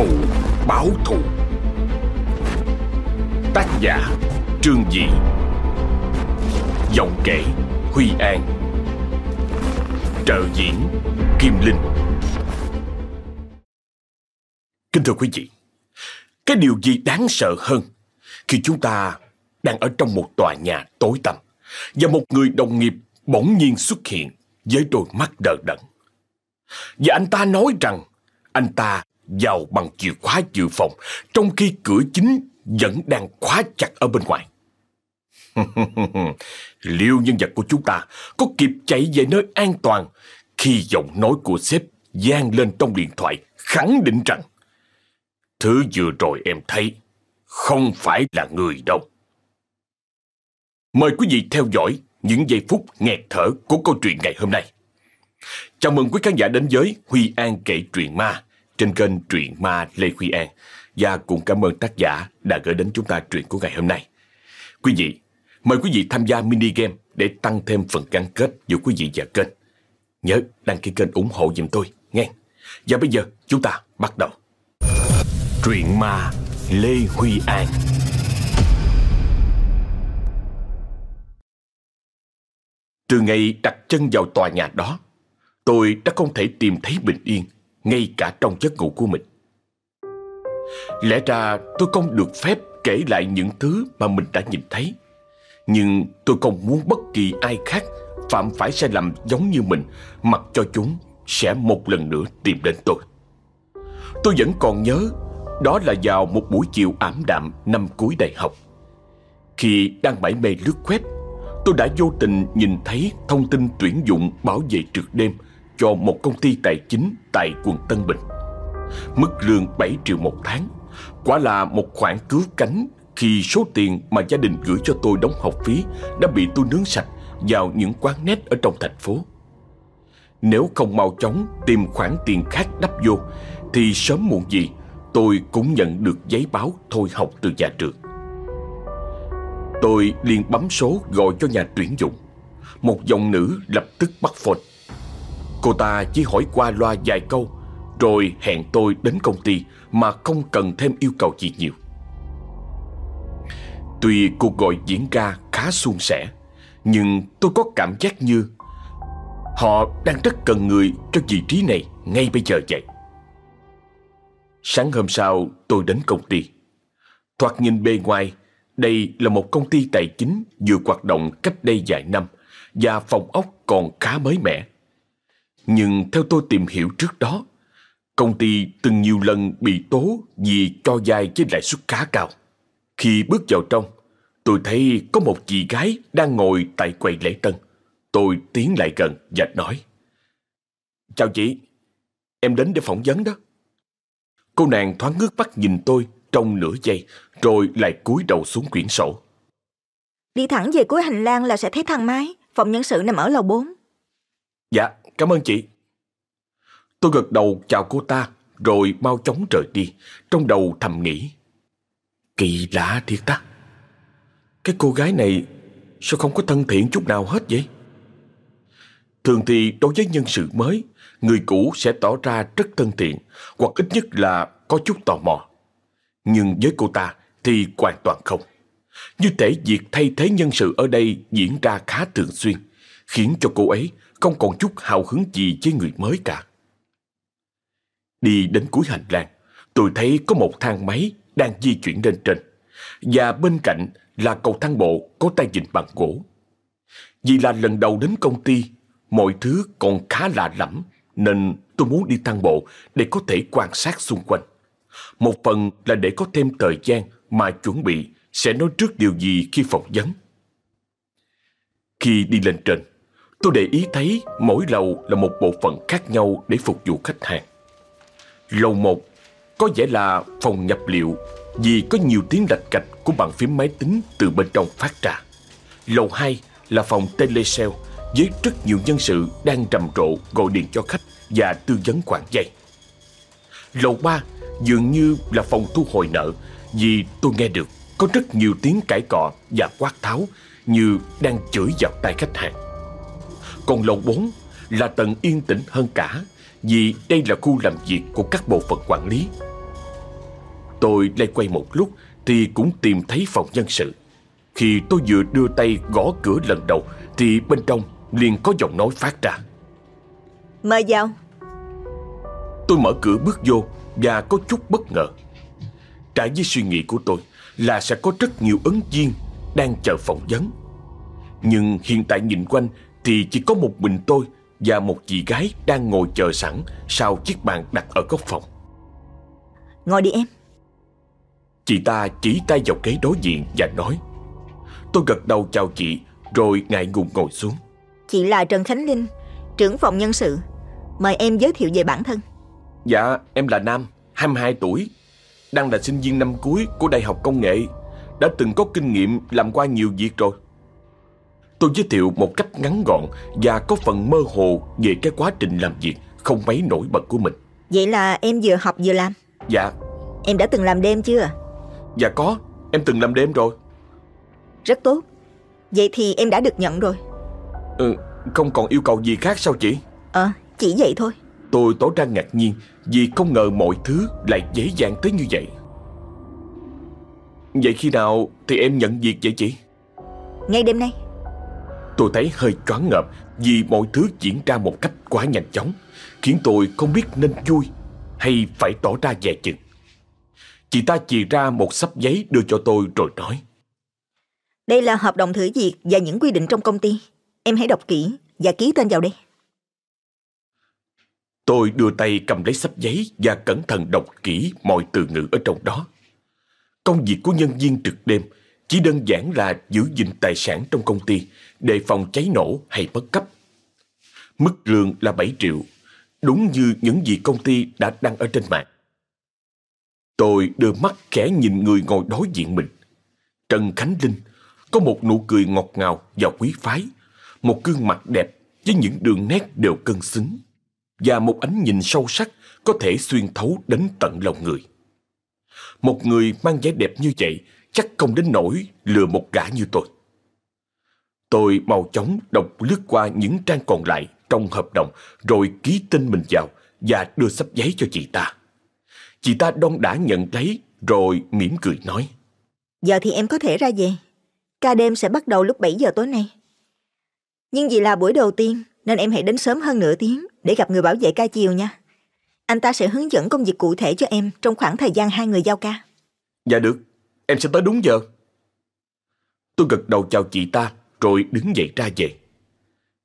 phụ báo thù. Tác giả Trương Dị Giọng kể Huy An. Trợ diễn Kim Linh. Kính thưa quý vị, Cái điều gì đáng sợ hơn Khi chúng ta đang ở trong một tòa nhà tối tăm Và một người đồng nghiệp bỗng nhiên xuất hiện Với đôi mắt đờ đẫn? Và anh ta nói rằng Anh ta vào bằng chìa khóa dự phòng, Trong khi cửa chính vẫn đang khóa chặt ở bên ngoài Liệu nhân vật của chúng ta có kịp chạy về nơi an toàn khi giọng nói của sếp gian lên trong điện thoại, khẳng định rằng, Thứ vừa rồi em thấy không phải là người đâu. Mời quý vị theo dõi những giây phút nghẹt thở của câu chuyện ngày hôm nay. Chào mừng quý khán giả đến với Huy An kể truyện ma trên kênh Truyện Ma Lê Huy An và cũng cảm ơn tác giả đã gửi đến chúng ta truyện của ngày hôm nay. Quý vị, mời quý vị tham gia mini game để tăng thêm phần gắn kết giữa quý vị và kênh. Nhớ đăng ký kênh ủng hộ giùm tôi, nghe. Và bây giờ chúng ta bắt đầu. Truyện ma Lê Huy An Từ ngày đặt chân vào tòa nhà đó, tôi đã không thể tìm thấy bình yên, ngay cả trong giấc ngủ của mình. Lẽ ra tôi không được phép kể lại những thứ mà mình đã nhìn thấy. Nhưng tôi không muốn bất kỳ ai khác phạm phải sai lầm giống như mình mặc cho chúng sẽ một lần nữa tìm đến tôi. Tôi vẫn còn nhớ đó là vào một buổi chiều ảm đạm năm cuối đại học. Khi đang mải mê lướt web, tôi đã vô tình nhìn thấy thông tin tuyển dụng bảo vệ trượt đêm cho một công ty tài chính tại quận Tân Bình. Mức lương 7 triệu một tháng, quả là một khoản cứu cánh khi số tiền mà gia đình gửi cho tôi đóng học phí đã bị tôi nướng sạch vào những quán nét ở trong thành phố. Nếu không mau chóng tìm khoản tiền khác đắp vô thì sớm muộn gì tôi cũng nhận được giấy báo thôi học từ nhà trường. Tôi liền bấm số gọi cho nhà tuyển dụng. Một giọng nữ lập tức bắt phone. Cô ta chỉ hỏi qua loa vài câu rồi hẹn tôi đến công ty mà không cần thêm yêu cầu gì nhiều. Tuy cuộc gọi diễn ra khá suôn sẻ, nhưng tôi có cảm giác như họ đang rất cần người cho vị trí này ngay bây giờ vậy. Sáng hôm sau tôi đến công ty. Thoạt nhìn bề ngoài, đây là một công ty tài chính vừa hoạt động cách đây vài năm và phòng ốc còn khá mới mẻ. Nhưng theo tôi tìm hiểu trước đó, công ty từng nhiều lần bị tố vì cho vay với lãi suất khá cao. Khi bước vào trong, tôi thấy có một chị gái đang ngồi tại quầy lễ tân. Tôi tiến lại gần và nói Chào chị, em đến để phỏng vấn đó. Cô nàng thoáng ngước mắt nhìn tôi trong nửa giây, rồi lại cúi đầu xuống quyển sổ. Đi thẳng về cuối hành lang là sẽ thấy thang máy, phòng nhân sự nằm ở lầu 4. Dạ, cảm ơn chị. Tôi gật đầu chào cô ta, rồi mau chóng rời đi, trong đầu thầm nghĩ. Kỳ lạ thiệt ta. Cái cô gái này sao không có thân thiện chút nào hết vậy? Thường thì đối với nhân sự mới, người cũ sẽ tỏ ra rất thân thiện, hoặc ít nhất là có chút tò mò. Nhưng với cô ta thì hoàn toàn không. Như thể việc thay thế nhân sự ở đây diễn ra khá thường xuyên, khiến cho cô ấy không còn chút hào hứng gì với người mới cả. Đi đến cuối hành lang, tôi thấy có một thang máy đang di chuyển lên trên, và bên cạnh là cầu thang bộ có tay vịn bằng gỗ. Vì là lần đầu đến công ty, mọi thứ còn khá lạ lẫm nên tôi muốn đi thang bộ để có thể quan sát xung quanh. Một phần là để có thêm thời gian mà chuẩn bị sẽ nói trước điều gì khi phỏng vấn. Khi đi lên trên, tôi để ý thấy mỗi lầu là một bộ phận khác nhau để phục vụ khách hàng. Lầu 1 có vẻ là phòng nhập liệu vì có nhiều tiếng lạch cạch của bàn phím máy tính từ bên trong phát ra. Lầu 2 là phòng telesale với rất nhiều nhân sự đang trầm rộ gọi điện cho khách và tư vấn quản dây. Lầu 3 dường như là phòng thu hồi nợ vì tôi nghe được có rất nhiều tiếng cãi cọ và quát tháo như đang chửi vào tay khách hàng. Còn lầu 4 là tầng yên tĩnh hơn cả vì đây là khu làm việc của các bộ phận quản lý. Tôi lay quay một lúc thì cũng tìm thấy phòng nhân sự. Khi tôi vừa đưa tay gõ cửa lần đầu thì bên trong liền có giọng nói phát ra. Mời vào. Tôi mở cửa bước vô và có chút bất ngờ. Trái với suy nghĩ của tôi là sẽ có rất nhiều ứng viên đang chờ phỏng vấn. Nhưng hiện tại nhìn quanh thì chỉ có một mình tôi và một chị gái đang ngồi chờ sẵn sau chiếc bàn đặt ở góc phòng. Ngồi đi em. Chị ta chỉ tay vào ghế đối diện và nói Tôi gật đầu chào chị Rồi ngại ngùng ngồi xuống. Chị là Trần Khánh Linh Trưởng phòng nhân sự. Mời em giới thiệu về bản thân. Dạ em là Nam 22 tuổi Đang là sinh viên năm cuối của Đại học Công nghệ. Đã từng có kinh nghiệm làm qua nhiều việc rồi Tôi giới thiệu một cách ngắn gọn Và có phần mơ hồ về cái quá trình làm việc Không mấy nổi bật của mình. Vậy là em vừa học vừa làm? Dạ. Em đã từng làm đêm chưa? Dạ có Em từng làm đêm rồi. Rất tốt. Vậy thì em đã được nhận rồi. Ừ, Không còn yêu cầu gì khác sao chị? Ờ chỉ vậy thôi. Tôi tỏ ra ngạc nhiên Vì không ngờ mọi thứ lại dễ dàng tới như vậy. Vậy khi nào thì em nhận việc vậy chị? Ngay đêm nay Tôi thấy hơi choáng ngợp Vì mọi thứ diễn ra một cách quá nhanh chóng Khiến tôi không biết nên vui Hay phải tỏ ra dè chừng Chị ta chì ra một sắp giấy đưa cho tôi rồi nói. Đây là hợp đồng thử việc và những quy định trong công ty. Em hãy đọc kỹ và ký tên vào đây. Tôi đưa tay cầm lấy sắp giấy và cẩn thận đọc kỹ mọi từ ngữ ở trong đó. Công việc của nhân viên trực đêm chỉ đơn giản là giữ gìn tài sản trong công ty, đề phòng cháy nổ hay bất cấp. Mức lương là 7 triệu, đúng như những gì công ty đã đăng ở trên mạng. Tôi đưa mắt khẽ nhìn người ngồi đối diện mình. Trần Khánh Linh có một nụ cười ngọt ngào và quý phái, một gương mặt đẹp với những đường nét đều cân xứng, và một ánh nhìn sâu sắc có thể xuyên thấu đến tận lòng người. Một người mang vẻ đẹp như vậy chắc không đến nỗi lừa một gã như tôi. Tôi mau chóng đọc lướt qua những trang còn lại trong hợp đồng rồi ký tên mình vào và đưa sắp giấy cho chị ta. Chị ta đông đã nhận lấy rồi mỉm cười nói. Giờ thì em có thể ra về. Ca đêm sẽ bắt đầu lúc 7 giờ tối nay. Nhưng vì là buổi đầu tiên nên em hãy đến sớm hơn nửa tiếng để gặp người bảo vệ ca chiều nha. Anh ta sẽ hướng dẫn công việc cụ thể cho em trong khoảng thời gian hai người giao ca. Dạ được, em sẽ tới đúng giờ. Tôi gật đầu chào chị ta rồi đứng dậy ra về.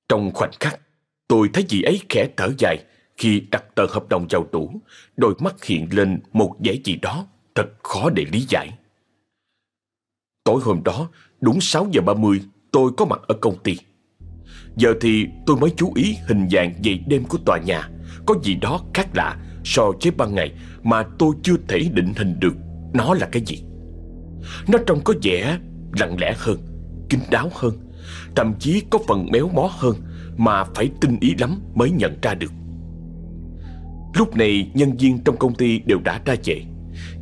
Trong khoảnh khắc, tôi thấy chị ấy khẽ thở dài khi đặt tờ hợp đồng vào tủ, đôi mắt hiện lên một vẻ gì đó thật khó để lý giải. Tối hôm đó, đúng 6 giờ 30, tôi có mặt ở công ty. Giờ thì tôi mới chú ý hình dạng dậy đêm của tòa nhà, có gì đó khác lạ so với ban ngày mà tôi chưa thể định hình được nó là cái gì. Nó trông có vẻ lặng lẽ hơn, kín đáo hơn, thậm chí có phần méo mó hơn mà phải tinh ý lắm mới nhận ra được. Lúc này nhân viên trong công ty đều đã ra về.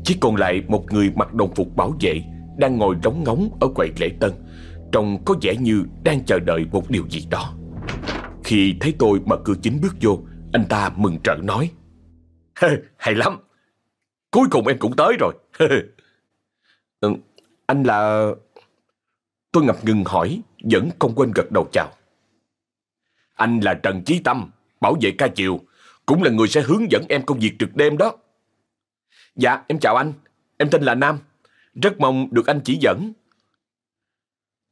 Chỉ còn lại một người mặc đồng phục bảo vệ Đang ngồi đóng ngóng ở quầy lễ tân Trông có vẻ như đang chờ đợi một điều gì đó. Khi thấy tôi mở cửa chính bước vô Anh ta mừng rỡ nói Hay lắm! Cuối cùng em cũng tới rồi. Ừ, Anh là Tôi ngập ngừng hỏi vẫn không quên gật đầu chào Anh là Trần Chí Tâm Bảo vệ ca chiều cũng là người sẽ hướng dẫn em công việc trực đêm đó. Dạ, em chào anh. Em tên là Nam. Rất mong được anh chỉ dẫn.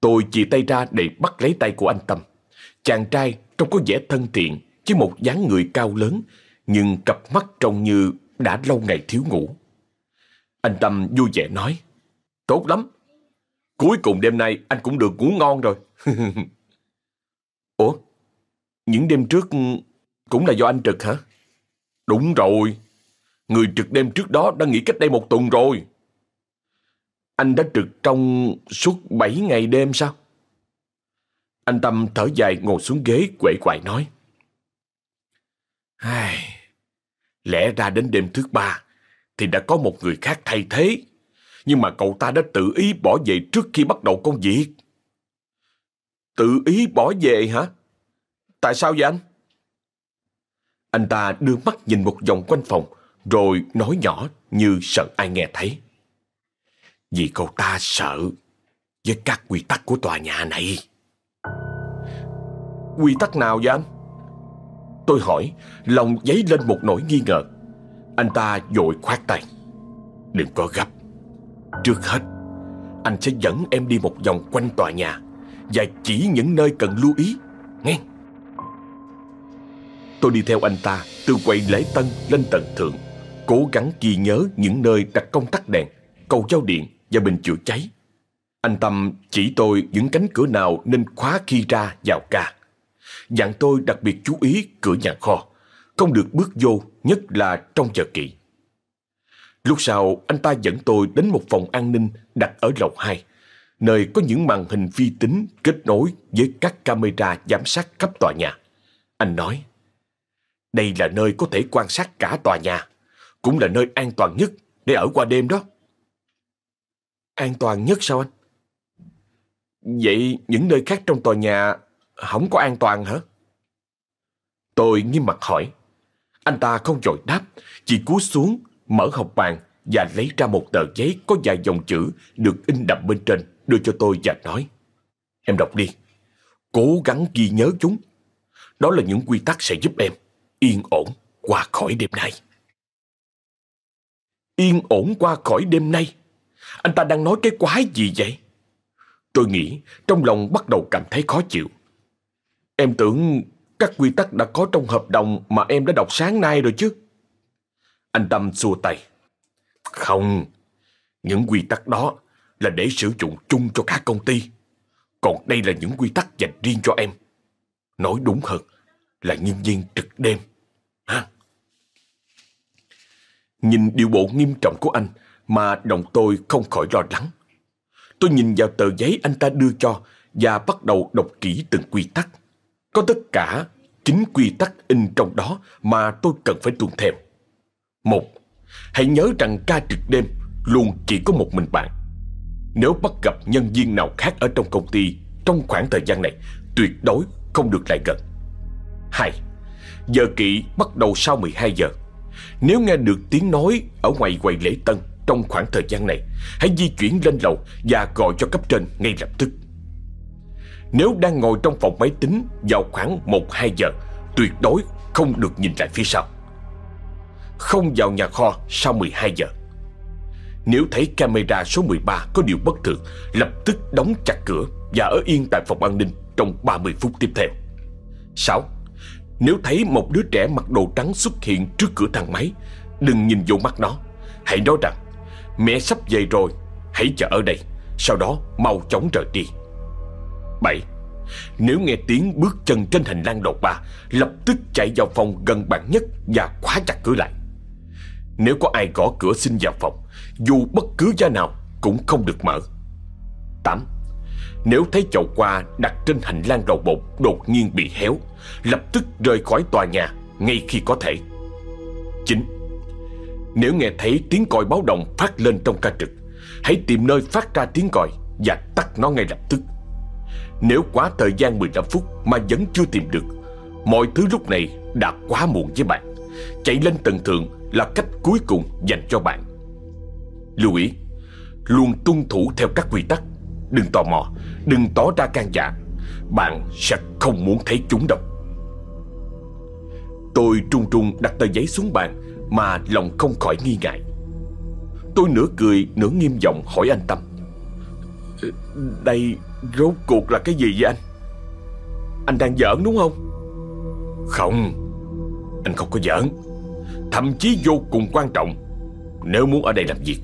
Tôi chỉ tay ra để bắt lấy tay của anh Tâm. Chàng trai trông có vẻ thân thiện với một dáng người cao lớn nhưng cặp mắt trông như đã lâu ngày thiếu ngủ. Anh Tâm vui vẻ nói Tốt lắm. Cuối cùng đêm nay, anh cũng được ngủ ngon rồi. Ủa? Những đêm trước cũng là do anh trực hả? Đúng rồi. Người trực đêm trước đó đã nghỉ cách đây một tuần rồi. Anh đã trực trong suốt 7 ngày đêm sao? Anh Tâm thở dài ngồi xuống ghế quệ quại nói. Ai... Lẽ ra đến đêm thứ ba thì đã có một người khác thay thế. Nhưng mà cậu ta đã tự ý bỏ về trước khi bắt đầu công việc. Tự ý bỏ về hả? Tại sao vậy anh? Anh ta đưa mắt nhìn một vòng quanh phòng, rồi nói nhỏ như sợ ai nghe thấy. Vì cậu ta sợ với các quy tắc của tòa nhà này. Quy tắc nào vậy anh? Tôi hỏi, lòng dấy lên một nỗi nghi ngờ. Anh ta vội khoát tay. Đừng có gấp. Trước hết, anh sẽ dẫn em đi một vòng quanh tòa nhà và chỉ những nơi cần lưu ý, nghe. Tôi đi theo anh ta từ quầy lễ tân lên tầng thượng, cố gắng ghi nhớ những nơi đặt công tắc đèn, cầu giao điện và bình chữa cháy. Anh Tâm chỉ tôi những cánh cửa nào nên khóa khi ra vào ca. Dặn tôi đặc biệt chú ý cửa nhà kho, không được bước vô nhất là trong giờ kỵ. Lúc sau, anh ta dẫn tôi đến một phòng an ninh đặt ở lầu 2, nơi có những màn hình vi tính kết nối với các camera giám sát khắp tòa nhà. Anh nói, đây là nơi có thể quan sát cả tòa nhà, cũng là nơi an toàn nhất để ở qua đêm đó. An toàn nhất sao anh? Vậy những nơi khác trong tòa nhà không có an toàn hả? Tôi nghiêm mặt hỏi. Anh ta không dội đáp, chỉ cúi xuống, mở hộp bàn và lấy ra một tờ giấy có vài dòng chữ được in đậm bên trên, đưa cho tôi và nói. Em đọc đi, cố gắng ghi nhớ chúng. Đó là những quy tắc sẽ giúp em yên ổn qua khỏi đêm nay. Yên ổn qua khỏi đêm nay? Anh ta đang nói cái quái gì vậy? Tôi nghĩ trong lòng bắt đầu cảm thấy khó chịu. Em tưởng các quy tắc đã có trong hợp đồng mà em đã đọc sáng nay rồi chứ. Anh Tâm xua tay. Không, những quy tắc đó là để sử dụng chung cho các công ty. Còn đây là những quy tắc dành riêng cho em. Nói đúng hơn là nhân viên trực đêm. Ha? Nhìn điều bộ nghiêm trọng của anh mà đồng tôi không khỏi lo lắng. Tôi nhìn vào tờ giấy anh ta đưa cho và bắt đầu đọc kỹ từng quy tắc. Có tất cả chính quy tắc in trong đó mà tôi cần phải tuân theo. Một, hãy nhớ rằng ca trực đêm luôn chỉ có một mình bạn. Nếu bắt gặp nhân viên nào khác ở trong công ty trong khoảng thời gian này, tuyệt đối không được lại gần. Hai, giờ kỵ bắt đầu sau 12 giờ. Nếu nghe được tiếng nói ở ngoài quầy lễ tân trong khoảng thời gian này, hãy di chuyển lên lầu và gọi cho cấp trên ngay lập tức. Nếu đang ngồi trong phòng máy tính vào khoảng 1-2 giờ, tuyệt đối không được nhìn lại phía sau. Không vào nhà kho sau 12 giờ. Nếu thấy camera số 13 có điều bất thường, lập tức đóng chặt cửa và ở yên tại phòng an ninh trong 30 phút tiếp theo. 6. Nếu thấy một đứa trẻ mặc đồ trắng xuất hiện trước cửa thang máy, đừng nhìn vô mắt nó. Hãy nói rằng, mẹ sắp về rồi, hãy chờ ở đây, sau đó mau chóng rời đi. 7. Nếu nghe tiếng bước chân trên hành lang đột ba, lập tức chạy vào phòng gần bạn nhất và khóa chặt cửa lại. Nếu có ai gõ cửa xin vào phòng, dù bất cứ giá nào cũng không được mở. 8. Nếu thấy chậu qua đặt trên hành lang đầu bột đột nhiên bị héo, lập tức rời khỏi tòa nhà ngay khi có thể. 9. Nếu nghe thấy tiếng còi báo động phát lên trong ca trực, hãy tìm nơi phát ra tiếng còi và tắt nó ngay lập tức. Nếu quá thời gian 15 phút mà vẫn chưa tìm được, mọi thứ lúc này đã quá muộn với bạn. Chạy lên tầng thượng là cách cuối cùng dành cho bạn. Lưu ý, luôn tuân thủ theo các quy tắc. Đừng tò mò, đừng tỏ ra can dạ. Bạn sẽ không muốn thấy chúng đâu. Tôi trung trung đặt tờ giấy xuống bàn mà lòng không khỏi nghi ngại. Tôi nửa cười nửa nghiêm giọng hỏi anh Tâm. Ờ, đây rốt cuộc là cái gì vậy anh? Anh đang giỡn đúng không? Không, anh không có giỡn. Thậm chí vô cùng quan trọng nếu muốn ở đây làm việc.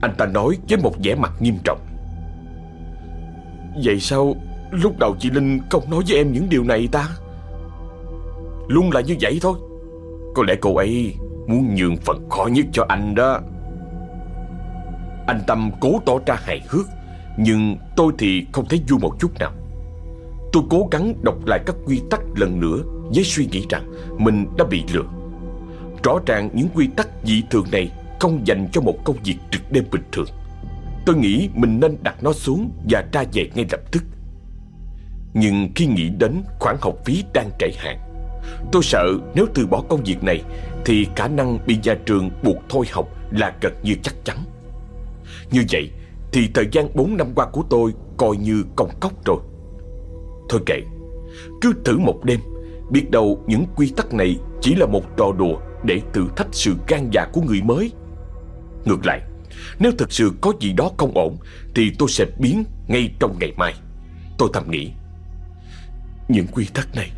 Anh ta nói với một vẻ mặt nghiêm trọng. Vậy sao lúc đầu chị Linh không nói với em những điều này ta? Luôn là như vậy thôi. Có lẽ cô ấy muốn nhường phần khó nhất cho anh đó. Anh Tâm cố tỏ ra hài hước, Nhưng tôi thì không thấy vui một chút nào Tôi cố gắng đọc lại các quy tắc lần nữa Với suy nghĩ rằng mình đã bị lừa Rõ ràng những quy tắc dị thường này Không dành cho một công việc trực đêm bình thường. Tôi nghĩ mình nên đặt nó xuống Và ra về ngay lập tức. Nhưng khi nghĩ đến khoản học phí đang trễ hạn, Tôi sợ nếu từ bỏ công việc này Thì khả năng bị nhà trường buộc thôi học là gần như chắc chắn. Như vậy thì thời gian 4 năm qua của tôi coi như công cốc rồi. Thôi kệ, Cứ thử một đêm, Biết đâu những quy tắc này chỉ là một trò đùa để thử thách sự gan dạ của người mới. Ngược lại, Nếu thực sự có gì đó không ổn, Thì tôi sẽ biến ngay trong ngày mai. Tôi thầm nghĩ, Những quy tắc này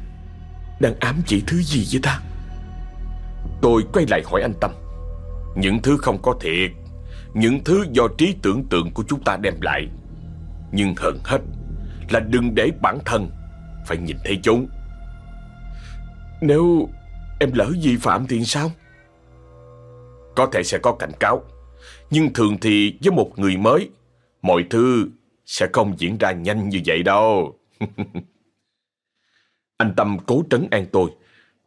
Đang ám chỉ thứ gì với ta? Tôi quay lại hỏi anh Tâm, Những thứ không có thiệt, Những thứ do trí tưởng tượng của chúng ta đem lại. Nhưng hơn hết Là đừng để bản thân Phải nhìn thấy chúng. Nếu em lỡ vi phạm thì sao? Có thể sẽ có cảnh cáo, Nhưng thường thì với một người mới, Mọi thứ sẽ không diễn ra nhanh như vậy đâu. Anh Tâm cố trấn an tôi,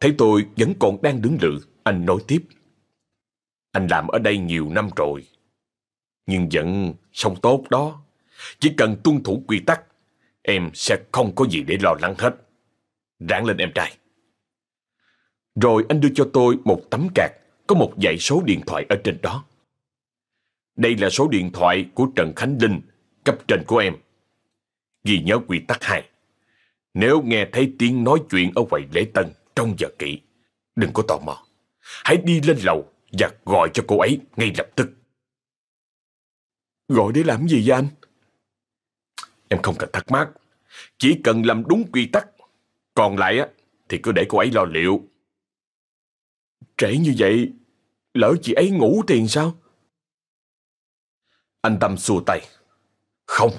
Thấy tôi vẫn còn đang đứng lự. Anh nói tiếp, Anh làm ở đây nhiều năm rồi, Nhưng vẫn sống tốt đó. Chỉ cần tuân thủ quy tắc, Em sẽ không có gì để lo lắng hết. Ráng lên em trai. Rồi anh đưa cho tôi một tấm cạc Có một dãy số điện thoại ở trên đó. Đây là số điện thoại của Trần Khánh Linh Cấp trên của em. Ghi nhớ quy tắc hai: Nếu nghe thấy tiếng nói chuyện ở quầy lễ tân trong giờ kỹ, Đừng có tò mò. Hãy đi lên lầu và gọi cho cô ấy ngay lập tức. Gọi để làm gì vậy anh? Em không cần thắc mắc. Chỉ cần làm đúng quy tắc. Còn lại á thì cứ để cô ấy lo liệu. Trễ như vậy, Lỡ chị ấy ngủ tiền sao? Anh Tâm xua tay. Không,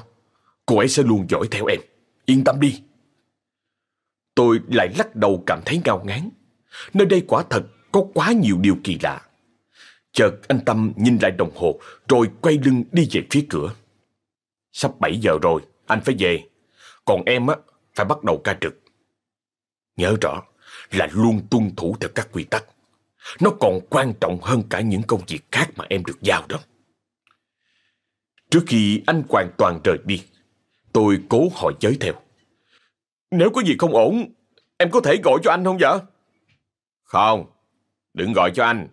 Cô ấy sẽ luôn dõi theo em. Yên tâm đi. Tôi lại lắc đầu cảm thấy ngao ngán. Nơi đây quả thật có quá nhiều điều kỳ lạ. Chợt anh Tâm nhìn lại đồng hồ, Rồi quay lưng đi về phía cửa. Sắp 7 giờ rồi, Anh phải về. Còn em á, phải bắt đầu ca trực. Nhớ rõ là luôn tuân thủ theo các quy tắc. Nó còn quan trọng hơn cả những công việc khác mà em được giao đó. Trước khi anh hoàn toàn rời đi Tôi cố hỏi giới theo Nếu có gì không ổn, Em có thể gọi cho anh không vậy? Không, Đừng gọi cho anh.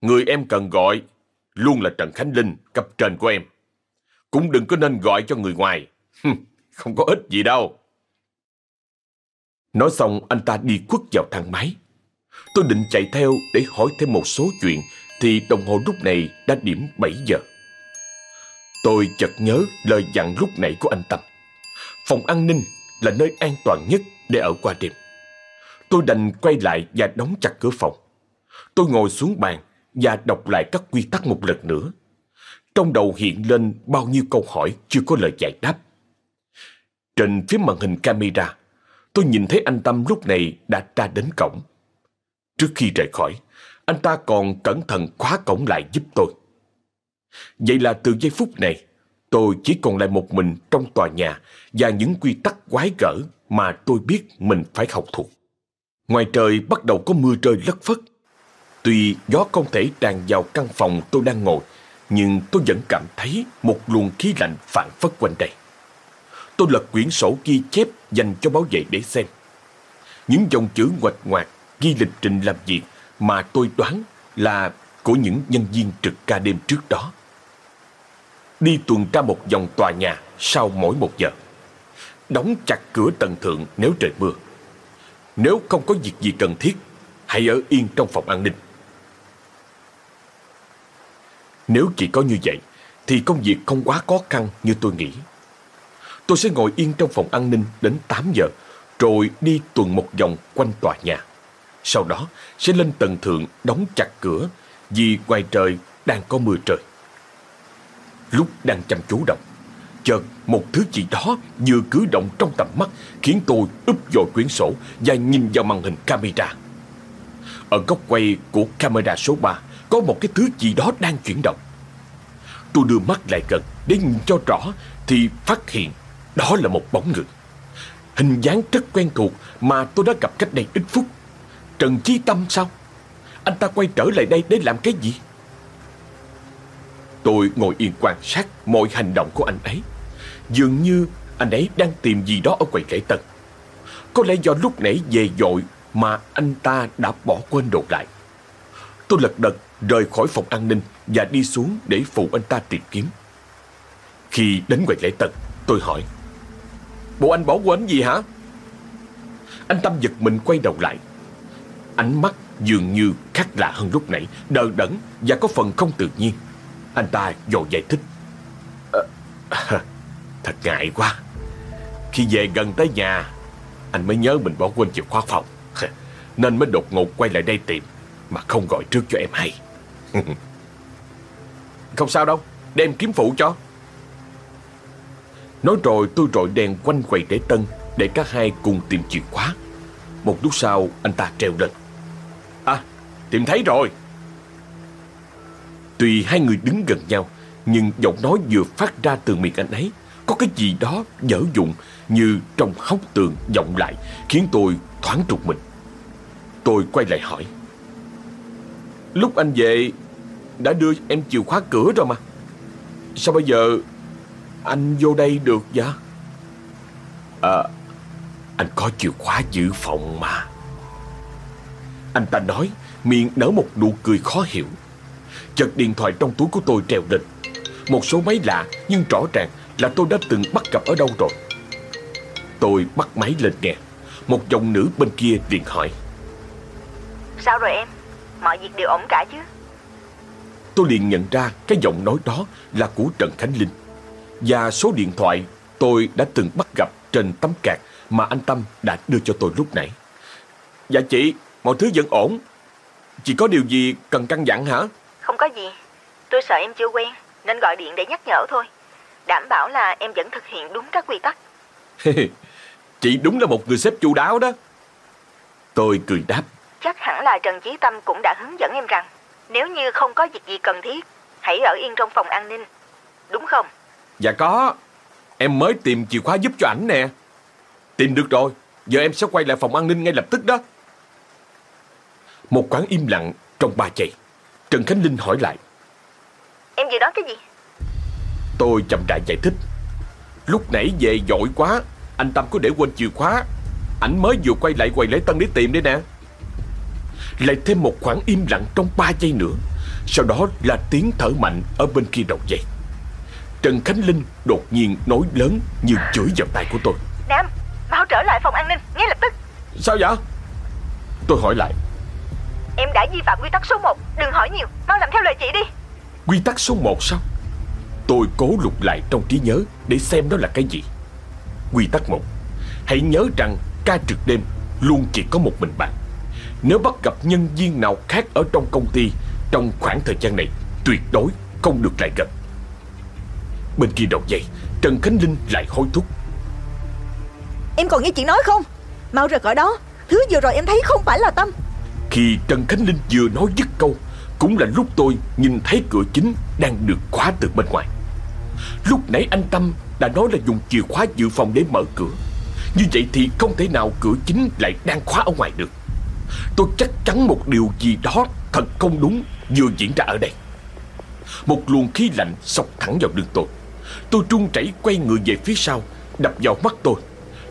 Người em cần gọi Luôn là Trần Khánh Linh, Cấp trên của em. Cũng đừng có nên gọi cho người ngoài. Không có ích gì đâu. Nói xong, anh ta đi quất vào thang máy. Tôi định chạy theo để hỏi thêm một số chuyện, Thì đồng hồ lúc này đã điểm 7 giờ. Tôi chợt nhớ lời dặn lúc nãy của anh Tâm. Phòng an ninh là nơi an toàn nhất để ở qua đêm. Tôi đành quay lại và đóng chặt cửa phòng. Tôi ngồi xuống bàn và đọc lại các quy tắc một lần nữa. Trong đầu hiện lên bao nhiêu câu hỏi chưa có lời giải đáp. Trên phía màn hình camera, Tôi nhìn thấy anh Tâm lúc này đã ra đến cổng. Trước khi rời khỏi Anh ta còn cẩn thận khóa cổng lại giúp tôi Vậy là từ giây phút này, tôi chỉ còn lại một mình trong tòa nhà và những quy tắc quái gở mà tôi biết mình phải học thuộc. Ngoài trời bắt đầu có mưa rơi lất phất. Tuy gió không thể tràn vào căn phòng tôi đang ngồi, nhưng tôi vẫn cảm thấy một luồng khí lạnh phản phất quanh đây. Tôi lật quyển sổ ghi chép dành cho báo vệ để xem. Những dòng chữ ngoạch ngoạc ghi lịch trình làm việc mà tôi đoán là của những nhân viên trực ca đêm trước đó đi tuần tra một vòng tòa nhà sau mỗi một giờ. Đóng chặt cửa tầng thượng nếu trời mưa. Nếu không có việc gì cần thiết, hãy ở yên trong phòng an ninh. Nếu chỉ có như vậy, thì công việc không quá khó khăn như tôi nghĩ. Tôi sẽ ngồi yên trong phòng an ninh đến 8 giờ, rồi đi tuần một vòng quanh tòa nhà. Sau đó, sẽ lên tầng thượng đóng chặt cửa vì ngoài trời đang có mưa trời. Lúc đang chăm chú đọc, Chợt một thứ gì đó vừa cử động trong tầm mắt Khiến tôi úp dội quyển sổ Và nhìn vào màn hình camera. Ở góc quay của camera số 3 Có một cái thứ gì đó đang chuyển động. Tôi đưa mắt lại gần Để nhìn cho rõ Thì phát hiện đó là một bóng người. Hình dáng rất quen thuộc Mà tôi đã gặp cách đây ít phút. Trần Chi Tâm sao Anh ta quay trở lại đây để làm cái gì Tôi ngồi yên quan sát mọi hành động của anh ấy. Dường như anh ấy đang tìm gì đó ở quầy lễ tân. Có lẽ do lúc nãy về dội mà anh ta đã bỏ quên đồ lại. Tôi lật đật rời khỏi phòng an ninh và đi xuống để phụ anh ta tìm kiếm. Khi đến quầy lễ tân, tôi hỏi. Bộ anh bỏ quên gì hả? Anh Tâm giật mình quay đầu lại. Ánh mắt dường như khác lạ hơn lúc nãy, đờ đẫn và có phần không tự nhiên. Anh ta dội giải thích. À, thật ngại quá. Khi về gần tới nhà, anh mới nhớ mình bỏ quên chìa khóa phòng. Nên mới đột ngột quay lại đây tìm, mà không gọi trước cho em hay. không sao đâu, đem kiếm phụ cho. Nói rồi tôi rọi đèn quanh quầy để tân Để cả hai cùng tìm chìa khóa Một lúc sau anh ta treo lên À tìm thấy rồi Tuy hai người đứng gần nhau Nhưng giọng nói vừa phát ra từ miệng anh ấy Có cái gì đó dở dụng Như trong hốc tường vọng lại Khiến tôi thoáng trục mình Tôi quay lại hỏi Lúc anh về Đã đưa em chìa khóa cửa rồi mà Sao bây giờ anh vô đây được vậy? À, anh có chìa khóa dự phòng mà. Anh ta nói, miệng nở một nụ cười khó hiểu. Chợt điện thoại trong túi của tôi treo lên. Một số máy lạ nhưng rõ ràng là tôi đã từng bắt gặp ở đâu rồi. Tôi bắt máy lên nghe. Một giọng nữ bên kia liền hỏi. Sao rồi em? Mọi việc đều ổn cả chứ? Tôi liền nhận ra cái giọng nói đó là của Trần Khánh Linh và số điện thoại tôi đã từng bắt gặp trên tấm card mà anh Tâm đã đưa cho tôi lúc nãy. Dạ chị, mọi thứ vẫn ổn. Chị có điều gì cần căn dặn hả? Không có gì. Tôi sợ em chưa quen nên gọi điện để nhắc nhở thôi. Đảm bảo là em vẫn thực hiện đúng các quy tắc. chị đúng là một người sếp chu đáo đó. Tôi cười đáp. Chắc hẳn là Trần Chí Tâm cũng đã hướng dẫn em rằng nếu như không có việc gì cần thiết, hãy ở yên trong phòng an ninh. Đúng không? Dạ có Em mới tìm chìa khóa giúp cho ảnh nè Tìm được rồi Giờ em sẽ quay lại phòng an ninh ngay lập tức đó Một khoảng im lặng trong ba giây. Trần Khánh Linh hỏi lại. Em dự đoán cái gì? Tôi chậm rãi giải thích. Lúc nãy về dội quá Anh Tâm có để quên chìa khóa. Ảnh mới vừa quay lại quầy lễ tân để tìm đây nè. Lại thêm một khoảng im lặng trong ba giây nữa. Sau đó là tiếng thở mạnh Ở bên kia đầu dây. Trần Khánh Linh đột nhiên nói lớn như chửi vào tay của tôi. Nam, mau trở lại phòng an ninh ngay lập tức. Sao vậy? Tôi hỏi lại Em đã vi phạm quy tắc số 1 Đừng hỏi nhiều, mau làm theo lời chị đi. Quy tắc số 1 sao? Tôi cố lục lại trong trí nhớ Để xem đó là cái gì. Quy tắc 1 Hãy nhớ rằng ca trực đêm Luôn chỉ có một mình bạn. Nếu bắt gặp nhân viên nào khác ở trong công ty Trong khoảng thời gian này Tuyệt đối không được lại gần. Bên kia đầu dây Trần Khánh Linh lại hối thúc. Em còn nghe chị nói không? Mau rời khỏi đó. Thứ vừa rồi em thấy không phải là Tâm khi Trần Khánh Linh vừa nói dứt câu, Cũng là lúc tôi nhìn thấy cửa chính Đang được khóa từ bên ngoài. Lúc nãy anh Tâm đã nói là dùng chìa khóa dự phòng để mở cửa. Như vậy thì không thể nào cửa chính lại đang khóa ở ngoài được. Tôi chắc chắn một điều gì đó thật không đúng vừa diễn ra ở đây. Một luồng khí lạnh sọc thẳng vào đường tôi. Tôi trung chảy quay người về phía sau, Đập vào mắt tôi.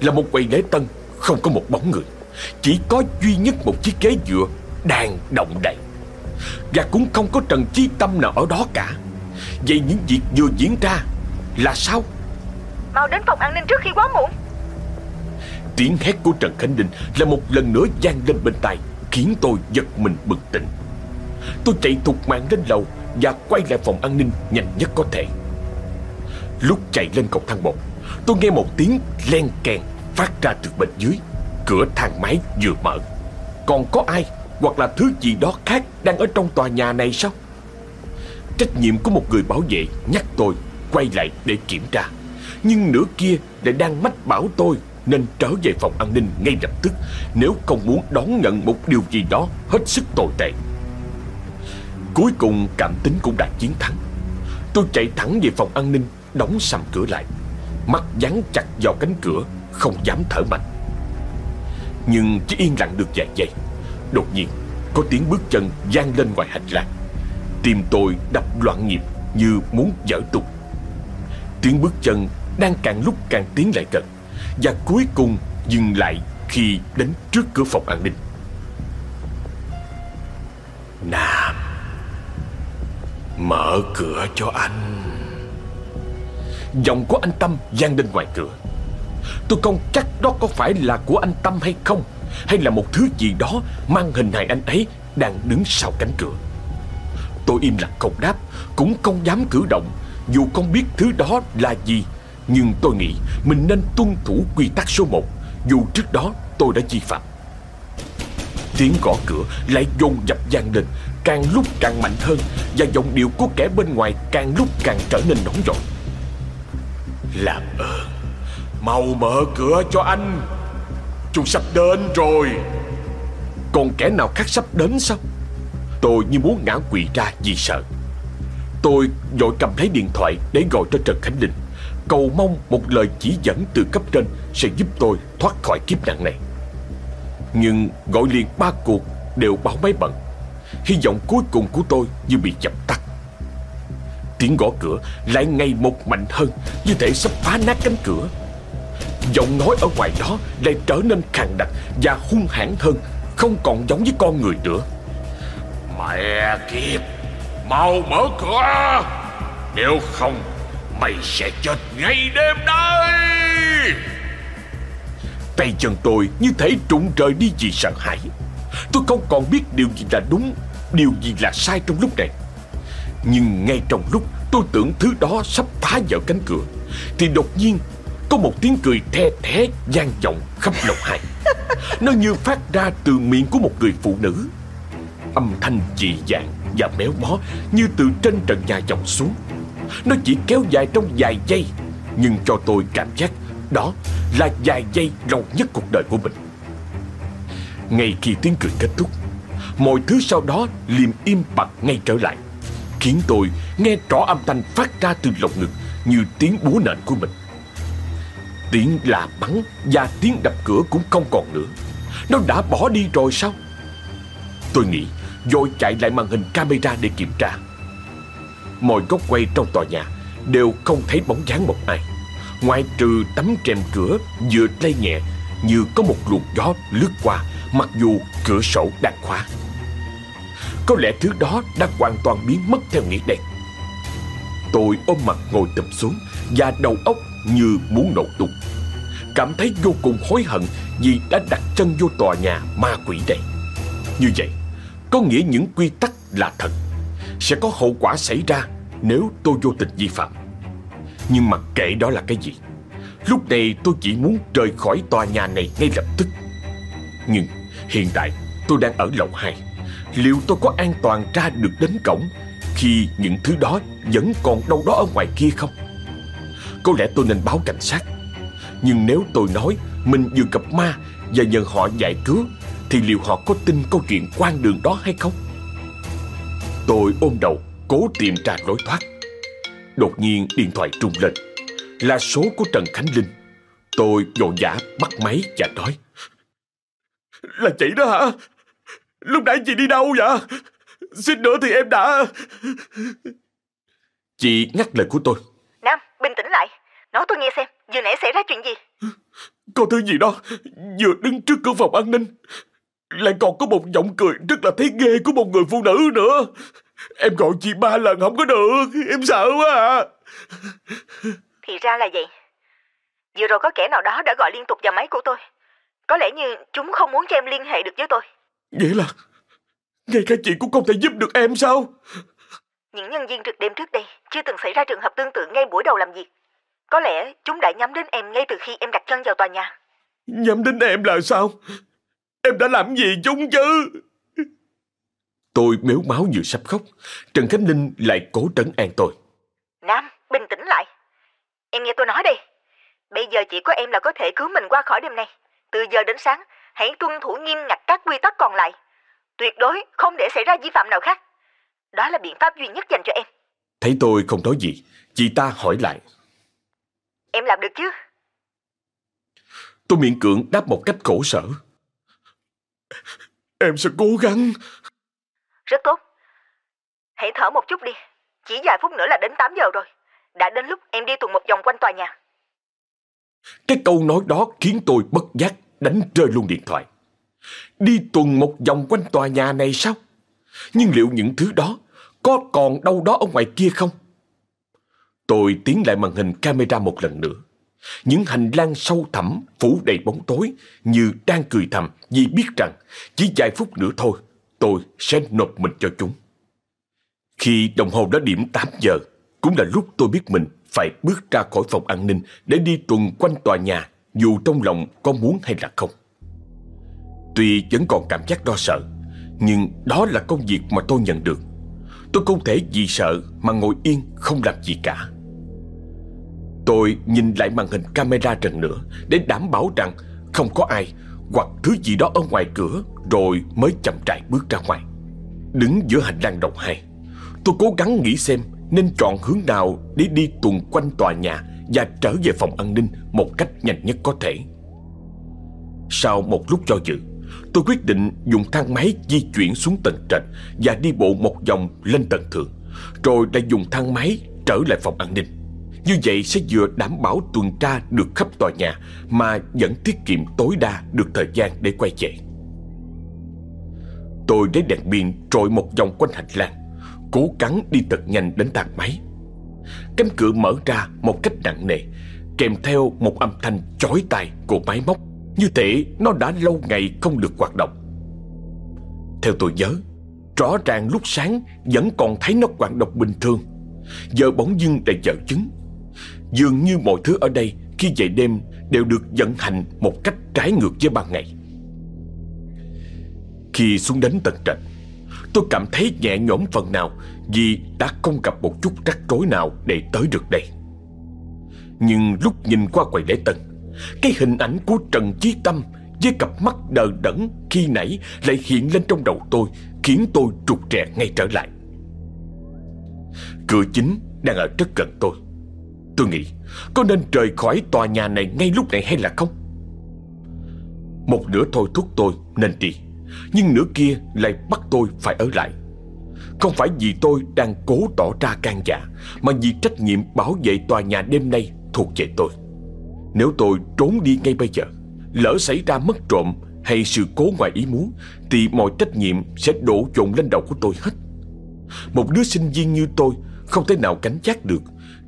Là một quầy lễ tân, Không có một bóng người. Chỉ có duy nhất một chiếc ghế dựa Đang động đậy. Và cũng không có Trần Chi Tâm nào ở đó cả. Vậy những việc vừa diễn ra Là sao? Mau đến phòng an ninh trước khi quá muộn. Tiếng hét của Trần Khánh Ninh Là một lần nữa vang lên bên tai Khiến tôi giật mình bừng tỉnh. Tôi chạy thục mạng lên lầu Và quay lại phòng an ninh nhanh nhất có thể. Lúc chạy lên cầu thang một Tôi nghe một tiếng len kèn phát ra từ bên dưới Cửa thang máy vừa mở. Còn có ai hoặc là thứ gì đó khác đang ở trong tòa nhà này sao? Trách nhiệm của một người bảo vệ nhắc tôi quay lại để kiểm tra. Nhưng nửa kia lại đang mách bảo tôi Nên trở về phòng an ninh ngay lập tức Nếu không muốn đón nhận một điều gì đó hết sức tồi tệ. Cuối cùng cảm tính cũng đã chiến thắng. Tôi chạy thẳng về phòng an ninh, Đóng sầm cửa lại. Mắt dán chặt vào cánh cửa, Không dám thở mạnh. Nhưng chỉ yên lặng được vài giây. Đột nhiên, có tiếng bước chân gian lên ngoài hành lang. Tim tôi đập loạn nhịp Như muốn dở tung. Tiếng bước chân đang càng lúc càng tiến lại gần Và cuối cùng dừng lại khi đến trước cửa phòng an ninh. Nam, Mở cửa cho anh. Giọng của anh Tâm gian lên ngoài cửa. Tôi không chắc đó có phải là của anh Tâm hay không, Hay là một thứ gì đó Mang hình hài anh ấy Đang đứng sau cánh cửa. Tôi im lặng không đáp, Cũng không dám cử động. Dù không biết thứ đó là gì, Nhưng tôi nghĩ mình nên tuân thủ quy tắc số 1 Dù trước đó tôi đã vi phạm. Tiếng gõ cửa lại dồn dập vang lên, Càng lúc càng mạnh hơn, Và giọng điệu của kẻ bên ngoài càng lúc càng trở nên nóng rội Làm ơn. Mau mở cửa cho anh. Chúng sắp đến rồi. Còn kẻ nào khác sắp đến sao? Tôi như muốn ngã quỵ ra vì sợ. Tôi vội cầm lấy điện thoại để gọi cho Trần Khánh Linh. Cầu mong một lời chỉ dẫn từ cấp trên Sẽ giúp tôi thoát khỏi kiếp nạn này. Nhưng gọi liền ba cuộc đều báo máy bận. Hy vọng cuối cùng của tôi như bị dập tắt. Tiếng gõ cửa lại ngày một mạnh hơn, Như thể sắp phá nát cánh cửa. Giọng nói ở ngoài đó lại trở nên khàn đặc và hung hãn hơn Không còn giống với con người nữa. Mẹ kiếp Mau mở cửa. Nếu không Mày sẽ chết ngay đêm đây Tay chân tôi như thể trụng trời đi vì sợ hãi. Tôi không còn biết điều gì là đúng Điều gì là sai trong lúc này. Nhưng ngay trong lúc tôi tưởng thứ đó sắp phá vỡ cánh cửa Thì đột nhiên có một tiếng cười the thé vang vọng khắp lầu hai. Nó như phát ra từ miệng của một người phụ nữ. Âm thanh dị dạng và méo mó Như từ trên trần nhà vọng xuống. Nó chỉ kéo dài trong vài giây Nhưng cho tôi cảm giác Đó là vài giây lâu nhất cuộc đời của mình. Ngay khi tiếng cười kết thúc Mọi thứ sau đó liềm im bặt ngay trở lại Khiến tôi nghe rõ âm thanh phát ra từ lồng ngực Như tiếng búa nện của mình Tiếng là bắn và tiếng đập cửa cũng không còn nữa. Nó đã bỏ đi rồi sao? Tôi nghĩ Rồi chạy lại màn hình camera để kiểm tra. Mọi góc quay trong tòa nhà Đều không thấy bóng dáng một ai. Ngoài trừ tấm rèm cửa vừa lay nhẹ, Như có một luồng gió lướt qua, Mặc dù cửa sổ đang khóa. Có lẽ thứ đó đã hoàn toàn biến mất theo nghĩa đen. Tôi ôm mặt ngồi tụm xuống Và đầu óc như muốn nổ tung. Cảm thấy vô cùng hối hận Vì đã đặt chân vô tòa nhà ma quỷ này. Như vậy, Có nghĩa những quy tắc là thật. Sẽ có hậu quả xảy ra Nếu tôi vô tình vi phạm. Nhưng mặc kệ đó là cái gì, Lúc này tôi chỉ muốn rời khỏi tòa nhà này ngay lập tức. Nhưng hiện tại tôi đang ở lầu 2 Liệu tôi có an toàn ra được đến cổng Khi những thứ đó vẫn còn đâu đó ở ngoài kia không? Có lẽ tôi nên báo cảnh sát. Nhưng nếu tôi nói Mình vừa gặp ma Và nhờ họ giải cứu, Thì liệu họ có tin câu chuyện quan đường đó hay không? Tôi ôm đầu, Cố tìm ra lối thoát. Đột nhiên điện thoại trung lên. Là số của Trần Khánh Linh. Tôi vội vã bắt máy và nói, Là chị đó hả? Lúc nãy chị đi đâu vậy? Xin nữa thì em đã Chị ngắt lời của tôi bình tĩnh lại. Nói tôi nghe xem, vừa nãy xảy ra chuyện gì? Có thứ gì đó Vừa đứng trước cửa phòng an ninh Lại còn có một giọng cười rất là thấy ghê của một người phụ nữ nữa Em gọi chị ba lần không có được Em sợ quá à Thì ra là vậy. Vừa rồi có kẻ nào đó đã gọi liên tục vào máy của tôi. Có lẽ như chúng không muốn cho em liên hệ được với tôi. Nghĩa là Ngay cả chị cũng không thể giúp được em sao Những nhân viên trực đêm trước đây chưa từng xảy ra trường hợp tương tự ngay buổi đầu làm việc. Có lẽ chúng đã nhắm đến em ngay từ khi em đặt chân vào tòa nhà. Nhắm đến em là sao Em đã làm gì chúng chứ Tôi mếu máu vừa sắp khóc Trần Khánh Linh lại cố trấn an tôi Nam, bình tĩnh lại. Em nghe tôi nói đi. Bây giờ chỉ có em là có thể cứu mình qua khỏi đêm này. Từ giờ đến sáng, hãy tuân thủ nghiêm ngặt các quy tắc còn lại. Tuyệt đối không để xảy ra vi phạm nào khác. Đó là biện pháp duy nhất dành cho em. Thấy tôi không nói gì Chị ta hỏi lại Em làm được chứ? Tôi miệng cưỡng đáp một cách khổ sở Em sẽ cố gắng Rất tốt. Hãy thở một chút đi. Chỉ vài phút nữa là đến 8 giờ rồi. Đã đến lúc em đi tuần một vòng quanh tòa nhà. Cái câu nói đó khiến tôi bất giác đánh rơi luôn điện thoại. Đi tuần một vòng quanh tòa nhà này sao? Nhưng liệu những thứ đó Có còn đâu đó ở ngoài kia không? Tôi tiến lại màn hình camera một lần nữa. Những hành lang sâu thẳm phủ đầy bóng tối như đang cười thầm vì biết rằng chỉ vài phút nữa thôi tôi sẽ nộp mình cho chúng. Khi đồng hồ đã điểm 8 giờ, cũng là lúc tôi biết mình phải bước ra khỏi phòng an ninh để đi tuần quanh tòa nhà dù trong lòng có muốn hay là không. Tuy vẫn còn cảm giác lo sợ, nhưng đó là công việc mà tôi nhận được. Tôi không thể vì sợ mà ngồi yên không làm gì cả. Tôi nhìn lại màn hình camera lần nữa để đảm bảo rằng không có ai hoặc thứ gì đó ở ngoài cửa rồi mới chậm rãi bước ra ngoài. Đứng giữa hành lang đồng hai, tôi cố gắng nghĩ xem nên chọn hướng nào để đi tuần quanh tòa nhà và trở về phòng an ninh một cách nhanh nhất có thể. Sau một lúc cho dự, tôi quyết định dùng thang máy di chuyển xuống tầng trệt và đi bộ một vòng lên tầng thượng, rồi lại dùng thang máy trở lại phòng an ninh. Như vậy sẽ vừa đảm bảo tuần tra được khắp tòa nhà mà vẫn tiết kiệm tối đa được thời gian để quay về. Tôi lấy đèn pin trội một vòng quanh hành lang, cố gắng đi thật nhanh đến thang máy. Cánh cửa mở ra một cách nặng nề, kèm theo một âm thanh chói tai của máy móc, như thể nó đã lâu ngày không được hoạt động. Theo tôi nhớ, rõ ràng lúc sáng vẫn còn thấy nó hoạt động bình thường, giờ bỗng dưng lại dở chứng. Dường như mọi thứ ở đây khi về đêm đều được vận hành một cách trái ngược với ban ngày. Khi xuống đến tầng trệt, tôi cảm thấy nhẹ nhõm phần nào vì đã không gặp một chút rắc rối nào để tới được đây. Nhưng lúc nhìn qua quầy lễ tân, cái hình ảnh của Trần Chí Tâm với cặp mắt đờ đẫn khi nãy lại hiện lên trong đầu tôi, khiến tôi trục trẹ ngay trở lại. Cửa chính đang ở rất gần tôi. Tôi nghĩ, có nên rời khỏi tòa nhà này ngay lúc này hay là không? Một nửa thôi thúc tôi nên đi, Nhưng nửa kia lại bắt tôi phải ở lại Không phải vì tôi đang cố tỏ ra can dạ Mà vì trách nhiệm bảo vệ tòa nhà đêm nay thuộc về tôi nếu tôi trốn đi ngay bây giờ, Lỡ xảy ra mất trộm hay sự cố ngoài ý muốn, Thì mọi trách nhiệm sẽ đổ dồn lên đầu của tôi hết. Một đứa sinh viên như tôi không thể nào cánh giác được,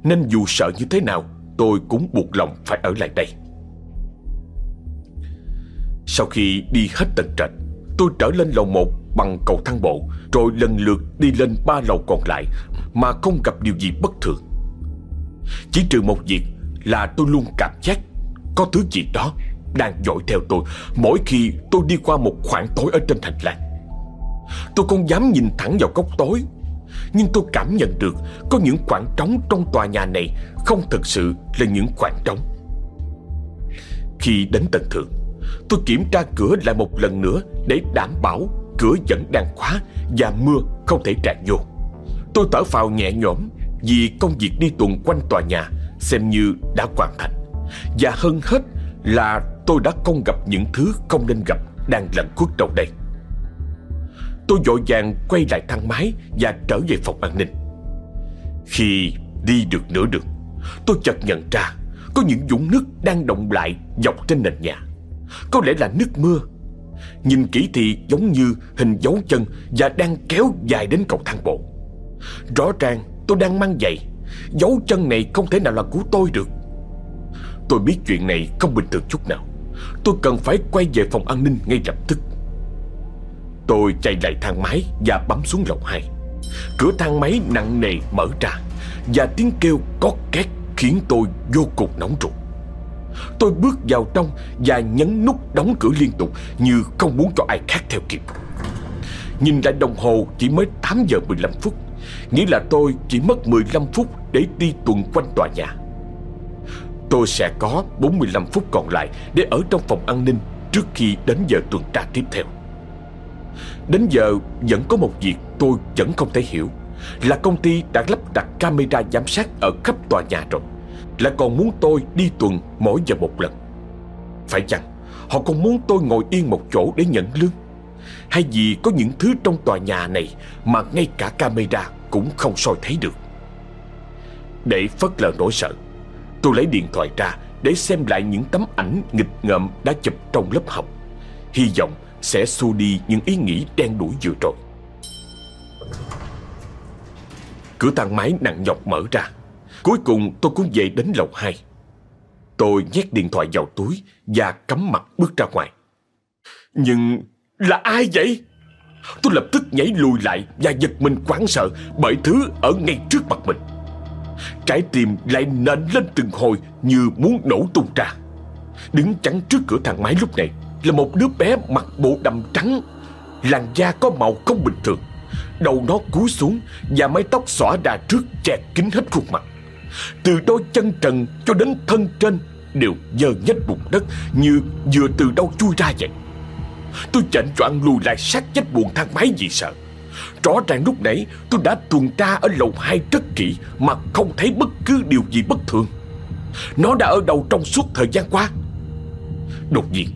Nên dù sợ như thế nào, Tôi cũng buộc lòng phải ở lại đây. Sau khi đi hết tầng trệt, Tôi trở lên lầu 1 bằng cầu thang bộ, Rồi lần lượt đi lên ba lầu còn lại Mà không gặp điều gì bất thường. Chỉ trừ một việc là tôi luôn cảm giác Có thứ gì đó đang dõi theo tôi Mỗi khi tôi đi qua một khoảng tối ở trên thành làng. Tôi không dám nhìn thẳng vào góc tối nhưng tôi cảm nhận được có những khoảng trống trong tòa nhà này không thực sự là những khoảng trống. Khi đến tầng thượng, tôi kiểm tra cửa lại một lần nữa để đảm bảo cửa vẫn đang khóa và mưa không thể tràn vô. Tôi thở phào nhẹ nhõm vì công việc đi tuần quanh tòa nhà xem như đã hoàn thành. Và hơn hết là tôi đã không gặp những thứ không nên gặp đang lẩn khuất đầu đây. Tôi vội vàng quay lại thang máy Và trở về phòng an ninh Khi đi được nửa đường, Tôi chợt nhận ra Có những vũng nước đang động lại Dọc trên nền nhà Có lẽ là nước mưa Nhìn kỹ thì giống như hình dấu chân Và đang kéo dài đến cầu thang bộ Rõ ràng tôi đang mang giày Dấu chân này không thể nào là của tôi được. Tôi biết chuyện này không bình thường chút nào. Tôi cần phải quay về phòng an ninh ngay lập tức. Tôi chạy lại thang máy và bấm xuống lầu 2 Cửa thang máy nặng nề mở ra Và tiếng kêu có két khiến tôi vô cùng nóng ruột. Tôi bước vào trong và nhấn nút đóng cửa liên tục Như không muốn cho ai khác theo kịp. Nhìn lại đồng hồ chỉ mới 8 giờ 15 phút. Nghĩa là tôi chỉ mất 15 phút để đi tuần quanh tòa nhà. Tôi sẽ có 45 phút còn lại để ở trong phòng an ninh trước khi đến giờ tuần tra tiếp theo. Đến giờ vẫn có một việc tôi vẫn không thể hiểu, Là công ty đã lắp đặt camera giám sát ở khắp tòa nhà rồi Là còn muốn tôi đi tuần mỗi giờ một lần. Phải chăng họ còn muốn tôi ngồi yên một chỗ để nhận lương? Hay vì có những thứ trong tòa nhà này Mà ngay cả camera cũng không soi thấy được. Để phớt lờ nỗi sợ, Tôi lấy điện thoại ra để xem lại những tấm ảnh nghịch ngợm đã chụp trong lớp học. Hy vọng sẽ xua đi những ý nghĩ đen đuổi vừa rồi. Cửa thang máy nặng nhọc mở ra. Cuối cùng tôi cũng về đến lầu 2 Tôi nhét điện thoại vào túi Và cắm mặt bước ra ngoài. Nhưng là ai vậy? Tôi lập tức nhảy lùi lại Và giật mình quảng sợ Bởi thứ ở ngay trước mặt mình. Trái tim lại nện lên từng hồi Như muốn nổ tung ra. Đứng chắn trước cửa thang máy lúc này Là một đứa bé mặc bộ đầm trắng. Làn da có màu không bình thường. Đầu nó cúi xuống Và mái tóc xõa đà trước che kín hết khuôn mặt. Từ đôi chân trần cho đến thân trên Đều dơ nhách bụng đất Như vừa từ đâu chui ra vậy. Tôi chạnh choạng lùi lại sát chết buồn thang máy vì sợ. Rõ ràng lúc nãy tôi đã tuần tra ở lầu 2 rất kỹ Mà không thấy bất cứ điều gì bất thường. Nó đã ở đâu trong suốt thời gian qua? Đột nhiên,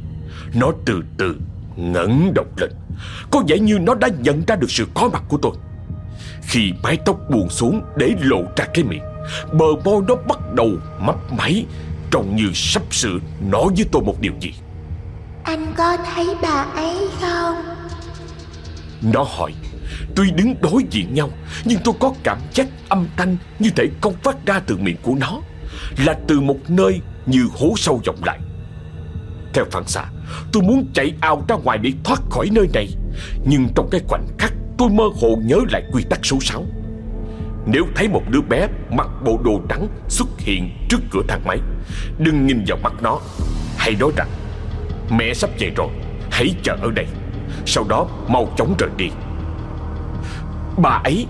Nó từ từ ngẩng đầu lên. Có vẻ như nó đã nhận ra được sự có mặt của tôi. Khi mái tóc buông xuống để lộ ra cái miệng, Bờ môi nó bắt đầu mấp máy, Trông như sắp sửa nói với tôi một điều gì. Anh có thấy bà ấy không? Nó hỏi, Tuy đứng đối diện nhau, Nhưng tôi có cảm giác âm thanh Như thể không phát ra từ miệng của nó, Là từ một nơi như hố sâu vọng lại Theo phản xạ, Tôi muốn chạy ao ra ngoài để thoát khỏi nơi này, Nhưng trong cái khoảnh khắc Tôi mơ hồ nhớ lại quy tắc số 6 Nếu thấy một đứa bé mặc bộ đồ trắng xuất hiện trước cửa thang máy, Đừng nhìn vào mắt nó, Hãy nói rằng Mẹ sắp về rồi. Hãy chờ ở đây. Sau đó mau chóng rời đi. Bà ấy,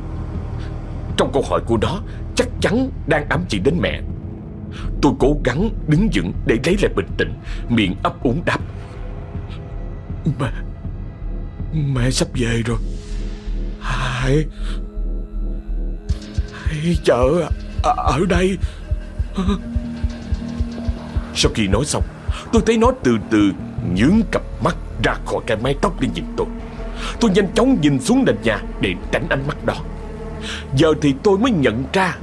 Trong câu hỏi của nó, Chắc chắn đang ám chỉ đến mẹ. Tôi cố gắng đứng vững để lấy lại bình tĩnh, Miệng ấp úng đáp. Mẹ Mẹ sắp về rồi. Hãy Hãy chờ ở đây. Sau khi nói xong, Tôi thấy nó từ từ nhướng cặp mắt ra khỏi cái mái tóc để nhìn tôi Tôi nhanh chóng nhìn xuống nền nhà để tránh ánh mắt đó Giờ thì tôi mới nhận ra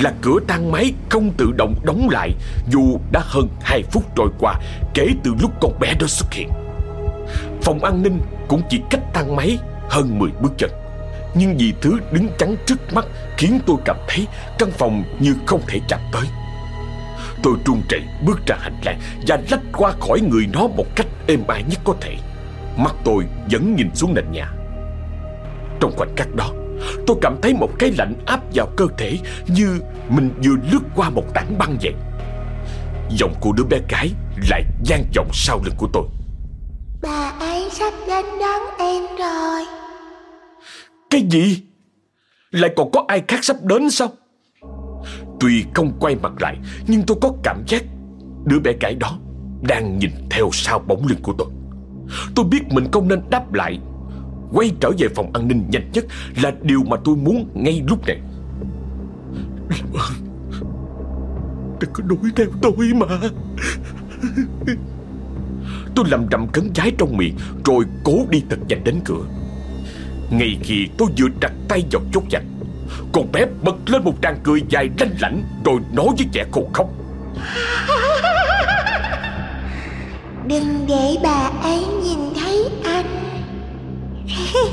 là cửa thang máy không tự động đóng lại dù đã hơn 2 phút trôi qua kể từ lúc con bé đó xuất hiện. Phòng an ninh cũng chỉ cách thang máy hơn 10 bước chân. Nhưng vì thứ đứng chắn trước mắt khiến tôi cảm thấy căn phòng như không thể chạm tới. Tôi run rẩy bước ra hành lang và lách qua khỏi người nó một cách êm ái nhất có thể. Mắt tôi vẫn nhìn xuống nền nhà. Trong khoảnh khắc đó, Tôi cảm thấy một cái lạnh áp vào cơ thể Như mình vừa lướt qua một tảng băng vậy Giọng của đứa bé gái lại gian vọng sau lưng của tôi Bà ấy sắp đến đón em rồi Cái gì? Lại còn có ai khác sắp đến sao? Tuy không quay mặt lại Nhưng tôi có cảm giác Đứa bé gái đó Đang nhìn theo sau bóng lưng của tôi. Tôi biết mình không nên đáp lại Quay trở về phòng an ninh nhanh nhất Là điều mà tôi muốn ngay lúc này. Làm ơn Đừng có đuổi theo tôi mà. Tôi lầm rầm cấn giái trong miệng Rồi cố đi thật nhanh đến cửa. Ngay khi tôi vừa đặt tay vào chốt chặt Con bé bật lên một tràng cười dài lanh lảnh Rồi nói với vẻ khô khóc. Đừng để bà ấy nhìn thấy anh.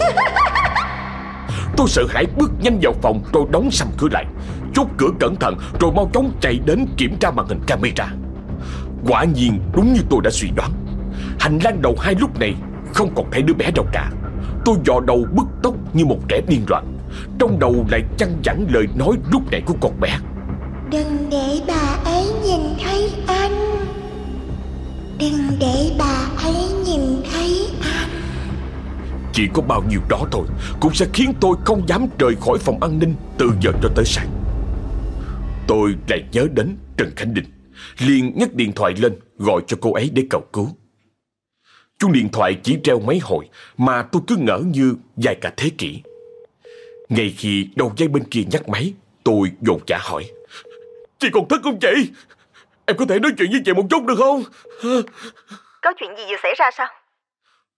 Tôi sợ hãi bước nhanh vào phòng Rồi đóng sầm cửa lại Chốt cửa cẩn thận Rồi mau chóng chạy đến kiểm tra màn hình camera. Quả nhiên đúng như tôi đã suy đoán Hành lang đầu hai lúc này Không còn thấy đứa bé đâu cả. Tôi dò đầu bứt tóc như một trẻ điên loạn Trong đầu lại chăn dẳng lời nói lúc nãy của con bé. Đừng để bà ấy nhìn thấy anh. Đừng để bà ấy nhìn thấy anh. Chỉ có bao nhiêu đó thôi Cũng sẽ khiến tôi không dám rời khỏi phòng an ninh Từ giờ cho tới sáng. Tôi lại nhớ đến Trần Khánh Đình liền nhấc điện thoại lên Gọi cho cô ấy để cầu cứu. Chuông điện thoại chỉ treo mấy hồi Mà tôi cứ ngỡ như dài cả thế kỷ Ngay khi đầu dây bên kia nhắc máy Tôi dồn trả hỏi. Chị còn thức không chị? Em có thể nói chuyện với chị một chút được không? Có chuyện gì vừa xảy ra sao?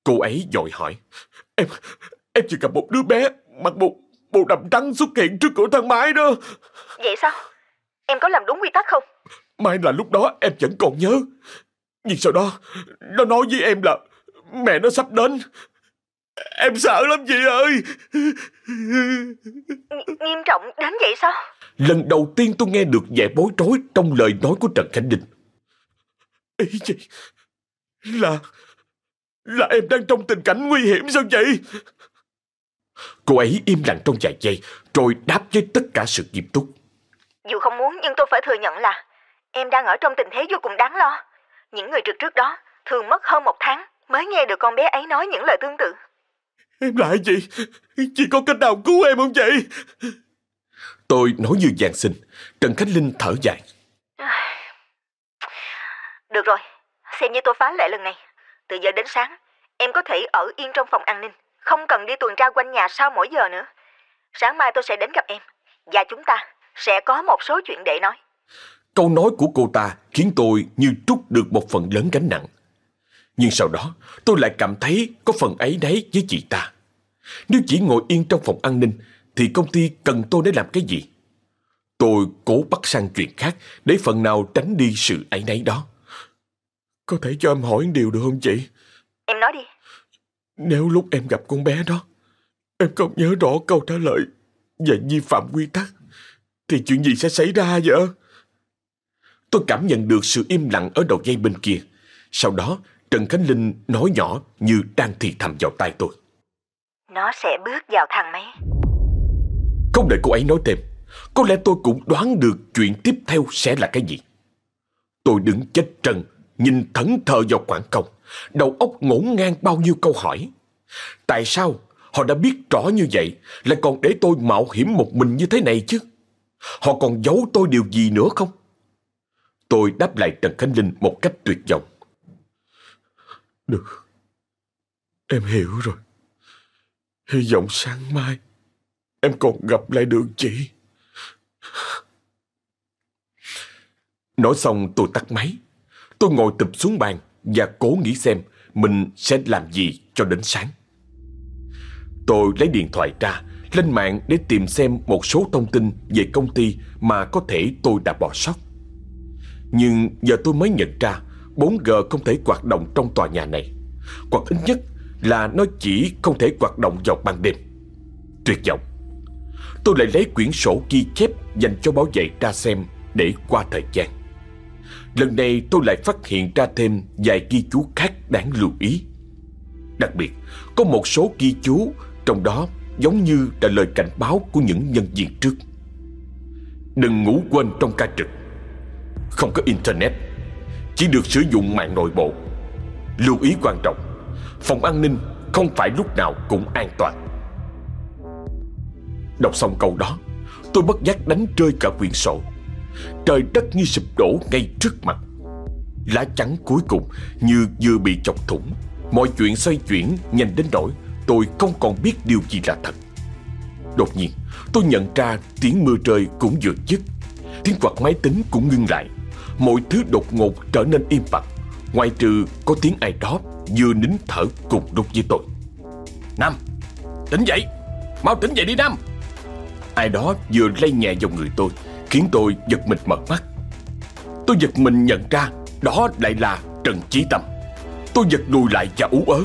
Cô ấy dội hỏi. Em em chỉ gặp một đứa bé Mặc một bộ đầm trắng xuất hiện trước cửa thang máy đó. Vậy sao? Em có làm đúng quy tắc không? May là lúc đó em vẫn còn nhớ. Nhưng sau đó Nó nói với em là Mẹ nó sắp đến Em sợ lắm chị ơi. Nghiêm trọng đến vậy sao? Lần đầu tiên tôi nghe được vẻ bối rối trong lời nói của Trần Khánh Linh. Ý chị là là em đang trong tình cảnh nguy hiểm sao chị? Cô ấy im lặng trong vài giây rồi đáp với tất cả sự nghiêm túc. Dù không muốn nhưng tôi phải thừa nhận là em đang ở trong tình thế vô cùng đáng lo. Những người trực trước đó thường mất hơn một tháng mới nghe được con bé ấy nói những lời tương tự. Em lại chị, chị có cách nào cứu em không chị? Tôi nói như giàn sinh, Trần Khánh Linh thở dài. Được rồi, xem như tôi phá lệ lần này. Từ giờ đến sáng, em có thể ở yên trong phòng an ninh, không cần đi tuần tra quanh nhà sau mỗi giờ nữa. Sáng mai tôi sẽ đến gặp em, và chúng ta sẽ có một số chuyện để nói. Câu nói của cô ta khiến tôi như trút được một phần lớn gánh nặng. Nhưng sau đó tôi lại cảm thấy có phần ấy đấy với chị ta. Nếu chỉ ngồi yên trong phòng an ninh thì công ty cần tôi để làm cái gì? Tôi cố bắt sang chuyện khác để phần nào tránh đi sự ấy nấy đó. Có thể cho em hỏi điều được không chị? Em nói đi. Nếu lúc em gặp con bé đó, em không nhớ rõ câu trả lời về vi phạm quy tắc, thì chuyện gì sẽ xảy ra vậy? Tôi cảm nhận được sự im lặng ở đầu dây bên kia. Sau đó, Trần Khánh Linh nói nhỏ như đang thì thầm vào tai tôi. Nó sẽ bước vào thang máy. Không đợi cô ấy nói thêm, có lẽ tôi cũng đoán được chuyện tiếp theo sẽ là cái gì. Tôi đứng chết trần, nhìn thẫn thờ vào khoảng không, đầu óc ngổn ngang bao nhiêu câu hỏi. Tại sao họ đã biết rõ như vậy lại còn để tôi mạo hiểm một mình như thế này chứ? Họ còn giấu tôi điều gì nữa không? Tôi đáp lại Trần Khánh Linh một cách tuyệt vọng. Được. Em hiểu rồi. Hy vọng sáng mai em còn gặp lại được chị. Nói xong tôi tắt máy. Tôi ngồi tập xuống bàn và cố nghĩ xem mình sẽ làm gì cho đến sáng. Tôi lấy điện thoại ra, lên mạng để tìm xem một số thông tin về công ty mà có thể tôi đã bỏ sót. Nhưng giờ tôi mới nhận ra 4G không thể hoạt động trong tòa nhà này. Hoặc ít nhất là nó chỉ không thể hoạt động vào ban đêm. Tuyệt vọng. Tôi lại lấy quyển sổ ghi chép dành cho bảo vệ ra xem để qua thời gian. Lần này tôi lại phát hiện ra thêm vài ghi chú khác đáng lưu ý. Đặc biệt, có một số ghi chú trong đó giống như là lời cảnh báo của những nhân viên trước. Đừng ngủ quên trong ca trực. Không có Internet, chỉ được sử dụng mạng nội bộ. Lưu ý quan trọng, phòng an ninh không phải lúc nào cũng an toàn. Đọc xong câu đó, tôi bất giác đánh rơi cả quyển sổ. Trời đất như sụp đổ ngay trước mặt. Lá chắn cuối cùng như vừa bị chọc thủng. Mọi chuyện xoay chuyển nhanh đến nỗi tôi không còn biết điều gì là thật. Đột nhiên, tôi nhận ra tiếng mưa rơi cũng vừa dứt. Tiếng quạt máy tính cũng ngưng lại. Mọi thứ đột ngột trở nên im bặt. Ngoài trừ có tiếng ai đó vừa nín thở cùng lúc với tôi. Nam, tỉnh dậy! Mau tỉnh dậy đi Nam! Ai đó vừa lay nhẹ vào người tôi Khiến tôi giật mình mở mắt Tôi giật mình nhận ra Đó lại là Trần Chí Tâm Tôi giật lùi lại và ú ớ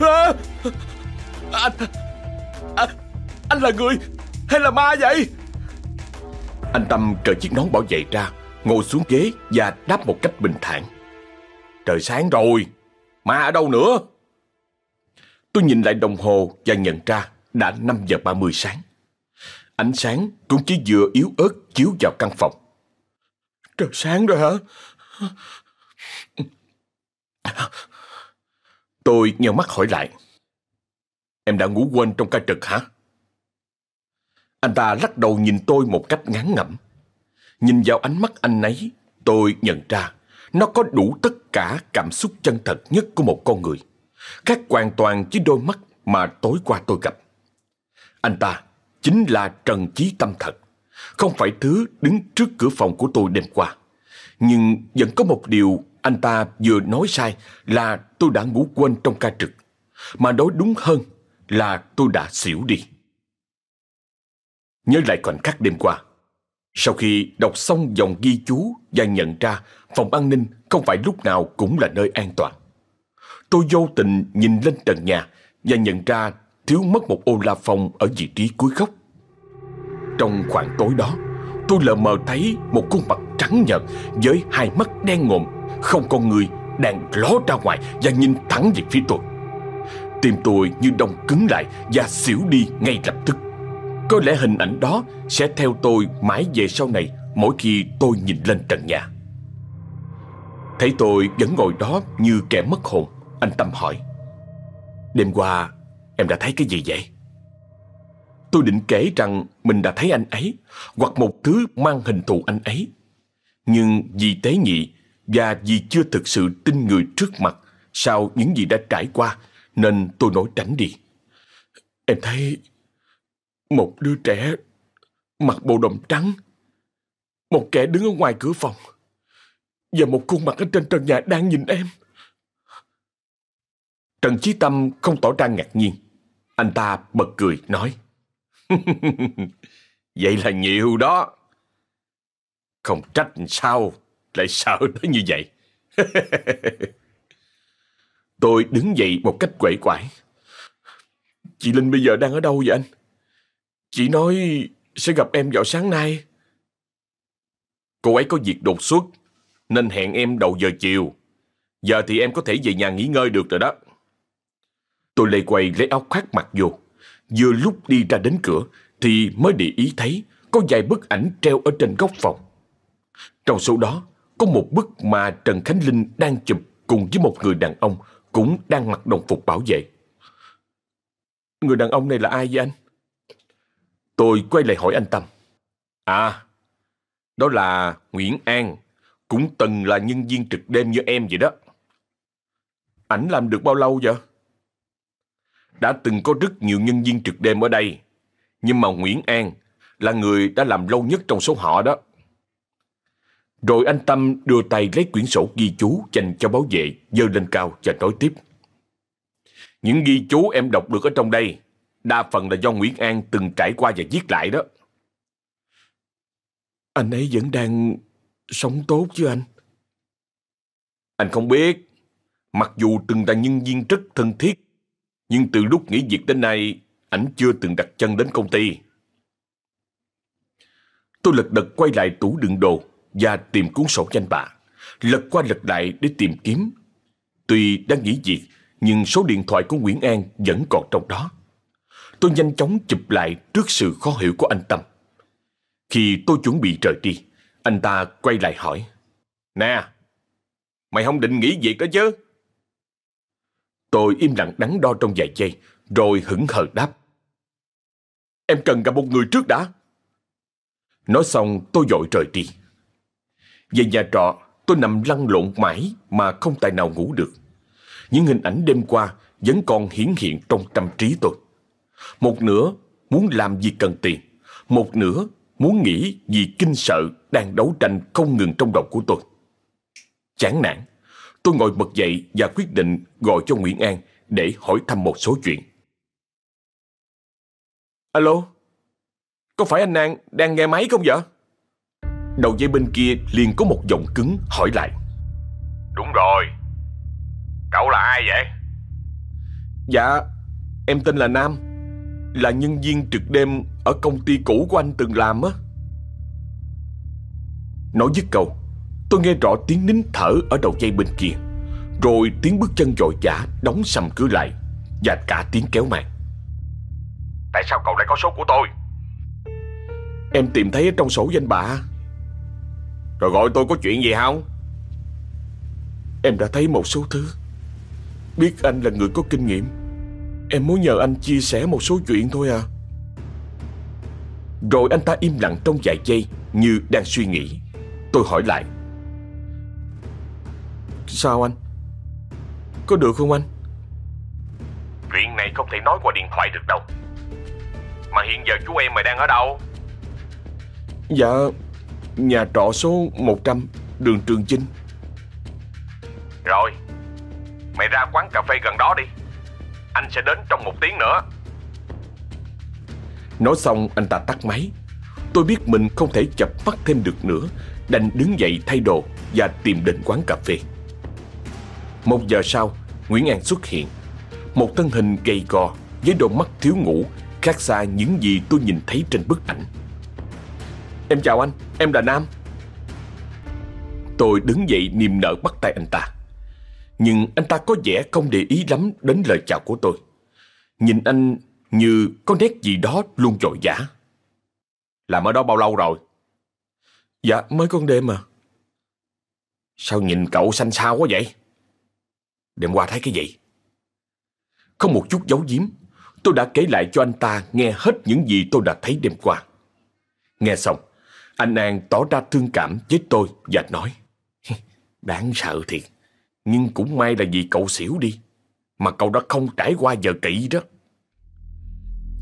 à, anh, anh, anh là người hay là ma vậy? Anh Tâm cởi chiếc nón bảo vệ ra Ngồi xuống ghế và đáp một cách bình thản Trời sáng rồi, Ma ở đâu nữa Tôi nhìn lại đồng hồ và nhận ra Đã 5 giờ 30 sáng Ánh sáng cũng chỉ vừa yếu ớt chiếu vào căn phòng. Trời sáng rồi hả? Tôi nheo mắt hỏi lại. Em đã ngủ quên trong ca trực hả? Anh ta lắc đầu nhìn tôi một cách ngán ngẩm. Nhìn vào ánh mắt anh ấy, tôi nhận ra nó có đủ tất cả cảm xúc chân thật nhất của một con người. Khác hoàn toàn với đôi mắt mà tối qua tôi gặp. Anh ta chính là Trần Chí Tâm thật. Không phải thứ đứng trước cửa phòng của tôi đêm qua. Nhưng vẫn có một điều anh ta vừa nói sai là tôi đã ngủ quên trong ca trực. Mà nói đúng hơn là tôi đã xỉu đi. Nhớ lại khoảnh khắc đêm qua. Sau khi đọc xong dòng ghi chú và nhận ra phòng an ninh không phải lúc nào cũng là nơi an toàn. Tôi vô tình nhìn lên trần nhà và nhận ra thiếu mất một ô la phòng ở vị trí cuối góc. Trong khoảng tối đó, tôi lờ mờ thấy một khuôn mặt trắng nhợt với hai mắt đen ngòm, không con người đang ló ra ngoài và nhìn thẳng về phía tôi. Tim tôi như đông cứng lại và xỉu đi ngay lập tức. Có lẽ hình ảnh đó sẽ theo tôi mãi về sau này mỗi khi tôi nhìn lên trần nhà. Thấy tôi vẫn ngồi đó như kẻ mất hồn, anh Tâm hỏi. Đêm qua em đã thấy cái gì vậy? Tôi định kể rằng mình đã thấy anh ấy hoặc một thứ mang hình thù anh ấy. Nhưng vì tế nhị và vì chưa thực sự tin người trước mặt sau những gì đã trải qua nên tôi nói tránh đi. Em thấy một đứa trẻ mặc bộ đồng trắng, một kẻ đứng ở ngoài cửa phòng và một khuôn mặt ở trên trần nhà đang nhìn em. Trần Chí Tâm không tỏ ra ngạc nhiên. Anh ta bật cười nói. Vậy là nhiều đó. Không trách sao lại sợ nó như vậy. Tôi đứng dậy một cách quậy quải. Chị Linh bây giờ đang ở đâu vậy anh? Chị nói sẽ gặp em vào sáng nay. Cô ấy có việc đột xuất, nên hẹn em đầu giờ chiều. Giờ thì em có thể về nhà nghỉ ngơi được rồi đó. Tôi lê quay lấy áo khoác mặc vô. Vừa lúc đi ra đến cửa thì mới để ý thấy có vài bức ảnh treo ở trên góc phòng. Trong số đó có một bức mà Trần Khánh Linh đang chụp cùng với một người đàn ông cũng đang mặc đồng phục bảo vệ. Người đàn ông này là ai vậy anh? Tôi quay lại hỏi anh Tâm. À, đó là Nguyễn An, cũng từng là nhân viên trực đêm như em vậy đó. Ảnh làm được bao lâu vậy? Đã từng có rất nhiều nhân viên trực đêm ở đây, nhưng mà Nguyễn An là người đã làm lâu nhất trong số họ đó. Rồi anh Tâm đưa tay lấy quyển sổ ghi chú dành cho bảo vệ, dơ lên cao và nói tiếp. Những ghi chú em đọc được ở trong đây, đa phần là do Nguyễn An từng trải qua và viết lại đó. Anh ấy vẫn đang sống tốt chứ anh? Anh không biết. Mặc dù từng là nhân viên rất thân thiết, nhưng từ lúc nghỉ việc đến nay, ảnh chưa từng đặt chân đến công ty. Tôi lật đật quay lại tủ đựng đồ và tìm cuốn sổ danh bạ, lật qua lật lại để tìm kiếm. Tuy đang nghỉ việc, nhưng số điện thoại của Nguyễn An vẫn còn trong đó. Tôi nhanh chóng chụp lại trước sự khó hiểu của anh Tâm. Khi tôi chuẩn bị rời đi, anh ta quay lại hỏi. Nè, mày không định nghỉ việc đó chứ? Tôi im lặng đắn đo trong vài giây, rồi hững hờ đáp. Em cần gặp một người trước đã. Nói xong tôi dội rời đi. Về nhà trọ, tôi nằm lăn lộn mãi mà không tài nào ngủ được. Những hình ảnh đêm qua vẫn còn hiển hiện trong tâm trí tôi. Một nửa muốn làm gì cần tiền, một nửa muốn nghĩ vì kinh sợ đang đấu tranh không ngừng trong đầu của tôi. Chán nản, tôi ngồi bật dậy và quyết định gọi cho Nguyễn An để hỏi thăm một số chuyện. Alo, có phải anh An đang nghe máy không vậy? Đầu dây bên kia liền có một giọng cứng hỏi lại. Đúng rồi. Cậu là ai vậy? Dạ, em tên là Nam. Là nhân viên trực đêm ở công ty cũ của anh từng làm á. Nói dứt câu, tôi nghe rõ tiếng nín thở ở đầu dây bên kia. Rồi tiếng bước chân dội dã đóng sầm cửa lại và cả tiếng kéo màn. Tại sao cậu lại có số của tôi? Em tìm thấy ở trong sổ danh bạ. Rồi gọi tôi có chuyện gì không? Em đã thấy một số thứ. Biết anh là người có kinh nghiệm. Em muốn nhờ anh chia sẻ một số chuyện thôi à. Rồi anh ta im lặng trong vài giây như đang suy nghĩ. Tôi hỏi lại. Sao anh? Có được không anh? Chuyện này không thể nói qua điện thoại được đâu. Mà hiện giờ chú em mày đang ở đâu? Dạ, nhà trọ số 100, đường Trường Chinh. Rồi, mày ra quán cà phê gần đó đi. Anh sẽ đến trong một tiếng nữa. Nói xong anh ta tắt máy. Tôi biết mình không thể chập mắt thêm được nữa, đành đứng dậy thay đồ và tìm đến quán cà phê. Một giờ sau, Nguyễn An xuất hiện. Một thân hình gầy gò với đôi mắt thiếu ngủ khác xa những gì tôi nhìn thấy trên bức ảnh. Em chào anh, em là Nam. Tôi đứng dậy niềm nở bắt tay anh ta. Nhưng anh ta có vẻ không để ý lắm đến lời chào của tôi. Nhìn anh như có nét gì đó luôn trội giả. Làm ở đó bao lâu rồi? Dạ, mới con đêm mà. Sao nhìn cậu xanh xao quá vậy? Đêm qua thấy cái gì? Không một chút giấu giếm, tôi đã kể lại cho anh ta nghe hết những gì tôi đã thấy đêm qua. Nghe xong, anh An tỏ ra thương cảm với tôi và nói Đáng sợ thiệt, nhưng cũng may là vì cậu xỉu đi, mà cậu đã không trải qua giờ kỵ đó.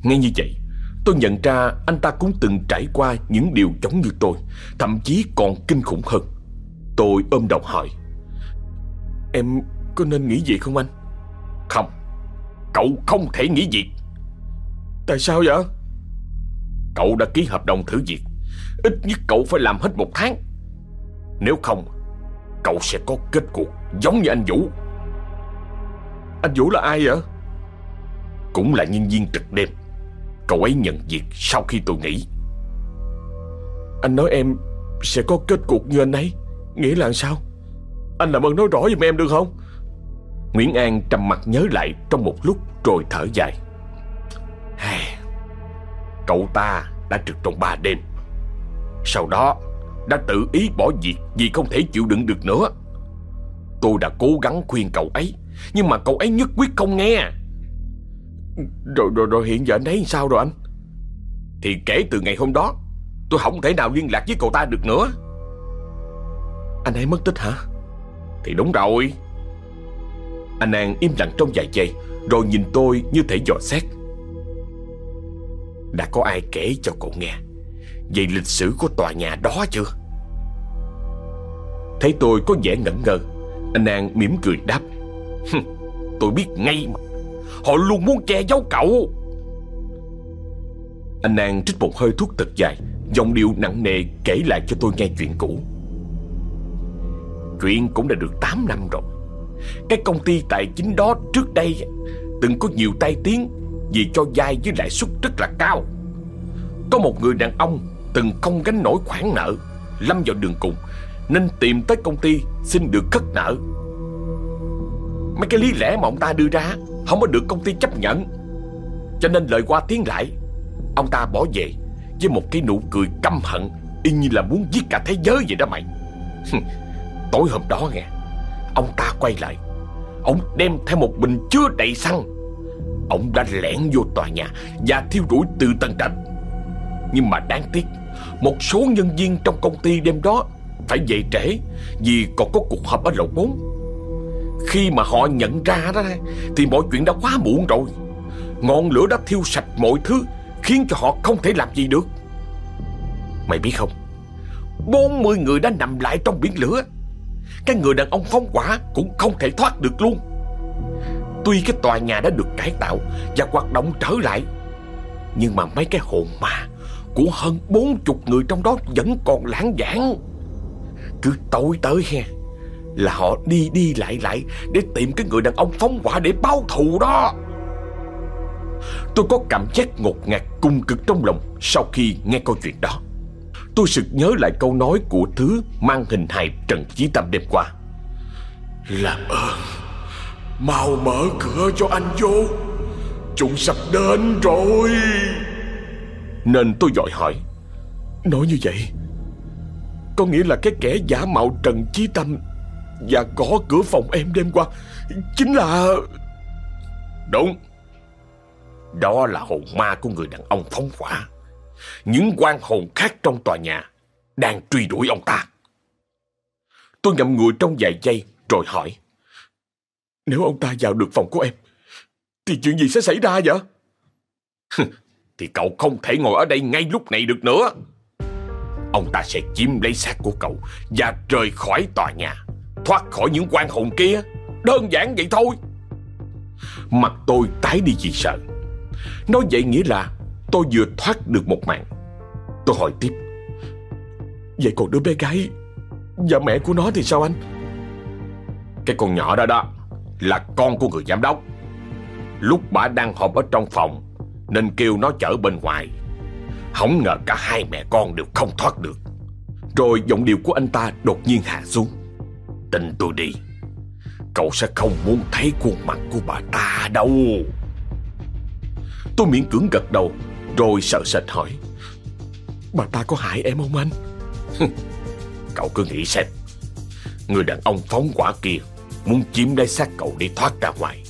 Ngay như vậy, tôi nhận ra anh ta cũng từng trải qua những điều giống như tôi, thậm chí còn kinh khủng hơn. Tôi ôm đầu hỏi Em có nên nghĩ gì không anh? Không, cậu không thể nghĩ việc. Tại sao vậy? Cậu đã ký hợp đồng thử việc Ít nhất cậu phải làm hết một tháng Nếu không Cậu sẽ có kết cục giống như anh Vũ Anh Vũ là ai vậy? Cũng là nhân viên trực đêm Cậu ấy nhận việc sau khi tôi nghỉ Anh nói em sẽ có kết cục như anh ấy Nghĩa là sao? Anh làm ơn nói rõ giùm em được không? Nguyễn An trầm mặt nhớ lại trong một lúc rồi thở dài Cậu ta đã trực trong ba đêm Sau đó đã tự ý bỏ việc vì không thể chịu đựng được nữa. Tôi đã cố gắng khuyên cậu ấy Nhưng mà cậu ấy nhất quyết không nghe. Rồi rồi rồi hiện giờ anh ấy sao rồi anh? Thì kể từ ngày hôm đó Tôi không thể nào liên lạc với cậu ta được nữa. Anh ấy mất tích hả? Thì đúng rồi. Anh An im lặng trong vài giây Rồi nhìn tôi như thể dò xét. Đã có ai kể cho cậu nghe về lịch sử của tòa nhà đó chưa Thấy tôi có vẻ ngẩn ngơ, Anh An mỉm cười đáp. Tôi biết ngay mà. Họ luôn muốn che giấu cậu. Anh An trích một hơi thuốc thật dài, Giọng điệu nặng nề kể lại cho tôi nghe chuyện cũ. Chuyện cũng đã được 8 năm rồi. Cái công ty tài chính đó trước đây Từng có nhiều tai tiếng vì cho vay với lãi suất rất là cao. Có một người đàn ông từng không gánh nổi khoản nợ, lâm vào đường cùng, nên tìm tới công ty xin được cất nợ. Mấy cái lý lẽ mà ông ta đưa ra không có được công ty chấp nhận. Cho nên lời qua tiếng lại, ông ta bỏ về với một cái nụ cười căm hận, y như là muốn giết cả thế giới vậy đó mày. Tối hôm đó nghe, ông ta quay lại, ông đem theo một bình chứa đầy xăng Ông đã lẻn vô tòa nhà Và thiêu rụi từ tầng trệt Nhưng mà đáng tiếc một số nhân viên trong công ty đêm đó Phải về trễ Vì còn có cuộc họp ở lầu 4 Khi mà họ nhận ra đó, Thì mọi chuyện đã quá muộn rồi. Ngọn lửa đã thiêu sạch mọi thứ, Khiến cho họ không thể làm gì được. Mày biết không? 40 người đã nằm lại trong biển lửa. Cái người đàn ông phóng quả Cũng không thể thoát được luôn. Tuy cái tòa nhà đã được cải tạo Và hoạt động trở lại, Nhưng mà mấy cái hồn ma của hơn bốn chục người trong đó Vẫn còn lãng giảng. Cứ tối tới he, Là họ đi đi lại lại Để tìm cái người đàn ông phóng hỏa để báo thù đó. Tôi có cảm giác ngột ngạt, cung cực trong lòng Sau khi nghe câu chuyện đó. Tôi sực nhớ lại câu nói của thứ Mang hình hài Trần Chí Tâm đêm qua. Làm ơn, Mau mở cửa cho anh vô, Chúng sắp đến rồi. Nên tôi dội hỏi. Nói như vậy, Có nghĩa là cái kẻ giả mạo Trần Chí Tâm Và gõ cửa phòng em đêm qua Chính là Đúng. Đó là hồn ma của người đàn ông phóng hỏa. Những quan hồn khác trong tòa nhà Đang truy đuổi ông ta. Tôi ngậm ngùi trong vài giây Rồi hỏi, nếu ông ta vào được phòng của em, Thì chuyện gì sẽ xảy ra vậy? Thì cậu không thể ngồi ở đây ngay lúc này được nữa. Ông ta sẽ chiếm lấy xác của cậu Và rời khỏi tòa nhà, Thoát khỏi những quan hồn kia. Đơn giản vậy thôi. Mặt tôi tái đi vì sợ. Nói vậy nghĩa là Tôi vừa thoát được một mạng. Tôi hỏi tiếp, Vậy còn đứa bé gái Và mẹ của nó thì sao anh? Cái con nhỏ đó đó là con của người giám đốc. Lúc bà đang họp ở trong phòng nên kêu nó chở bên ngoài. Không ngờ cả hai mẹ con đều không thoát được. Rồi giọng điệu của anh ta đột nhiên hạ xuống. Tin tôi đi, Cậu sẽ không muốn thấy khuôn mặt của bà ta đâu. Tôi miễn cưỡng gật đầu, Rồi sợ sệt hỏi, Bà ta có hại em không anh? Cậu cứ nghĩ xem, Người đàn ông phóng quả kia Muốn chiếm lấy xác cậu để thoát ra ngoài.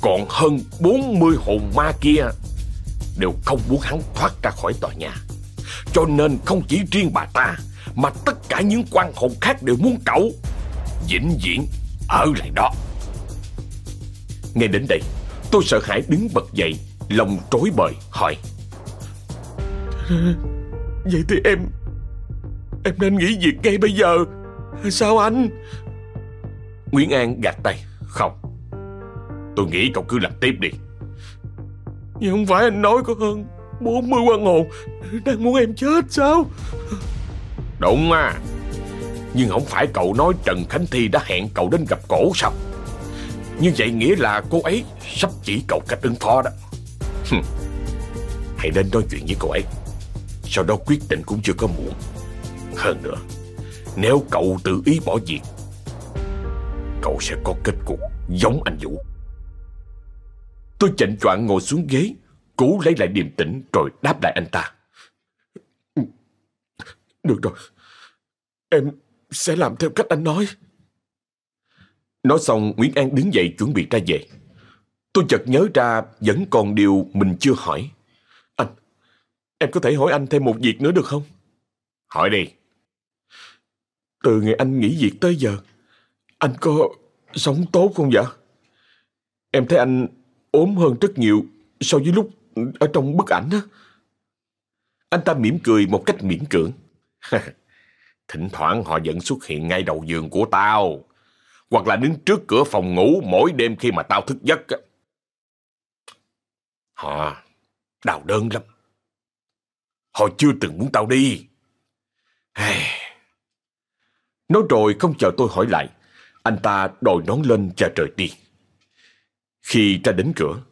Còn hơn 40 hồn ma kia Đều không muốn hắn thoát ra khỏi tòa nhà. Cho nên không chỉ riêng bà ta Mà tất cả những quan hồn khác đều muốn cậu Vĩnh viễn ở lại đó. Nghe đến đây Tôi sợ hãi đứng bật dậy Lòng trối bời hỏi. Vậy thì em Em nên nghỉ việc ngay bây giờ. Sao anh? Nguyễn An gạt tay Không. Tôi nghĩ cậu cứ làm tiếp đi nhưng không phải anh nói có hơn 40 quan hồn Đang muốn em chết sao? Đúng à. Nhưng không phải cậu nói Trần Khánh Thi đã hẹn cậu đến gặp cổ sao? Như vậy nghĩa là cô ấy Sắp chỉ cậu cách ứng phó đó. Hãy đến nói chuyện với cô ấy. Sau đó quyết định cũng chưa có muộn. Hơn nữa, Nếu cậu tự ý bỏ việc, Cậu sẽ có kết cục giống anh Vũ. Tôi chạnh choạng ngồi xuống ghế Cố lấy lại điềm tĩnh Rồi đáp lại anh ta. Được rồi. Em sẽ làm theo cách anh nói. Nói xong Nguyễn An đứng dậy chuẩn bị ra về. Tôi chợt nhớ ra Vẫn còn điều mình chưa hỏi. Anh Em có thể hỏi anh thêm một việc nữa được không? Hỏi đi. Từ ngày anh nghỉ việc tới giờ Anh có sống tốt không vậy? Em thấy anh ốm hơn rất nhiều So với lúc ở trong bức ảnh á. Anh ta mỉm cười một cách miễn cưỡng. Thỉnh thoảng họ vẫn xuất hiện ngay đầu giường của tao, Hoặc là đứng trước cửa phòng ngủ mỗi đêm khi mà tao thức giấc Họ đau đớn lắm. Họ chưa từng muốn tao đi. Nói rồi không chờ tôi hỏi lại, Anh ta đội nón lên và trời đi. Khi ra đến cửa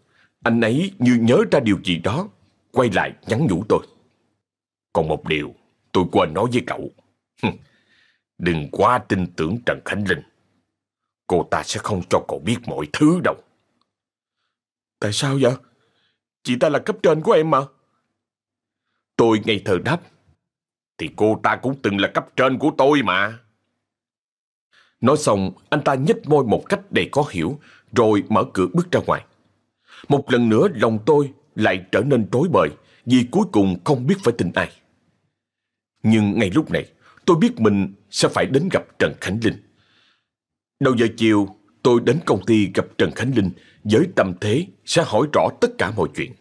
Anh ấy như nhớ ra điều gì đó Quay lại nhắn nhủ tôi. Còn một điều tôi quên nói với cậu. Đừng quá tin tưởng Trần Khánh Linh. Cô ta sẽ không cho cậu biết mọi thứ đâu. Tại sao vậy? Chị ta là cấp trên của em mà. Tôi ngây thơ đáp. Thì cô ta cũng từng là cấp trên của tôi mà. Nói xong anh ta nhếch môi một cách đầy có hiểu rồi mở cửa bước ra ngoài. Một lần nữa lòng tôi lại trở nên rối bời Vì cuối cùng không biết phải tin ai. Nhưng ngay lúc này tôi biết mình sẽ phải đến gặp Trần Khánh Linh. Đầu giờ chiều tôi đến công ty gặp Trần Khánh Linh Với tâm thế sẽ hỏi rõ tất cả mọi chuyện.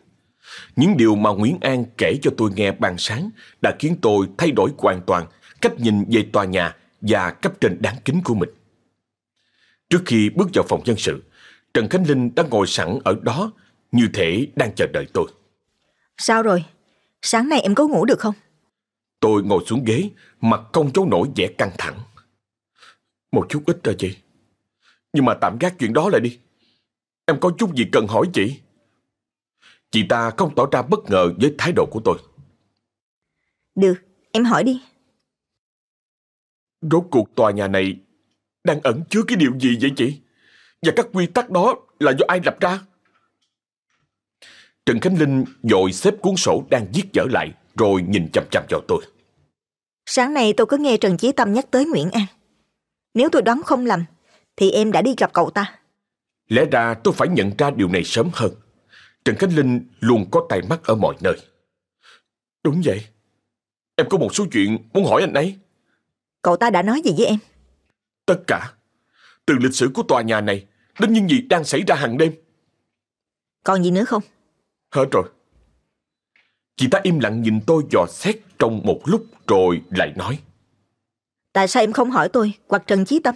Những điều mà Nguyễn An kể cho tôi nghe ban sáng đã khiến tôi thay đổi hoàn toàn cách nhìn về tòa nhà và cấp trên đáng kính của mình. Trước khi bước vào phòng nhân sự, Trần Khánh Linh đã ngồi sẵn ở đó như thể đang chờ đợi tôi. Sao rồi? Sáng nay em có ngủ được không? Tôi ngồi xuống ghế, mặt không giấu nổi vẻ căng thẳng. Một chút ít rồi chị. Nhưng mà tạm gác chuyện đó lại đi. Em có chút gì cần hỏi chị. Chị ta không tỏ ra bất ngờ với thái độ của tôi. Được, em hỏi đi. Rốt cuộc tòa nhà này đang ẩn chứa cái điều gì vậy chị? Và các quy tắc đó là do ai lập ra? Trần Khánh Linh dội xếp cuốn sổ đang viết trở lại rồi nhìn chăm chăm vào tôi. Sáng nay tôi có nghe Trần Chí Tâm nhắc tới Nguyễn An. Nếu tôi đoán không lầm, thì em đã đi gặp cậu ta. Lẽ ra tôi phải nhận ra điều này sớm hơn. Trần Khánh Linh luôn có tay mắt ở mọi nơi. Đúng vậy. Em có một số chuyện muốn hỏi anh ấy. Cậu ta đã nói gì với em? Tất cả. Từ lịch sử của tòa nhà này đến những gì đang xảy ra hàng đêm. Còn gì nữa không? Hết rồi. Chị ta im lặng nhìn tôi dò xét trong một lúc rồi lại nói. Tại sao em không hỏi tôi hoặc Trần Chí Tâm?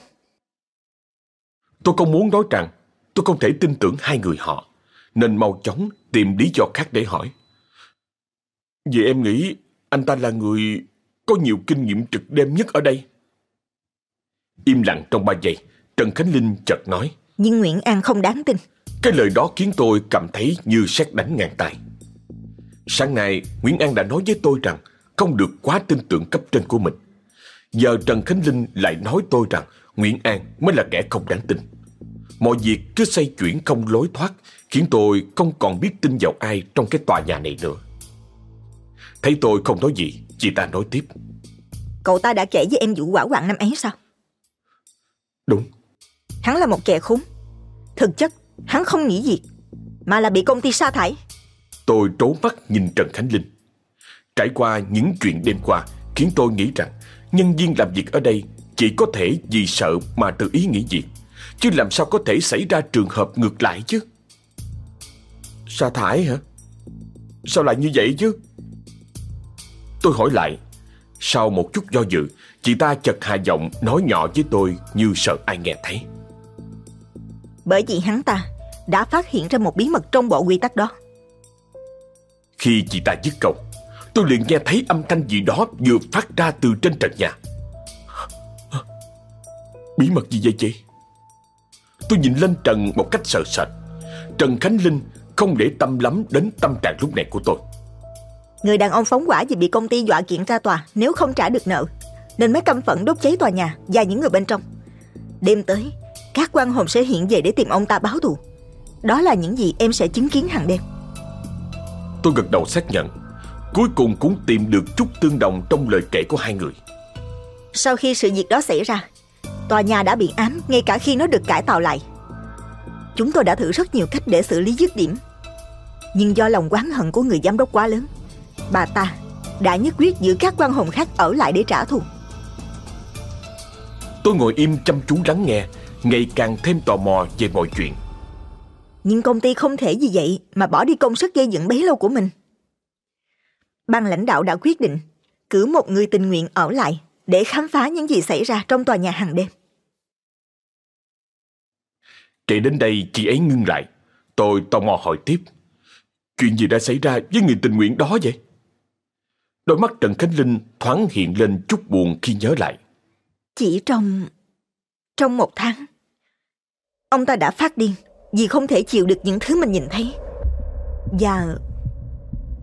Tôi không muốn nói rằng tôi không thể tin tưởng hai người họ nên mau chóng tìm lý do khác để hỏi. Vì em nghĩ anh ta là người có nhiều kinh nghiệm trực đêm nhất ở đây. Im lặng trong ba giây, Trần Khánh Linh chợt nói. Nhưng Nguyễn An không đáng tin. Cái lời đó khiến tôi cảm thấy như sét đánh ngang tay. Sáng nay, Nguyễn An đã nói với tôi rằng không được quá tin tưởng cấp trên của mình. Giờ Trần Khánh Linh lại nói tôi rằng Nguyễn An mới là kẻ không đáng tin. Mọi việc cứ xoay chuyển không lối thoát khiến tôi không còn biết tin vào ai trong cái tòa nhà này nữa. Thấy tôi không nói gì, chị ta nói tiếp. Cậu ta đã kể với em vụ quả quạng năm ấy sao? Đúng. Hắn là một kẻ khốn. Thực chất, hắn không nghĩ việc, mà là bị công ty sa thải. Tôi trố mắt nhìn Trần Khánh Linh. Trải qua những chuyện đêm qua khiến tôi nghĩ rằng nhân viên làm việc ở đây chỉ có thể vì sợ mà tự ý nghỉ việc. Chứ làm sao có thể xảy ra trường hợp ngược lại chứ? Sa thải hả? Sao lại như vậy chứ? Tôi hỏi lại. Sau một chút do dự, chị ta chợt hạ giọng nói nhỏ với tôi như sợ ai nghe thấy. Bởi vì hắn ta đã phát hiện ra một bí mật trong bộ quy tắc đó. Khi chị ta dứt câu, tôi liền nghe thấy âm thanh gì đó vừa phát ra từ trên trần nhà. Bí mật gì vậy chị? Tôi nhìn lên Trần một cách sợ sệt. Trần Khánh Linh không để tâm lắm đến tâm trạng lúc này của tôi. Người đàn ông phóng quả vì bị công ty dọa kiện ra tòa nếu không trả được nợ, nên mới căm phẫn đốt cháy tòa nhà và những người bên trong. Đêm tới, các quan hồn sẽ hiện về để tìm ông ta báo thù. Đó là những gì em sẽ chứng kiến hàng đêm. Tôi gật đầu xác nhận. Cuối cùng cũng tìm được chút tương đồng trong lời kể của hai người. Sau khi sự việc đó xảy ra, tòa nhà đã bị ám ngay cả khi nó được cải tạo lại. Chúng tôi đã thử rất nhiều cách để xử lý dứt điểm. Nhưng do lòng oán hận của người giám đốc quá lớn, bà ta đã nhất quyết giữ các quan hồn khác ở lại để trả thù. Tôi ngồi im chăm chú lắng nghe, ngày càng thêm tò mò về mọi chuyện. Nhưng công ty không thể vì vậy mà bỏ đi công sức gây dựng bấy lâu của mình. Ban lãnh đạo đã quyết định cử một người tình nguyện ở lại để khám phá những gì xảy ra trong tòa nhà hàng đêm. Kể đến đây chị ấy ngưng lại. Tôi tò mò hỏi tiếp. Chuyện gì đã xảy ra với người tình nguyện đó vậy? Đôi mắt Trần Khánh Linh thoáng hiện lên chút buồn khi nhớ lại. Chỉ trong... trong một tháng, ông ta đã phát điên vì không thể chịu được những thứ mình nhìn thấy. Và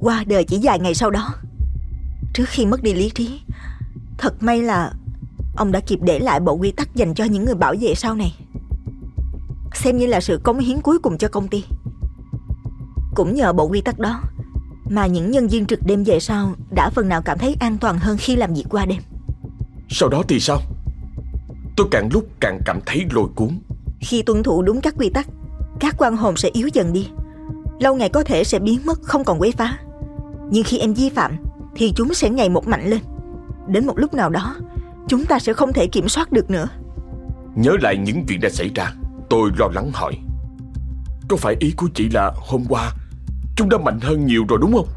qua đời chỉ vài ngày sau đó, trước khi mất đi lý trí, thật may là ông đã kịp để lại bộ quy tắc dành cho những người bảo vệ sau này. Xem như là sự cống hiến cuối cùng cho công ty. Cũng nhờ bộ quy tắc đó mà những nhân viên trực đêm về sau đã phần nào cảm thấy an toàn hơn khi làm việc qua đêm. Sau đó thì sao? Tôi càng lúc càng cảm thấy lôi cuốn. Khi tuân thủ đúng các quy tắc, các quan hồn sẽ yếu dần đi. Lâu ngày có thể sẽ biến mất không còn quấy phá. Nhưng khi em vi phạm thì chúng sẽ ngày một mạnh lên. Đến một lúc nào đó, chúng ta sẽ không thể kiểm soát được nữa. Nhớ lại những chuyện đã xảy ra, tôi lo lắng hỏi. Có phải ý của chị là hôm qua chúng đã mạnh hơn nhiều rồi đúng không?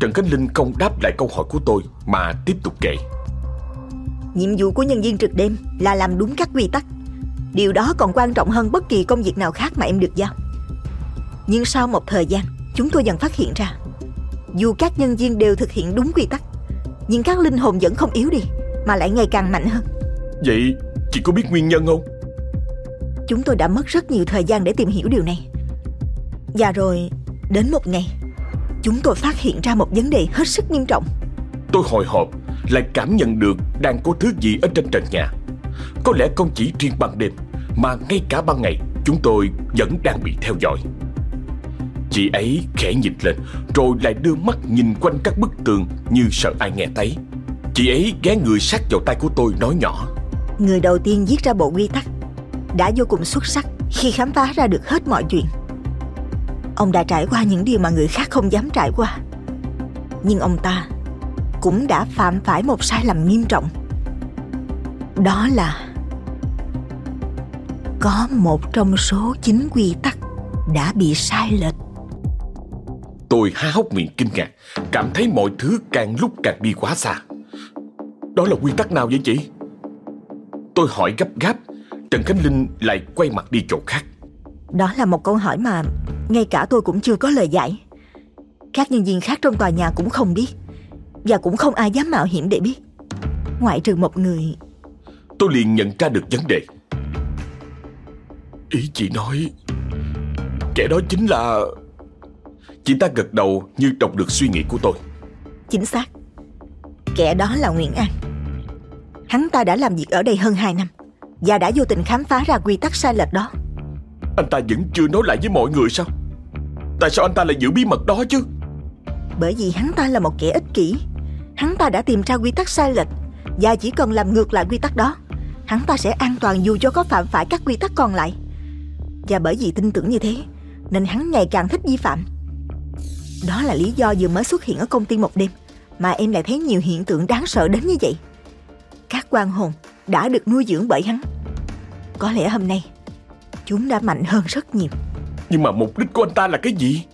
Trần Khánh Linh không đáp lại câu hỏi của tôi mà tiếp tục kể. Nhiệm vụ của nhân viên trực đêm là làm đúng các quy tắc. Điều đó còn quan trọng hơn bất kỳ công việc nào khác mà em được giao. Nhưng sau một thời gian, chúng tôi dần phát hiện ra, dù các nhân viên đều thực hiện đúng quy tắc, nhưng các linh hồn vẫn không yếu đi, mà lại ngày càng mạnh hơn. Vậy chị có biết nguyên nhân không? Chúng tôi đã mất rất nhiều thời gian để tìm hiểu điều này. Và rồi, đến một ngày, chúng tôi phát hiện ra một vấn đề hết sức nghiêm trọng. Tôi hồi hộp, lại cảm nhận được đang có thứ gì ở trên trần nhà. Có lẽ không chỉ riêng ban đêm, mà ngay cả ban ngày chúng tôi vẫn đang bị theo dõi. Chị ấy khẽ nhìn lên, rồi lại đưa mắt nhìn quanh các bức tường như sợ ai nghe thấy. Chị ấy ghé người sát vào tay của tôi nói nhỏ. Người đầu tiên viết ra bộ quy tắc đã vô cùng xuất sắc khi khám phá ra được hết mọi chuyện. Ông đã trải qua những điều mà người khác không dám trải qua. Nhưng ông ta cũng đã phạm phải một sai lầm nghiêm trọng. Đó là có một trong số chín quy tắc đã bị sai lệch. Tôi há hốc miệng kinh ngạc, cảm thấy mọi thứ càng lúc càng đi quá xa. Đó là quy tắc nào vậy chị? Tôi hỏi gấp gáp, Trần Khánh Linh lại quay mặt đi chỗ khác. Đó là một câu hỏi mà ngay cả tôi cũng chưa có lời giải. Các nhân viên khác trong tòa nhà cũng không biết và cũng không ai dám mạo hiểm để biết. Ngoại trừ một người. Tôi liền nhận ra được vấn đề. Ý chị nói. Kẻ đó chính là Chị ta gật đầu như đọc được suy nghĩ của tôi. Chính xác. Kẻ đó là Nguyễn An. Hắn ta đã làm việc ở đây hơn 2 năm Và đã vô tình khám phá ra quy tắc sai lệch đó. Anh ta vẫn chưa nói lại với mọi người sao? Tại sao anh ta lại giữ bí mật đó chứ? Bởi vì hắn ta là một kẻ ích kỷ. Hắn ta đã tìm ra quy tắc sai lệch Và chỉ cần làm ngược lại quy tắc đó Hắn ta sẽ an toàn dù cho có phạm phải các quy tắc còn lại Và bởi vì tin tưởng như thế Nên hắn ngày càng thích vi phạm. Đó là lý do vừa mới xuất hiện ở công ty một đêm Mà em lại thấy nhiều hiện tượng đáng sợ đến như vậy. Các quan hồn đã được nuôi dưỡng bởi hắn. Có lẽ hôm nay Chúng đã mạnh hơn rất nhiều. Nhưng mà mục đích của anh ta là cái gì?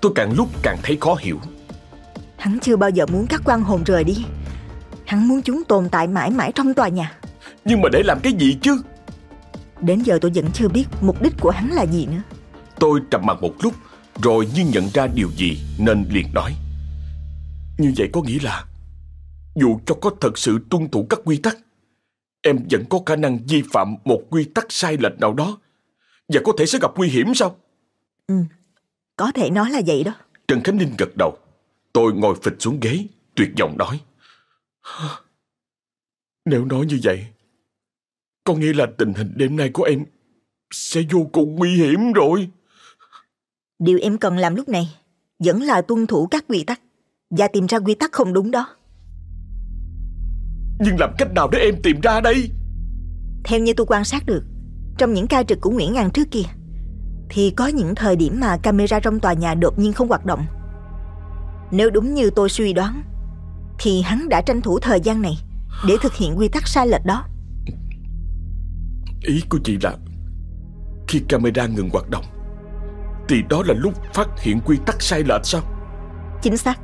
Tôi càng lúc càng thấy khó hiểu. Hắn chưa bao giờ muốn các quan hồn rời đi. Hắn muốn chúng tồn tại mãi mãi trong tòa nhà. Nhưng mà để làm cái gì chứ Đến giờ tôi vẫn chưa biết mục đích của hắn là gì nữa. Tôi trầm mặt một lúc Rồi như nhận ra điều gì Nên liền nói. Như vậy có nghĩa là Dù cho có thật sự tuân thủ các quy tắc Em vẫn có khả năng vi phạm một quy tắc sai lệch nào đó Và có thể sẽ gặp nguy hiểm sao? Ừ, có thể nói là vậy đó. Trần Khánh Ninh gật đầu. Tôi ngồi phịch xuống ghế Tuyệt vọng nói. Nếu nói như vậy Có nghĩa là tình hình đêm nay của em Sẽ vô cùng nguy hiểm rồi. Điều em cần làm lúc này Vẫn là tuân thủ các quy tắc Và tìm ra quy tắc không đúng đó. Nhưng làm cách nào để em tìm ra đây? Theo như tôi quan sát được Trong những ca trực của Nguyễn An trước kia Thì có những thời điểm mà camera trong tòa nhà đột nhiên không hoạt động. Nếu đúng như tôi suy đoán Thì hắn đã tranh thủ thời gian này Để thực hiện quy tắc sai lệch đó Ý của chị là Khi camera ngừng hoạt động Thì đó là lúc phát hiện quy tắc sai lệch sao? Chính xác.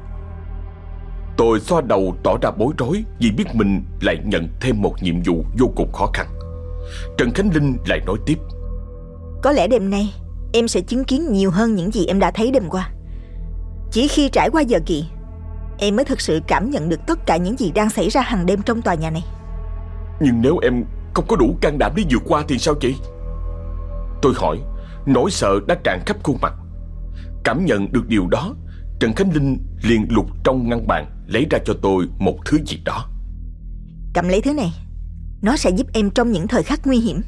Tôi xoa đầu tỏ ra bối rối Vì biết mình lại nhận thêm một nhiệm vụ vô cùng khó khăn. Trần Khánh Linh lại nói tiếp. Có lẽ đêm nay Em sẽ chứng kiến nhiều hơn những gì em đã thấy đêm qua. Chỉ khi trải qua giờ kỳ Em mới thực sự cảm nhận được tất cả những gì đang xảy ra hàng đêm trong tòa nhà này. Nhưng nếu em không có đủ can đảm để vượt qua thì sao chị? Tôi hỏi Nỗi sợ đã tràn khắp khuôn mặt. Cảm nhận được điều đó Trần Khánh Linh liền lục trong ngăn bàn Lấy ra cho tôi một thứ gì đó. Cầm lấy thứ này. Nó sẽ giúp em trong những thời khắc nguy hiểm.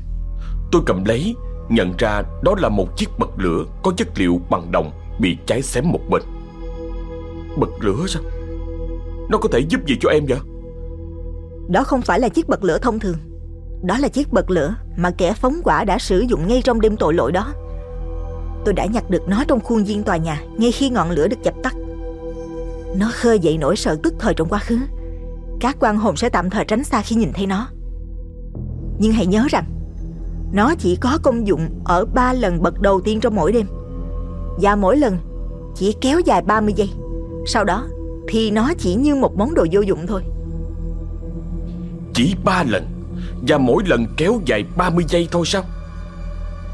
Tôi cầm lấy Nhận ra đó là một chiếc bật lửa Có chất liệu bằng đồng Bị cháy xém một bên. Bật lửa sao? Nó có thể giúp gì cho em vậy? Đó không phải là chiếc bật lửa thông thường đó là chiếc bật lửa Mà kẻ phóng quả đã sử dụng ngay trong đêm tội lỗi đó. Tôi đã nhặt được nó trong khuôn viên tòa nhà Ngay khi ngọn lửa được dập tắt. Nó khơi dậy nỗi sợ tức thời trong quá khứ. Các quan hồn sẽ tạm thời tránh xa khi nhìn thấy nó. Nhưng hãy nhớ rằng, Nó chỉ có công dụng ở 3 lần bật đầu tiên trong mỗi đêm. Và mỗi lần chỉ kéo dài 30 giây. Sau đó thì nó chỉ như một món đồ vô dụng thôi. Chỉ ba lần. Và mỗi lần kéo dài 30 giây thôi sao?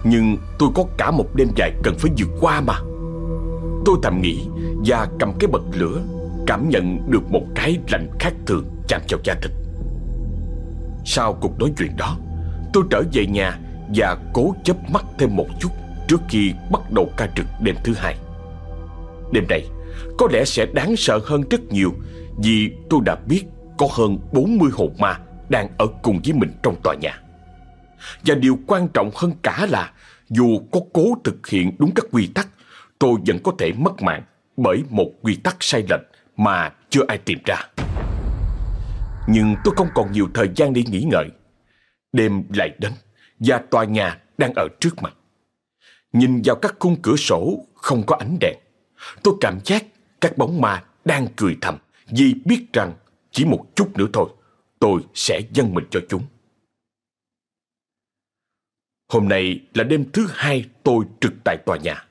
Nhưng tôi có cả một đêm dài cần phải vượt qua mà. Tôi thầm nghĩ Và cầm cái bật lửa, Cảm nhận được một cái lạnh khác thường chạm vào da thịt. Sau cuộc nói chuyện đó, Tôi trở về nhà Và cố chớp mắt thêm một chút Trước khi bắt đầu ca trực đêm thứ hai. Đêm này Có lẽ sẽ đáng sợ hơn rất nhiều Vì tôi đã biết Có hơn 40 hồn ma đang ở cùng với mình trong tòa nhà. Và điều quan trọng hơn cả là, Dù có cố thực hiện đúng các quy tắc, Tôi vẫn có thể mất mạng Bởi một quy tắc sai lệch Mà chưa ai tìm ra. Nhưng tôi không còn nhiều thời gian để nghĩ ngợi. Đêm lại đến Và tòa nhà đang ở trước mặt. Nhìn vào các khung cửa sổ, không có ánh đèn, Tôi cảm giác các bóng ma đang cười thầm Vì biết rằng chỉ một chút nữa thôi. Tôi sẽ dâng mình cho chúng. Hôm nay là đêm thứ hai tôi trực tại tòa nhà.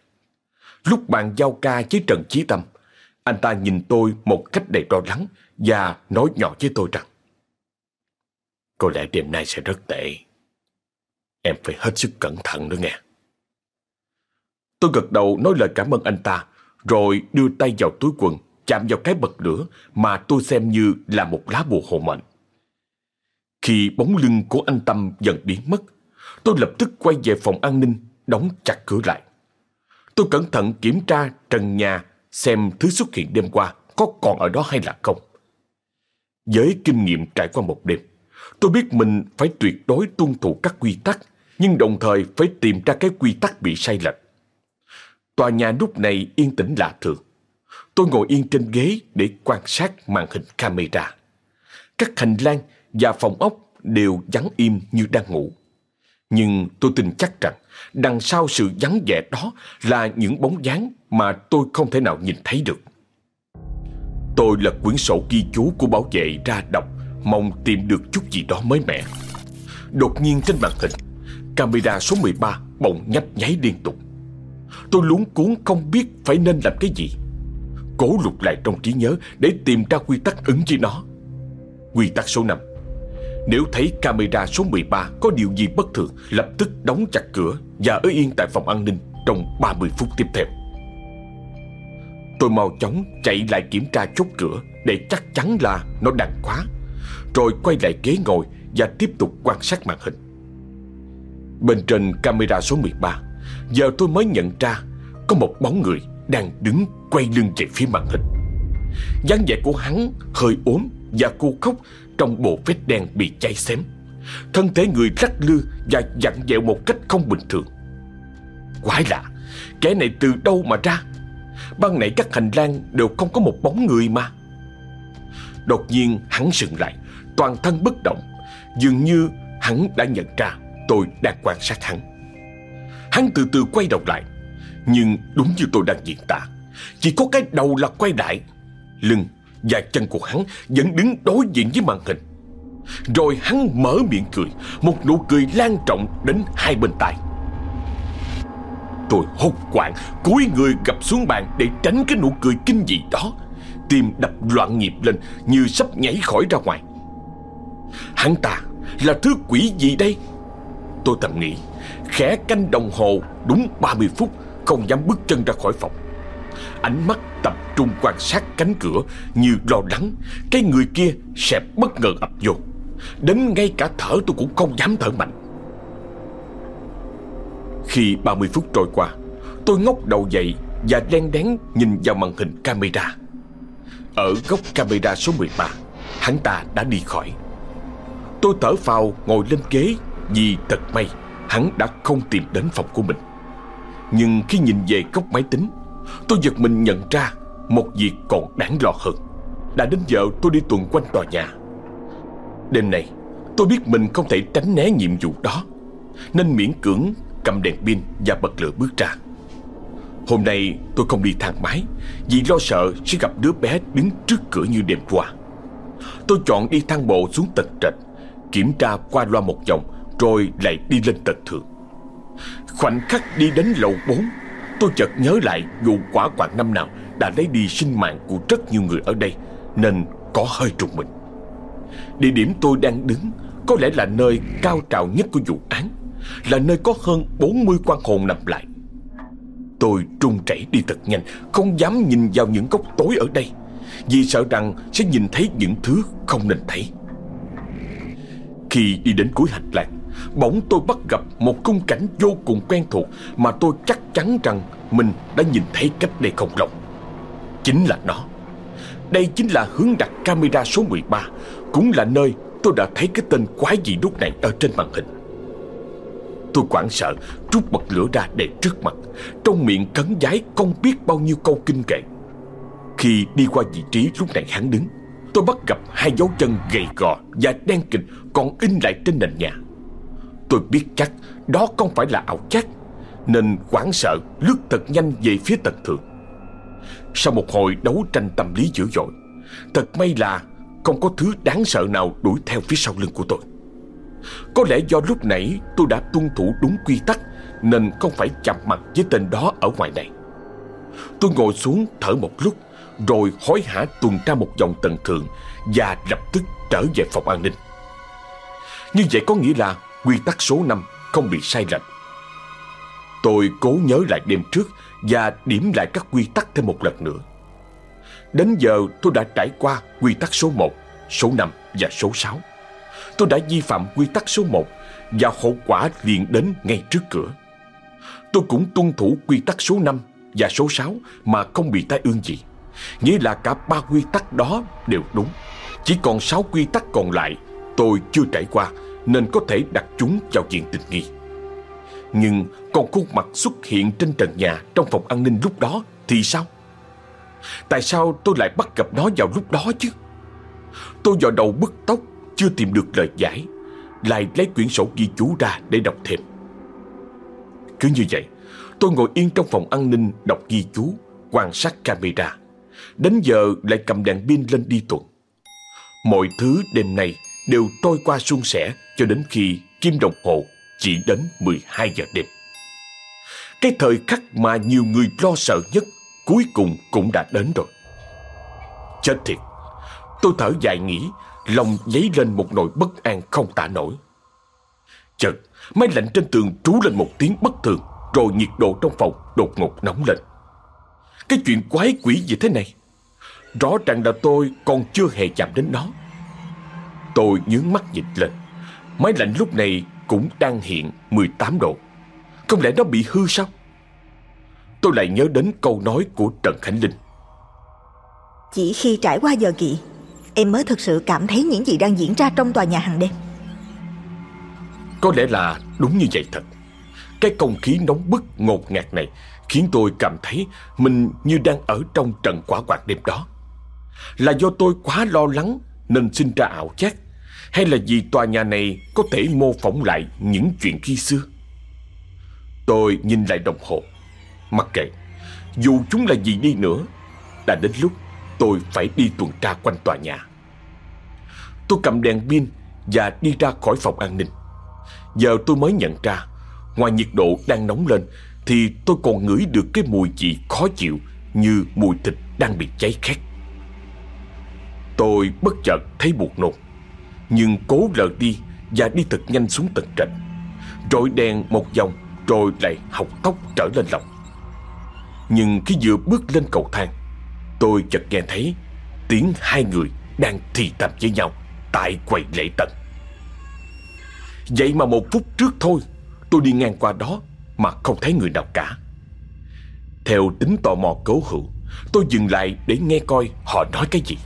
Lúc bạn giao ca với Trần Chí Tâm, Anh ta nhìn tôi một cách đầy lo lắng Và nói nhỏ với tôi rằng, Có lẽ đêm nay sẽ rất tệ. Em phải hết sức cẩn thận nữa nghe. Tôi gật đầu nói lời cảm ơn anh ta, Rồi đưa tay vào túi quần, Chạm vào cái bật lửa Mà tôi xem như là một lá bùa hộ mệnh. Khi bóng lưng của anh Tâm dần biến mất Tôi lập tức quay về phòng an ninh Đóng chặt cửa lại Tôi cẩn thận kiểm tra trần nhà xem thứ xuất hiện đêm qua có còn ở đó hay là không. Với kinh nghiệm trải qua một đêm, tôi biết mình phải tuyệt đối tuân thủ các quy tắc, nhưng đồng thời phải tìm ra cái quy tắc bị sai lệch. Tòa nhà lúc này yên tĩnh lạ thường. Tôi ngồi yên trên ghế để quan sát màn hình camera. Các hành lang và phòng ốc đều vắng im như đang ngủ. Nhưng tôi tin chắc rằng đằng sau sự vắng vẻ đó là những bóng dáng mà tôi không thể nào nhìn thấy được. Tôi lật quyển sổ ghi chú của bảo vệ ra đọc, mong tìm được chút gì đó mới mẻ. Đột nhiên trên màn hình, camera số 13 bỗng nhấp nháy liên tục. Tôi luống cuốn không biết phải nên làm cái gì. Cố lục lại trong trí nhớ để tìm ra quy tắc ứng với nó. Quy tắc số 5 nếu thấy camera số 13 có điều gì bất thường, Lập tức đóng chặt cửa Và ở yên tại phòng an ninh Trong 30 phút tiếp theo. Tôi mau chóng chạy lại kiểm tra chốt cửa Để chắc chắn là nó đang khóa, Rồi quay lại ghế ngồi Và tiếp tục quan sát màn hình. Bên trên camera số 13 Giờ tôi mới nhận ra Có một bóng người đang đứng quay lưng về phía màn hình. dáng vẻ của hắn hơi ốm và cô khóc trong bộ vết đen bị cháy xém. Thân thể người lắc lư và dặn dẹo một cách không bình thường. Quái lạ, kẻ này từ đâu mà ra? Ban nãy các hành lang đều không có một bóng người mà. Đột nhiên hắn sừng lại, toàn thân bất động. Dường như hắn đã nhận ra tôi đang quan sát hắn. Hắn từ từ quay đầu lại, nhưng đúng như tôi đang diễn tả. Chỉ có cái đầu là quay lại Lưng và chân của hắn vẫn đứng đối diện với màn hình. Rồi hắn mở miệng cười, Một nụ cười lan trọng đến hai bên tai. Tôi hốt quảng cúi người gập xuống bàn để tránh cái nụ cười kinh dị đó. Tim đập loạn nhịp lên như sắp nhảy khỏi ra ngoài. Hắn ta là thứ quỷ gì đây? Tôi thầm nghĩ, Khẽ canh đồng hồ đúng 30 phút, Không dám bước chân ra khỏi phòng. Ánh mắt tập trung quan sát cánh cửa Như lo lắng, Cái người kia sẽ bất ngờ ập vô. Đến ngay cả thở tôi cũng không dám thở mạnh. Khi 30 phút trôi qua, Tôi ngóc đầu dậy Và đen đén nhìn vào màn hình camera. Ở góc camera số 13 Hắn ta đã đi khỏi. Tôi thở phào ngồi lên ghế Vì thật may Hắn đã không tìm đến phòng của mình. Nhưng khi nhìn về góc máy tính Tôi giật mình nhận ra Một việc còn đáng lo hơn. Đã đến giờ tôi đi tuần quanh tòa nhà. Đêm nay, Tôi biết mình không thể tránh né nhiệm vụ đó, Nên miễn cưỡng cầm đèn pin và bật lửa bước ra. Hôm nay tôi không đi thang máy Vì lo sợ sẽ gặp đứa bé đứng trước cửa như đêm qua. Tôi chọn đi thang bộ xuống tầng trệt, Kiểm tra qua loa một vòng, Rồi lại đi lên tầng thượng. Khoảnh khắc đi đến lầu 4 Tôi chợt nhớ lại vụ quả quạng năm nào đã lấy đi sinh mạng của rất nhiều người ở đây, Nên có hơi trùng mình. Địa điểm tôi đang đứng có lẽ là nơi cao trào nhất của vụ án, Là nơi có hơn 40 quan hồn nằm lại. Tôi trung chảy đi thật nhanh, Không dám nhìn vào những góc tối ở đây, Vì sợ rằng sẽ nhìn thấy những thứ không nên thấy. Khi đi đến cuối hành lang Bỗng tôi bắt gặp một khung cảnh vô cùng quen thuộc Mà tôi chắc chắn rằng mình đã nhìn thấy cách đây không lâu. Chính là nó. Đây chính là hướng đặt camera số 13 Cũng là nơi tôi đã thấy cái tên quái dị lúc này ở trên màn hình. Tôi quảng sợ, rút bật lửa ra để trước mặt. Trong miệng cấn giái không biết bao nhiêu câu kinh kệ. Khi đi qua vị trí lúc này hắn đứng, Tôi bắt gặp hai dấu chân gầy gò và đen kịch còn in lại trên nền nhà. Tôi biết chắc đó không phải là ảo giác, Nên hoảng sợ lướt thật nhanh về phía tầng thượng. Sau một hồi đấu tranh tâm lý dữ dội, Thật may là không có thứ đáng sợ nào đuổi theo phía sau lưng của tôi. Có lẽ do lúc nãy tôi đã tuân thủ đúng quy tắc, Nên không phải chạm mặt với tên đó ở ngoài này. Tôi ngồi xuống thở một lúc, Rồi hối hả tuần tra một vòng tầng thượng Và lập tức trở về phòng an ninh. Như vậy có nghĩa là quy tắc số 5 không bị sai lệch. Tôi cố nhớ lại đêm trước và điểm lại các quy tắc thêm một lần nữa. Đến giờ tôi đã trải qua quy tắc số 1, số 5 và số 6. Tôi đã vi phạm quy tắc số 1 và hậu quả liền đến ngay trước cửa. Tôi cũng tuân thủ quy tắc số 5 và số 6 mà không bị tai ương gì. Nghĩa là cả ba quy tắc đó đều đúng. Chỉ còn 6 quy tắc còn lại tôi chưa trải qua nên có thể đặt chúng vào diện tình nghi. Nhưng còn khuôn mặt xuất hiện trên trần nhà trong phòng an ninh lúc đó thì sao? Tại sao tôi lại bắt gặp nó vào lúc đó chứ? Tôi dò đầu bứt tóc chưa tìm được lời giải lại lấy quyển sổ ghi chú ra để đọc thêm. Cứ như vậy, tôi ngồi yên trong phòng an ninh đọc ghi chú, quan sát camera. Đến giờ lại cầm đèn pin lên đi tuần. Mọi thứ đêm nay đều trôi qua suôn sẻ cho đến khi kim đồng hồ chỉ đến 12 giờ đêm. Cái thời khắc mà nhiều người lo sợ nhất cuối cùng cũng đã đến rồi. Chết thiệt, tôi thở dài nghĩ lòng dấy lên một nỗi bất an không tả nổi. Chợt, máy lạnh trên tường trú lên một tiếng bất thường, rồi nhiệt độ trong phòng đột ngột nóng lên. Cái chuyện quái quỷ gì thế này? Rõ ràng là tôi còn chưa hề chạm đến nó. Tôi nhướng mắt nhìn lên. Máy lạnh lúc này cũng đang hiện 18 độ. Không lẽ nó bị hư sao? Tôi lại nhớ đến câu nói của Trần Khánh Linh. Chỉ khi trải qua giờ kỵ Em mới thực sự cảm thấy những gì đang diễn ra trong tòa nhà hàng đêm Có lẽ là đúng như vậy thật Cái không khí nóng bức ngột ngạt này Khiến tôi cảm thấy mình như đang ở trong trận quả quạt đêm đó Là do tôi quá lo lắng nên sinh ra ảo giác Hay là vì tòa nhà này có thể mô phỏng lại những chuyện khi xưa Tôi nhìn lại đồng hồ Mặc kệ Dù chúng là gì đi nữa Đã đến lúc tôi phải đi tuần tra quanh tòa nhà Tôi cầm đèn pin và đi ra khỏi phòng an ninh. Giờ tôi mới nhận ra, ngoài nhiệt độ đang nóng lên thì tôi còn ngửi được cái mùi gì khó chịu như mùi thịt đang bị cháy khét. Tôi bất chợt thấy buồn nôn, nhưng cố lờ đi và đi thật nhanh xuống tầng trệt. Rồi đèn một vòng rồi lại học tóc trở lên lòng. Nhưng khi vừa bước lên cầu thang, tôi chợt nghe thấy tiếng hai người đang thì thầm với nhau tại quầy lễ tân. Vậy mà một phút trước thôi, tôi đi ngang qua đó mà không thấy người nào cả. Theo tính tò mò cố hữu, tôi dừng lại để nghe coi họ nói cái gì.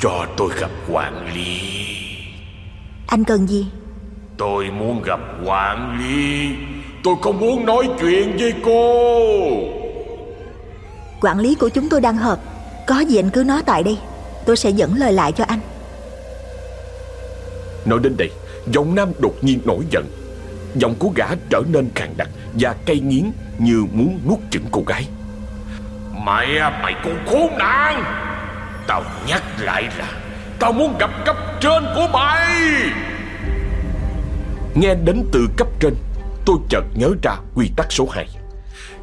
Cho tôi gặp quản lý. Anh cần gì? Tôi muốn gặp quản lý. Tôi không muốn nói chuyện với cô. Quản lý của chúng tôi đang họp. Có gì anh cứ nói tại đây. Tôi sẽ dẫn lời lại cho anh Nói đến đây Giọng nam đột nhiên nổi giận Giọng của gã trở nên khàn đặc Và cay nghiến như muốn nuốt chửng cô gái Mày mày con khốn nạn Tao nhắc lại là Tao muốn gặp cấp trên của mày Nghe đến từ cấp trên Tôi chợt nhớ ra quy tắc số 2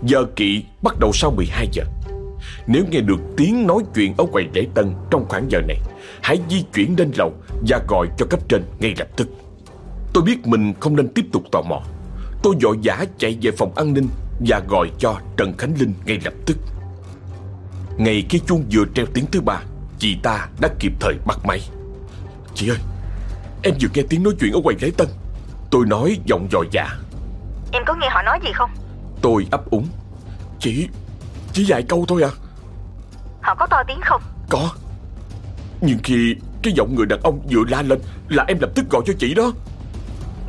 Giờ kỵ bắt đầu sau 12 giờ nếu nghe được tiếng nói chuyện ở quầy lễ tân trong khoảng giờ này, hãy di chuyển lên lầu và gọi cho cấp trên ngay lập tức. Tôi biết mình không nên tiếp tục tò mò. Tôi vội vã chạy về phòng an ninh và gọi cho Trần Khánh Linh ngay lập tức. Ngày khi chuông vừa treo tiếng thứ ba, chị ta đã kịp thời bắt máy. Chị ơi, em vừa nghe tiếng nói chuyện ở quầy lễ tân. Tôi nói giọng dò dạ. Em có nghe họ nói gì không? Tôi ấp úng. Chỉ, chỉ vài câu thôi à. Họ có to tiếng không Có Nhưng khi cái giọng người đàn ông vừa la lên Là em lập tức gọi cho chị đó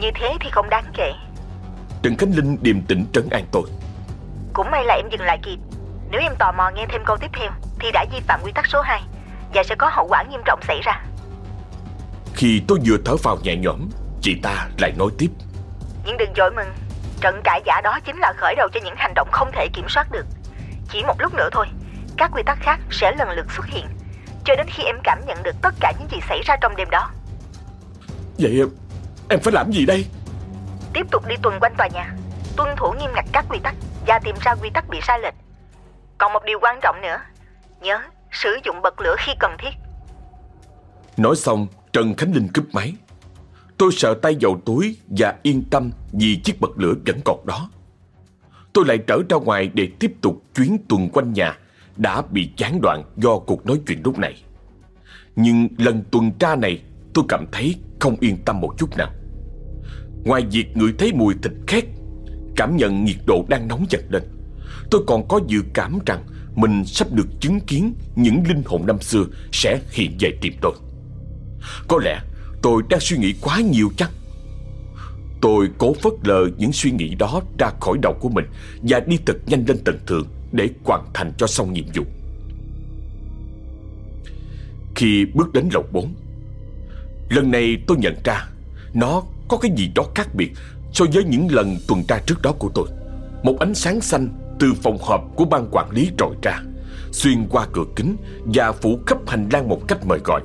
Như thế thì không đáng kể Trần Khánh Linh điềm tĩnh trấn an tôi Cũng may là em dừng lại kịp Nếu em tò mò nghe thêm câu tiếp theo Thì đã vi phạm quy tắc số 2 Và sẽ có hậu quả nghiêm trọng xảy ra Khi tôi vừa thở vào nhẹ nhõm Chị ta lại nói tiếp Nhưng đừng dội mừng Trận cãi giả đó chính là khởi đầu cho những hành động không thể kiểm soát được Chỉ một lúc nữa thôi các quy tắc khác sẽ lần lượt xuất hiện cho đến khi em cảm nhận được tất cả những gì xảy ra trong đêm đó. Vậy em phải làm gì đây? Tiếp tục đi tuần quanh tòa nhà, tuân thủ nghiêm ngặt các quy tắc và tìm ra quy tắc bị sai lệch. Còn một điều quan trọng nữa, nhớ sử dụng bật lửa khi cần thiết. Nói xong, Trần Khánh Linh cướp máy. Tôi sợ tay vào túi và yên tâm vì chiếc bật lửa vẫn còn đó. Tôi lại trở ra ngoài để tiếp tục chuyến tuần quanh nhà đã bị gián đoạn do cuộc nói chuyện lúc này. Nhưng lần tuần tra này tôi cảm thấy không yên tâm một chút nào. Ngoài việc ngửi thấy mùi thịt khét, cảm nhận nhiệt độ đang nóng dần lên, Tôi còn có dự cảm rằng mình sắp được chứng kiến Những linh hồn năm xưa Sẽ hiện về tìm tôi. Có lẽ tôi đang suy nghĩ quá nhiều chắc Tôi cố phớt lờ những suy nghĩ đó ra khỏi đầu của mình Và đi thật nhanh lên tầng thượng Để hoàn thành cho xong nhiệm vụ. Khi bước đến lầu 4 Lần này tôi nhận ra Nó có cái gì đó khác biệt So với những lần tuần tra trước đó của tôi. Một ánh sáng xanh từ phòng họp của ban quản lý trồi ra, Xuyên qua cửa kính Và phủ khắp hành lang một cách mời gọi.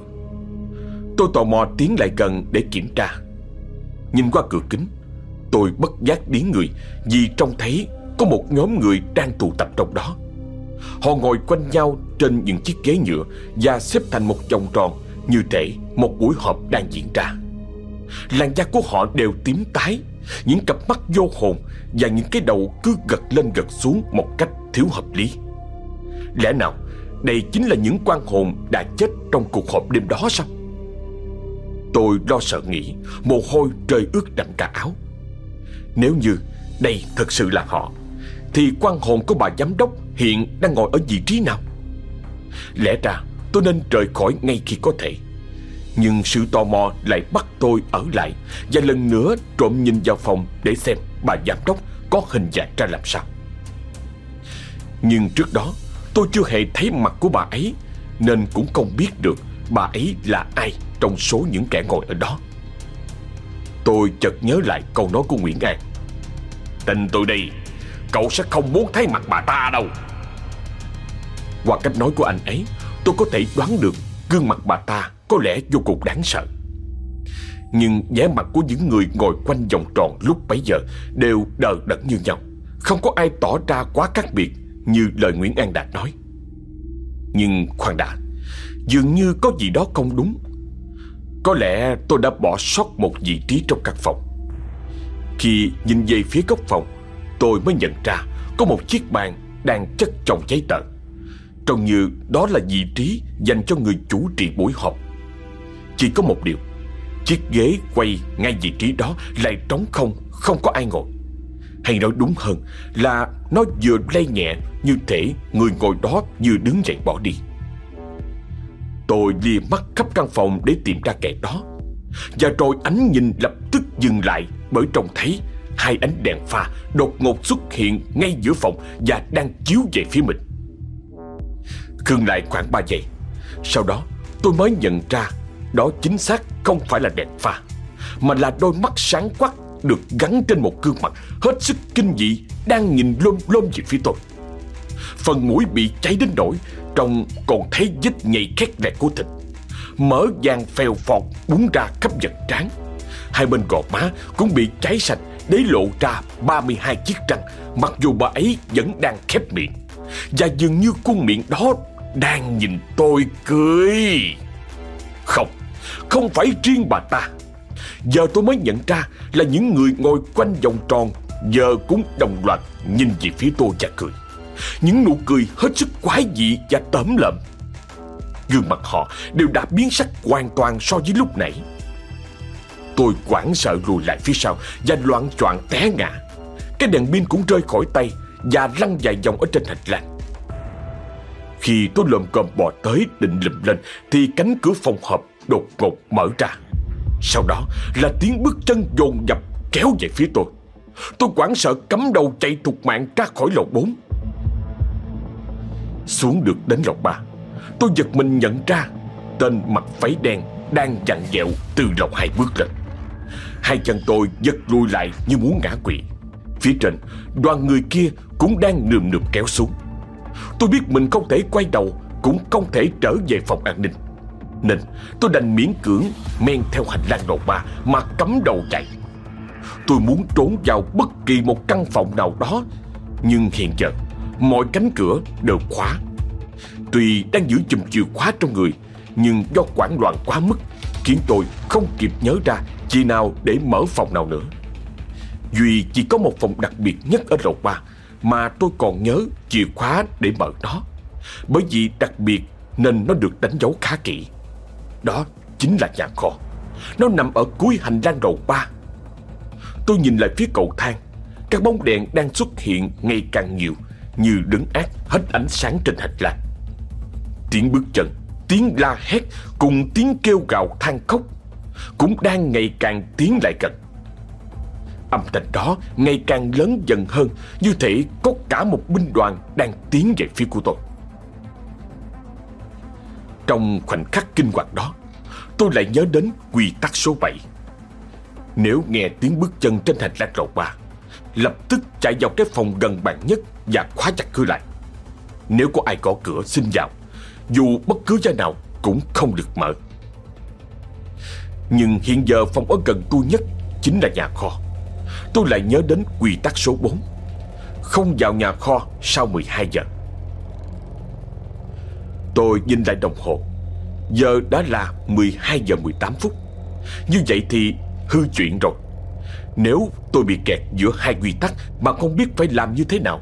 Tôi tò mò tiến lại gần để kiểm tra. Nhìn qua cửa kính, Tôi bất giác điến người Vì trông thấy có một nhóm người đang tụ tập trong đó. Họ ngồi quanh nhau trên những chiếc ghế nhựa Và xếp thành một vòng tròn Như thể một buổi họp đang diễn ra. Làn da của họ đều tím tái, Những cặp mắt vô hồn và những cái đầu cứ gật lên gật xuống Một cách thiếu hợp lý. Lẽ nào đây chính là những quan hồn đã chết trong cuộc họp đêm đó sao? Tôi lo sợ nghĩ, Mồ hôi rơi ướt đậm cả áo. Nếu như đây thật sự là họ, Thì quan hồn của bà giám đốc Hiện đang ngồi ở vị trí nào? Lẽ ra tôi nên rời khỏi ngay khi có thể. Nhưng sự tò mò lại bắt tôi ở lại Và lần nữa trộm nhìn vào phòng Để xem bà giám đốc có hình dạng ra làm sao Nhưng trước đó tôi chưa hề thấy mặt của bà ấy Nên cũng không biết được bà ấy là ai trong số những kẻ ngồi ở đó. Tôi chợt nhớ lại câu nói của Nguyễn An. Tin tôi đi, cậu sẽ không muốn thấy mặt bà ta đâu. Qua cách nói của anh ấy, tôi có thể đoán được gương mặt bà ta có lẽ vô cùng đáng sợ. Nhưng vẻ mặt của những người ngồi quanh vòng tròn lúc bấy giờ đều đờ đẫn như nhau. Không có ai tỏ ra quá khác biệt như lời Nguyễn An Đạt nói. Nhưng khoan đã, dường như có gì đó không đúng có lẽ tôi đã bỏ sót một vị trí trong căn phòng Khi nhìn về phía góc phòng Tôi mới nhận ra Có một chiếc bàn đang chất chồng giấy tờ Trông như đó là vị trí Dành cho người chủ trì buổi họp Chỉ có một điều Chiếc ghế quay ngay vị trí đó Lại trống không Không có ai ngồi. Hay nói đúng hơn là Nó vừa lay nhẹ Như thể người ngồi đó vừa đứng dậy bỏ đi. Tôi lia mắt khắp căn phòng để tìm ra kẻ đó. Và rồi ánh nhìn lập tức dừng lại Bởi trông thấy hai ánh đèn pha đột ngột xuất hiện ngay giữa phòng Và đang chiếu về phía mình. Khương lại khoảng 3 giây. Sau đó, tôi mới nhận ra đó chính xác không phải là đèn pha, Mà là đôi mắt sáng quắc Được gắn trên một gương mặt Hết sức kinh dị Đang nhìn lôm lôm về phía tôi. Phần mũi bị cháy đến nỗi Trông còn thấy vết nhầy khét lẹt của thịt. Mỡ vàng phèo phọt búng ra khắp vật trán. Hai bên gò má cũng bị cháy sạch, Để lộ ra 32 chiếc răng, Mặc dù bà ấy vẫn đang khép miệng. Và dường như khuôn miệng đó Đang nhìn tôi cười. Không. Không phải riêng bà ta. Giờ tôi mới nhận ra Là những người ngồi quanh vòng tròn Giờ cũng đồng loạt nhìn về phía tôi và cười. Những nụ cười hết sức quái dị và tởm lợm. Gương mặt họ đều đã biến sắc hoàn toàn so với lúc nãy. Tôi quảng sợ lùi lại phía sau Và loạn choạng té ngã. Cái đèn pin cũng rơi khỏi tay Và lăn dài vòng ở trên hành lang. Khi tôi lồm cồm bò tới định lùm lên Thì cánh cửa phòng họp đột ngột mở ra. Sau đó là tiếng bước chân dồn dập kéo về phía tôi. Tôi quảng sợ cắm đầu chạy thục mạng ra khỏi lầu 4 xuống được đến lầu ba, Tôi giật mình nhận ra Tên mặt váy đen đang chặn dẹo từ lầu hai bước lên. Hai chân tôi giật lùi lại như muốn ngã quỵ. Phía trên, đoàn người kia cũng đang nườm nượp kéo xuống. Tôi biết mình không thể quay đầu, Cũng không thể trở về phòng an ninh. Nên tôi đành miễn cưỡng Men theo hành lang đầu ba Mà cắm đầu chạy. Tôi muốn trốn vào bất kỳ một căn phòng nào đó, Nhưng hiện giờ Mọi cánh cửa đều khóa. Tuy đang giữ chùm chìa khóa trong người, Nhưng do quảng loạn quá mức Khiến tôi không kịp nhớ ra Chi nào để mở phòng nào nữa. Duy chỉ có một phòng đặc biệt nhất ở lầu ba Mà tôi còn nhớ chìa khóa để mở nó Bởi vì đặc biệt nên nó được đánh dấu khá kỹ. Đó chính là nhà kho. Nó nằm ở cuối hành lang đầu ba. Tôi nhìn lại phía cầu thang. Các bóng đèn đang xuất hiện ngày càng nhiều, Như đứng ác hết ánh sáng trên hạch lạc Tiếng bước chân, Tiếng la hét Cùng tiếng kêu gào than khóc Cũng đang ngày càng tiến lại gần. Âm thanh đó ngày càng lớn dần hơn, Như thể có cả một binh đoàn Đang tiến về phía của tôi. Trong khoảnh khắc kinh hoàng đó, Tôi lại nhớ đến quy tắc số 7 Nếu nghe tiếng bước chân trên hành lang lầu ba, Lập tức chạy vào cái phòng gần bạn nhất Và khóa chặt cửa lại. Nếu có ai gõ cửa, xin vào. Dù bất cứ giá nào cũng không được mở. Nhưng hiện giờ phòng ở gần tôi nhất Chính là nhà kho. Tôi lại nhớ đến quy tắc số 4 Không vào nhà kho sau 12 giờ. Tôi nhìn lại đồng hồ. Giờ đã là 12 giờ 18 phút. Như vậy thì hư chuyện rồi. Nếu tôi bị kẹt giữa hai quy tắc Mà không biết phải làm như thế nào,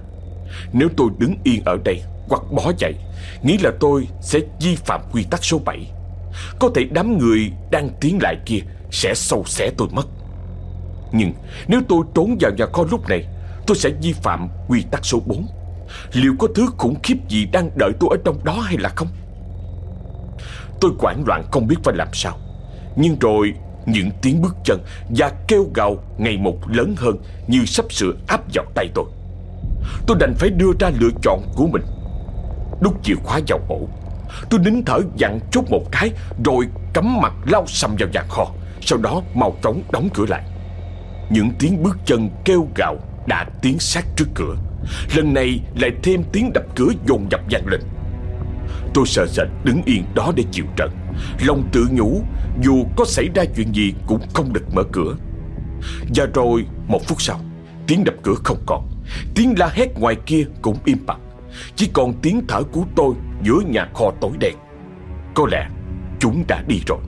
Nếu tôi đứng yên ở đây Hoặc bỏ chạy, Nghĩ là tôi sẽ vi phạm quy tắc số 7 Có thể đám người đang tiến lại kia Sẽ sâu xé tôi mất. Nhưng nếu tôi trốn vào nhà kho lúc này, Tôi sẽ vi phạm quy tắc số 4 Liệu có thứ khủng khiếp gì đang đợi tôi ở trong đó hay là không Tôi hoảng loạn không biết phải làm sao Nhưng rồi, những tiếng bước chân và kêu gào ngày một lớn hơn như sắp sửa áp vào tay tôi. Tôi đành phải đưa ra lựa chọn của mình. Đút chìa khóa vào ổ. Tôi nín thở dặn chốt một cái rồi cắm mặt lao sầm vào nhà kho. Sau đó mau chóng đóng cửa lại. Những tiếng bước chân kêu gào đã tiến sát trước cửa. Lần này lại thêm tiếng đập cửa dồn dập vang lên. Tôi sợ sệt đứng yên đó để chịu trận. Lòng tự nhủ, Dù có xảy ra chuyện gì cũng không được mở cửa. Và rồi, một phút sau, Tiếng đập cửa không còn. Tiếng la hét ngoài kia cũng im bặt. Chỉ còn tiếng thở của tôi Giữa nhà kho tối đen. Có lẽ chúng đã đi rồi.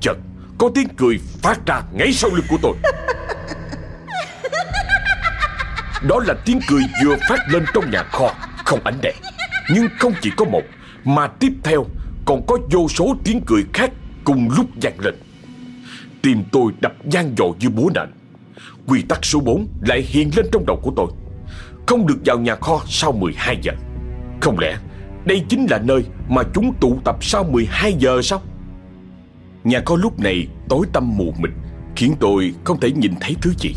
Chợt, có tiếng cười phát ra ngay sau lưng của tôi. Đó là tiếng cười vừa phát lên trong nhà kho, Không ánh đèn. Nhưng không chỉ có một, mà tiếp theo còn có vô số tiếng cười khác cùng lúc vang lên. Tim tôi đập gian dội như búa nện. Quy tắc số 4 lại hiện lên trong đầu của tôi. Không được vào nhà kho sau 12 giờ. Không lẽ đây chính là nơi mà chúng tụ tập sau 12 giờ sao? Nhà kho lúc này tối tăm mù mịt, Khiến tôi không thể nhìn thấy thứ gì.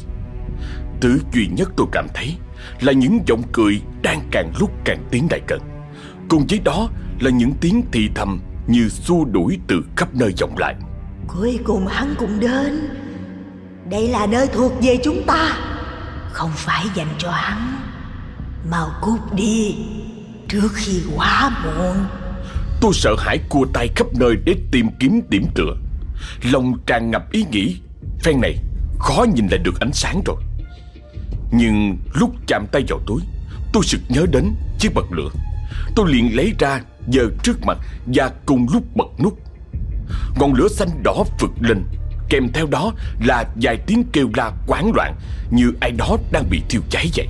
Thứ duy nhất tôi cảm thấy Là những giọng cười đang càng lúc càng tiến lại gần Cùng với đó là những tiếng thì thầm như xua đuổi từ khắp nơi vọng lại. Cuối cùng hắn cũng đến. Đây là nơi thuộc về chúng ta, không phải dành cho hắn. Mau cút đi, trước khi quá muộn. Tôi sợ hãi cua tay khắp nơi để tìm kiếm điểm tựa. Lòng tràn ngập ý nghĩ, phen này khó nhìn lại được ánh sáng rồi. Nhưng lúc chạm tay vào túi, tôi sực nhớ đến chiếc bật lửa. Tôi liền lấy ra giờ trước mặt và cùng lúc bật nút. Ngọn lửa xanh đỏ phực lên, kèm theo đó là vài tiếng kêu la quán loạn như ai đó đang bị thiêu cháy vậy.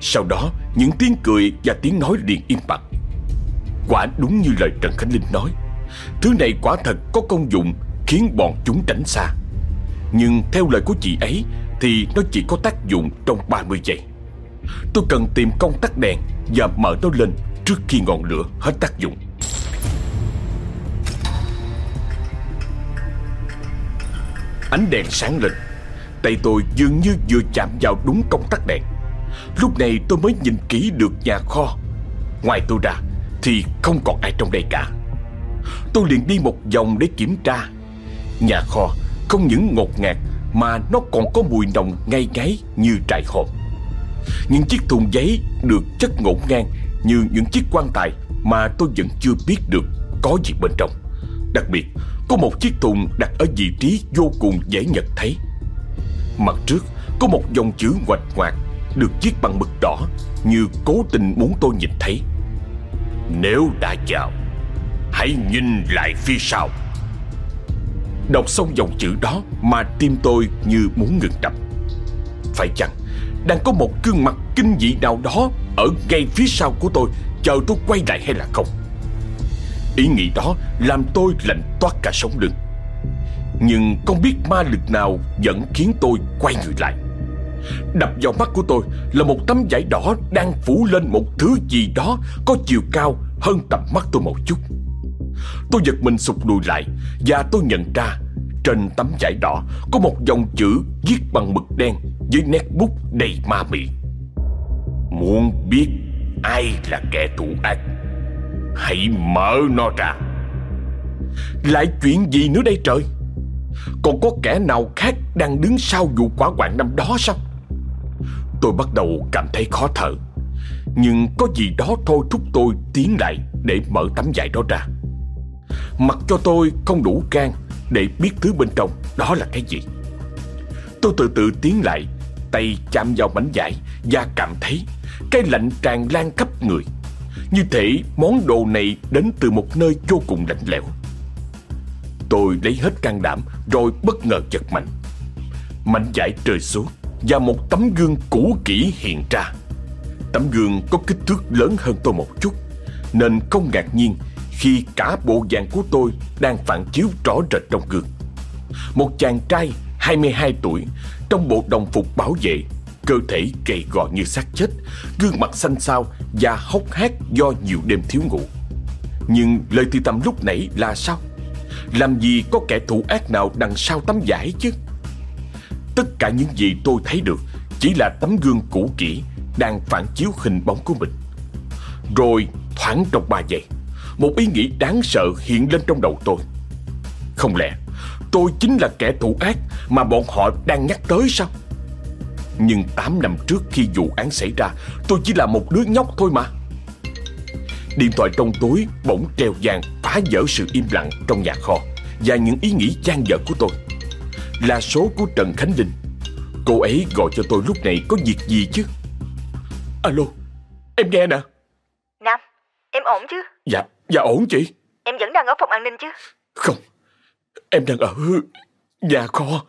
Sau đó, những tiếng cười và tiếng nói liền im bặt. Quả đúng như lời Trần Khánh Linh nói, thứ này quả thật có công dụng khiến bọn chúng tránh xa. Nhưng theo lời của chị ấy thì nó chỉ có tác dụng trong 30 giây. Tôi cần tìm công tắc đèn và mở nó lên trước khi ngọn lửa hết tác dụng. Ánh đèn sáng lên, tay tôi dường như vừa chạm vào đúng công tắc đèn. Lúc này tôi mới nhìn kỹ được nhà kho. Ngoài tôi ra thì không còn ai trong đây cả. Tôi liền đi một vòng để kiểm tra. Nhà kho không những ngột ngạt mà nó còn có mùi nồng ngây ngáy như trại hòm. Những chiếc thùng giấy được chất ngổn ngang như những chiếc quan tài mà tôi vẫn chưa biết được có gì bên trong. Đặc biệt, có một chiếc thùng đặt ở vị trí vô cùng dễ nhận thấy. Mặt trước có một dòng chữ ngoạch ngoạc được viết bằng mực đỏ như cố tình muốn tôi nhìn thấy. Nếu đã chào, hãy nhìn lại phía sau. Đọc xong dòng chữ đó mà tim tôi như muốn ngừng đập. Phải chăng đang có một gương mặt kinh dị nào đó ở ngay phía sau của tôi chờ tôi quay lại hay là không. Ý nghĩ đó làm tôi lạnh toát cả sống lưng. Nhưng không biết ma lực nào vẫn khiến tôi quay người lại. Đập vào mắt của tôi là một tấm vải đỏ đang phủ lên một thứ gì đó có chiều cao hơn tầm mắt tôi một chút. Tôi giật mình sụp lùi lại và tôi nhận ra trên tấm vải đỏ có một dòng chữ viết bằng mực đen với nét bút đầy ma mị. Muốn biết ai là kẻ thủ ác, hãy mở nó ra. Lại chuyện gì nữa đây trời? Còn có kẻ nào khác đang đứng sau vụ quả quạng năm đó sao? Tôi bắt đầu cảm thấy khó thở Nhưng có gì đó thôi thúc tôi tiến lại để mở tấm vải đó ra Mặc cho tôi không đủ can để biết thứ bên trong đó là cái gì. Tôi từ từ tiến lại, Tay chạm vào mảnh vải Và cảm thấy cái lạnh tràn lan khắp người, Như thể món đồ này đến từ một nơi vô cùng lạnh lẽo. Tôi lấy hết can đảm Rồi bất ngờ giật mạnh. Mảnh vải rơi xuống Và một tấm gương cũ kỹ hiện ra. Tấm gương có kích thước lớn hơn tôi một chút, Nên không ngạc nhiên khi cả bộ dạng của tôi đang phản chiếu rõ rệt trong gương. Một chàng trai 22 tuổi trong bộ đồng phục bảo vệ, cơ thể gầy gò như xác chết, gương mặt xanh xao và hốc hác do nhiều đêm thiếu ngủ. Nhưng lời tư tâm lúc nãy là sao? Làm gì có kẻ thù ác nào đằng sau tấm vải chứ? Tất cả những gì tôi thấy được chỉ là tấm gương cũ kỹ đang phản chiếu hình bóng của mình. Rồi thoáng trong ba giây, một ý nghĩ đáng sợ hiện lên trong đầu tôi. Không lẽ tôi chính là kẻ thù ác mà bọn họ đang nhắc tới sao? Nhưng 8 năm trước khi vụ án xảy ra Tôi chỉ là một đứa nhóc thôi mà. Điện thoại trong túi bỗng treo vàng phá vỡ sự im lặng trong nhà kho Và những ý nghĩ gian dở của tôi. Là số của Trần Khánh Linh. Cô ấy gọi cho tôi lúc này có việc gì chứ? Alo Em nghe nè. Nam Em ổn chứ? Dạ Dạ ổn chị. Em vẫn đang ở phòng an ninh chứ? Không Em đang ở nhà kho.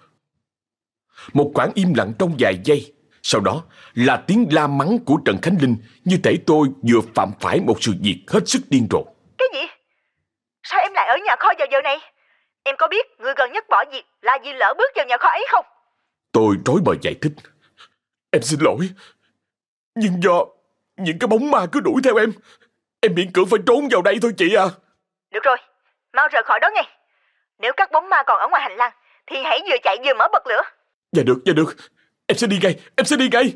Một khoảng im lặng trong vài giây. Sau đó là tiếng la mắng của Trần Khánh Linh Như thể tôi vừa phạm phải một sự việc hết sức điên rồ. Cái gì? Sao em lại ở nhà kho vào giờ này? Em có biết người gần nhất bỏ việc là vì lỡ bước vào nhà kho ấy không? Tôi rối bời giải thích. Em xin lỗi Nhưng do những cái bóng ma cứ đuổi theo em Em miễn cưỡng phải trốn vào đây thôi chị à. Được rồi, mau rời khỏi đó ngay. Nếu các bóng ma còn ở ngoài hành lang Thì hãy vừa chạy vừa mở bật lửa. Dạ được, dạ được. Em sẽ đi ngay, em sẽ đi ngay.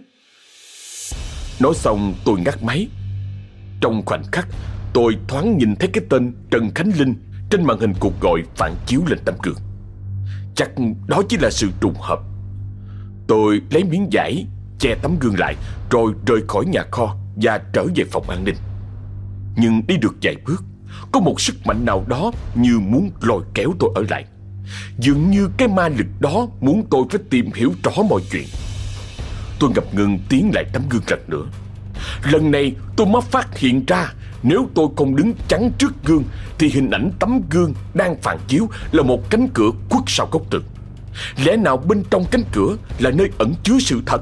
Nói xong tôi ngắt máy. Trong khoảnh khắc Tôi thoáng nhìn thấy cái tên Trần Khánh Linh Trên màn hình cuộc gọi phản chiếu lên tấm gương Chắc đó chỉ là sự trùng hợp. Tôi lấy miếng vải Che tấm gương lại Rồi rời khỏi nhà kho Và trở về phòng an ninh nhưng đi được vài bước, Có một sức mạnh nào đó như muốn lôi kéo tôi ở lại. Dường như cái ma lực đó muốn tôi phải tìm hiểu rõ mọi chuyện. Tôi ngập ngừng tiến lại tấm gương lần nữa. Lần này tôi mới phát hiện ra, Nếu tôi không đứng chắn trước gương, Thì hình ảnh tấm gương đang phản chiếu Là một cánh cửa khuất sau góc tường. Lẽ nào bên trong cánh cửa Là nơi ẩn chứa sự thật?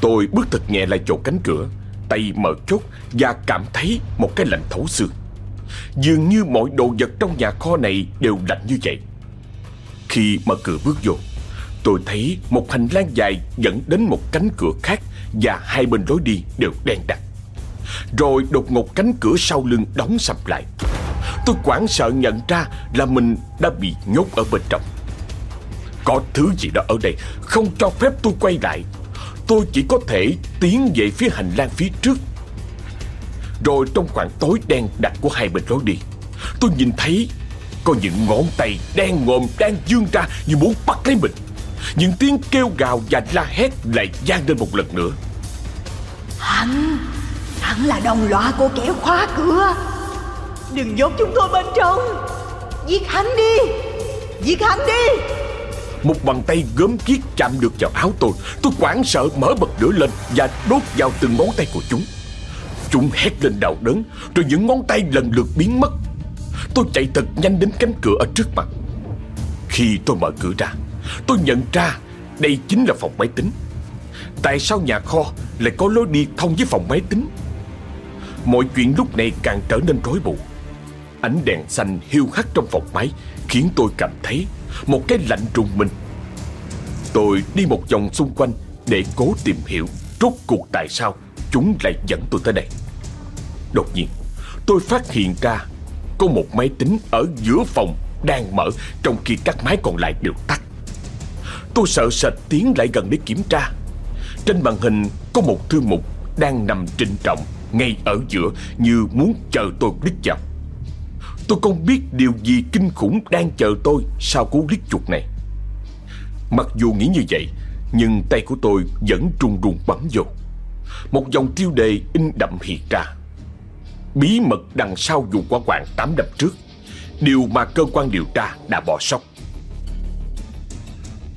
Tôi bước thật nhẹ lại chỗ cánh cửa tay mở chốt và cảm thấy một cái lạnh thấu xương. Dường như mọi đồ vật trong nhà kho này đều lạnh như vậy. Khi mở cửa bước vô, tôi thấy một hành lang dài dẫn đến một cánh cửa khác và hai bên lối đi đều đen đặc. Rồi đột ngột cánh cửa sau lưng đóng sập lại. Tôi quảng sợ nhận ra là mình đã bị nhốt ở bên trong. Có thứ gì đó ở đây không cho phép tôi quay lại Tôi chỉ có thể tiến về phía hành lang phía trước. Rồi trong khoảng tối đen đặc của hai bên lối đi, Tôi nhìn thấy Có những ngón tay đen ngòm đang dương ra như muốn bắt lấy mình. Những tiếng kêu gào và la hét lại gian lên một lần nữa. Hắn Hắn là đồng loại của kẻ khóa cửa. Đừng dốt chúng tôi bên trong. Giết hắn đi. Giết hắn đi một bàn tay gớm kiết chạm được vào áo tôi. Tôi hoảng sợ mở bật lửa lên Và đốt vào từng ngón tay của chúng. Chúng hét lên đau đớn, Rồi những ngón tay lần lượt biến mất. Tôi chạy thật nhanh đến cánh cửa ở trước mặt. Khi tôi mở cửa ra, Tôi nhận ra đây chính là phòng máy tính. Tại sao nhà kho lại có lối đi thông với phòng máy tính? Mọi chuyện lúc này càng trở nên rối bù. Ánh đèn xanh hiu hắt trong phòng máy Khiến tôi cảm thấy một cái lạnh trùng mình Tôi đi một vòng xung quanh để cố tìm hiểu rốt cuộc tại sao chúng lại dẫn tôi tới đây. Đột nhiên, tôi phát hiện ra có một máy tính ở giữa phòng đang mở trong khi các máy còn lại đều tắt. Tôi sợ sệt tiến lại gần để kiểm tra. Trên màn hình có một thư mục đang nằm trịnh trọng ngay ở giữa như muốn chờ tôi đích vào. Tôi không biết điều gì kinh khủng đang chờ tôi sau cú liếc chuột này. Mặc dù nghĩ như vậy, nhưng tay của tôi vẫn trùng run bấm vô. Một dòng tiêu đề in đậm hiện ra. Bí mật đằng sau vụ quả quạng 8 năm trước. Điều mà cơ quan điều tra đã bỏ sót.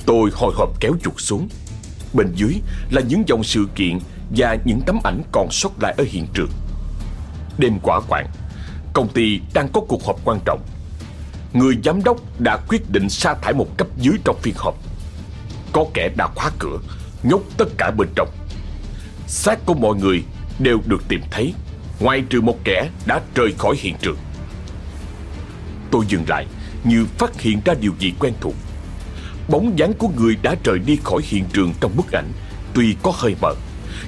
Tôi hồi hộp kéo chuột xuống. Bên dưới là những dòng sự kiện và những tấm ảnh còn sót lại ở hiện trường. Đêm quả quạng, công ty đang có cuộc họp quan trọng. Người giám đốc đã quyết định sa thải một cấp dưới trong phiên họp. Có kẻ đã khóa cửa, nhốt tất cả bên trong. Xác của mọi người đều được tìm thấy, ngoài trừ một kẻ đã rời khỏi hiện trường. Tôi dừng lại như phát hiện ra điều gì quen thuộc. Bóng dáng của người đã rời đi khỏi hiện trường trong bức ảnh tuy có hơi mờ,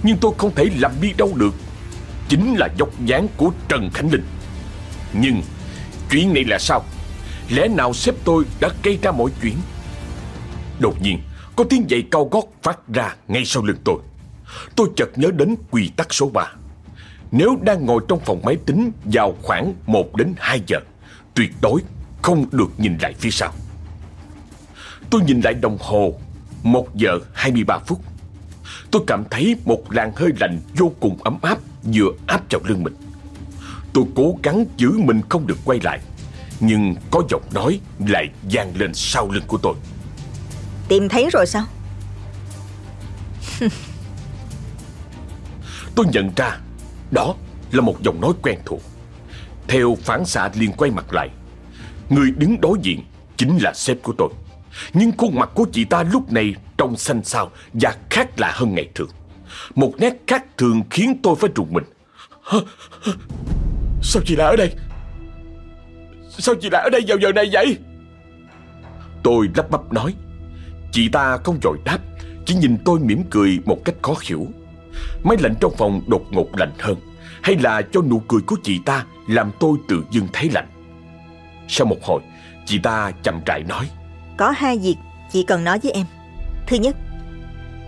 nhưng tôi không thể làm đi đâu được. Chính là dốc dáng của Trần Khánh Linh. Nhưng chuyện này là sao? Lẽ nào sếp tôi đã gây ra mọi chuyện? Đột nhiên, có tiếng giày cao gót phát ra ngay sau lưng tôi. Tôi chợt nhớ đến quy tắc số 3. Nếu đang ngồi trong phòng máy tính vào khoảng 1 đến 2 giờ, tuyệt đối không được nhìn lại phía sau. Tôi nhìn lại đồng hồ 1 giờ 23 phút Tôi cảm thấy một làn hơi lạnh vô cùng ấm áp Vừa áp vào lưng mình Tôi cố gắng giữ mình không được quay lại Nhưng có giọng nói lại vang lên sau lưng của tôi. Tìm thấy rồi sao? Tôi nhận ra Đó là một giọng nói quen thuộc. Theo phản xạ liền quay mặt lại Người đứng đối diện Chính là sếp của tôi. Nhưng khuôn mặt của chị ta lúc này Trông xanh xao và khác lạ hơn ngày thường. Một nét khác thường khiến tôi phải trùng mình Sao chị lại ở đây? Sao chị lại ở đây vào giờ này vậy? Tôi lắp bắp nói. Chị ta không dội đáp Chỉ nhìn tôi mỉm cười một cách khó hiểu. Máy lạnh trong phòng đột ngột lạnh hơn Hay là cho nụ cười của chị ta Làm tôi tự dưng thấy lạnh? Sau một hồi Chị ta chậm rãi nói. Có hai việc chị cần nói với em. Thứ nhất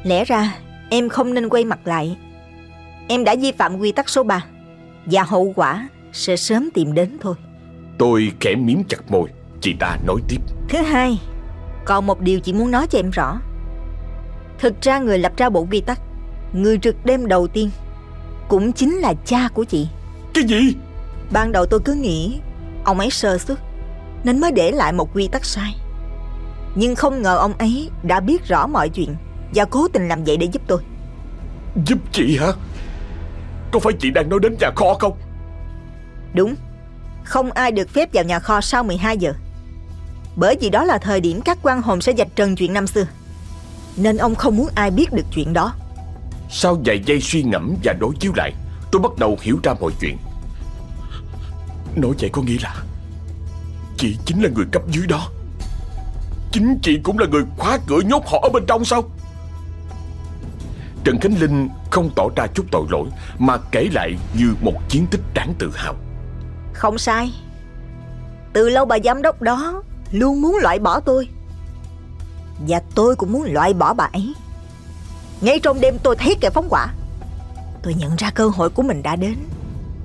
Lẽ ra em không nên quay mặt lại. Em đã vi phạm quy tắc số 3 Và hậu quả sẽ sớm tìm đến thôi. Tôi khẽ miếm chặt môi. Chị ta nói tiếp. Thứ hai Còn một điều chị muốn nói cho em rõ. Thực ra người lập ra bộ quy tắc Người trực đêm đầu tiên Cũng chính là cha của chị. Cái gì? Ban đầu tôi cứ nghĩ Ông ấy sơ xuất Nên mới để lại một quy tắc sai. Nhưng không ngờ ông ấy đã biết rõ mọi chuyện Và cố tình làm vậy để giúp tôi. Giúp chị hả? Có phải chị đang nói đến nhà kho không Đúng. Không ai được phép vào nhà kho sau 12 giờ. Bởi vì đó là thời điểm các quan hồn sẽ dạch trần chuyện năm xưa. Nên ông không muốn ai biết được chuyện đó. Sau vài giây suy ngẫm và đối chiếu lại, Tôi bắt đầu hiểu ra mọi chuyện. Nói vậy có nghĩa là, Chị chính là người cấp dưới đó. Chính chị cũng là người khóa cửa nhốt họ ở bên trong sao? Trần Khánh Linh không tỏ ra chút tội lỗi, Mà kể lại như một chiến tích đáng tự hào. Không sai. Từ lâu bà giám đốc đó Luôn muốn loại bỏ tôi. Và tôi cũng muốn loại bỏ bà ấy. Ngay trong đêm tôi thấy kẻ phóng quả Tôi nhận ra cơ hội của mình đã đến.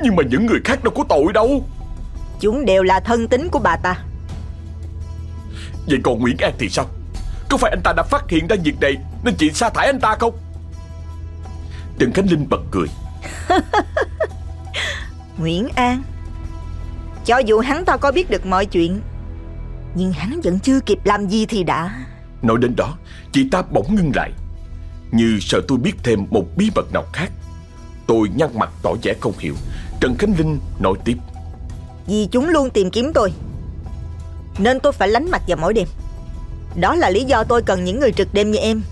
Nhưng mà những người khác đâu có tội đâu. Chúng đều là thân tính của bà ta. Vậy còn Nguyễn An thì sao? Có phải anh ta đã phát hiện ra việc này Nên chị sa thải anh ta không? Trần Khánh Linh bật cười. Nguyễn An Cho dù hắn ta có biết được mọi chuyện Nhưng hắn vẫn chưa kịp làm gì thì đã. Nói đến đó Chị ta bỗng ngưng lại. Như sợ tôi biết thêm một bí mật nào khác Tôi nhăn mặt tỏ vẻ không hiểu. Trần Khánh Linh nói tiếp. Vì chúng luôn tìm kiếm tôi Nên tôi phải lánh mặt vào mỗi đêm. Đó là lý do tôi cần những người trực đêm như em.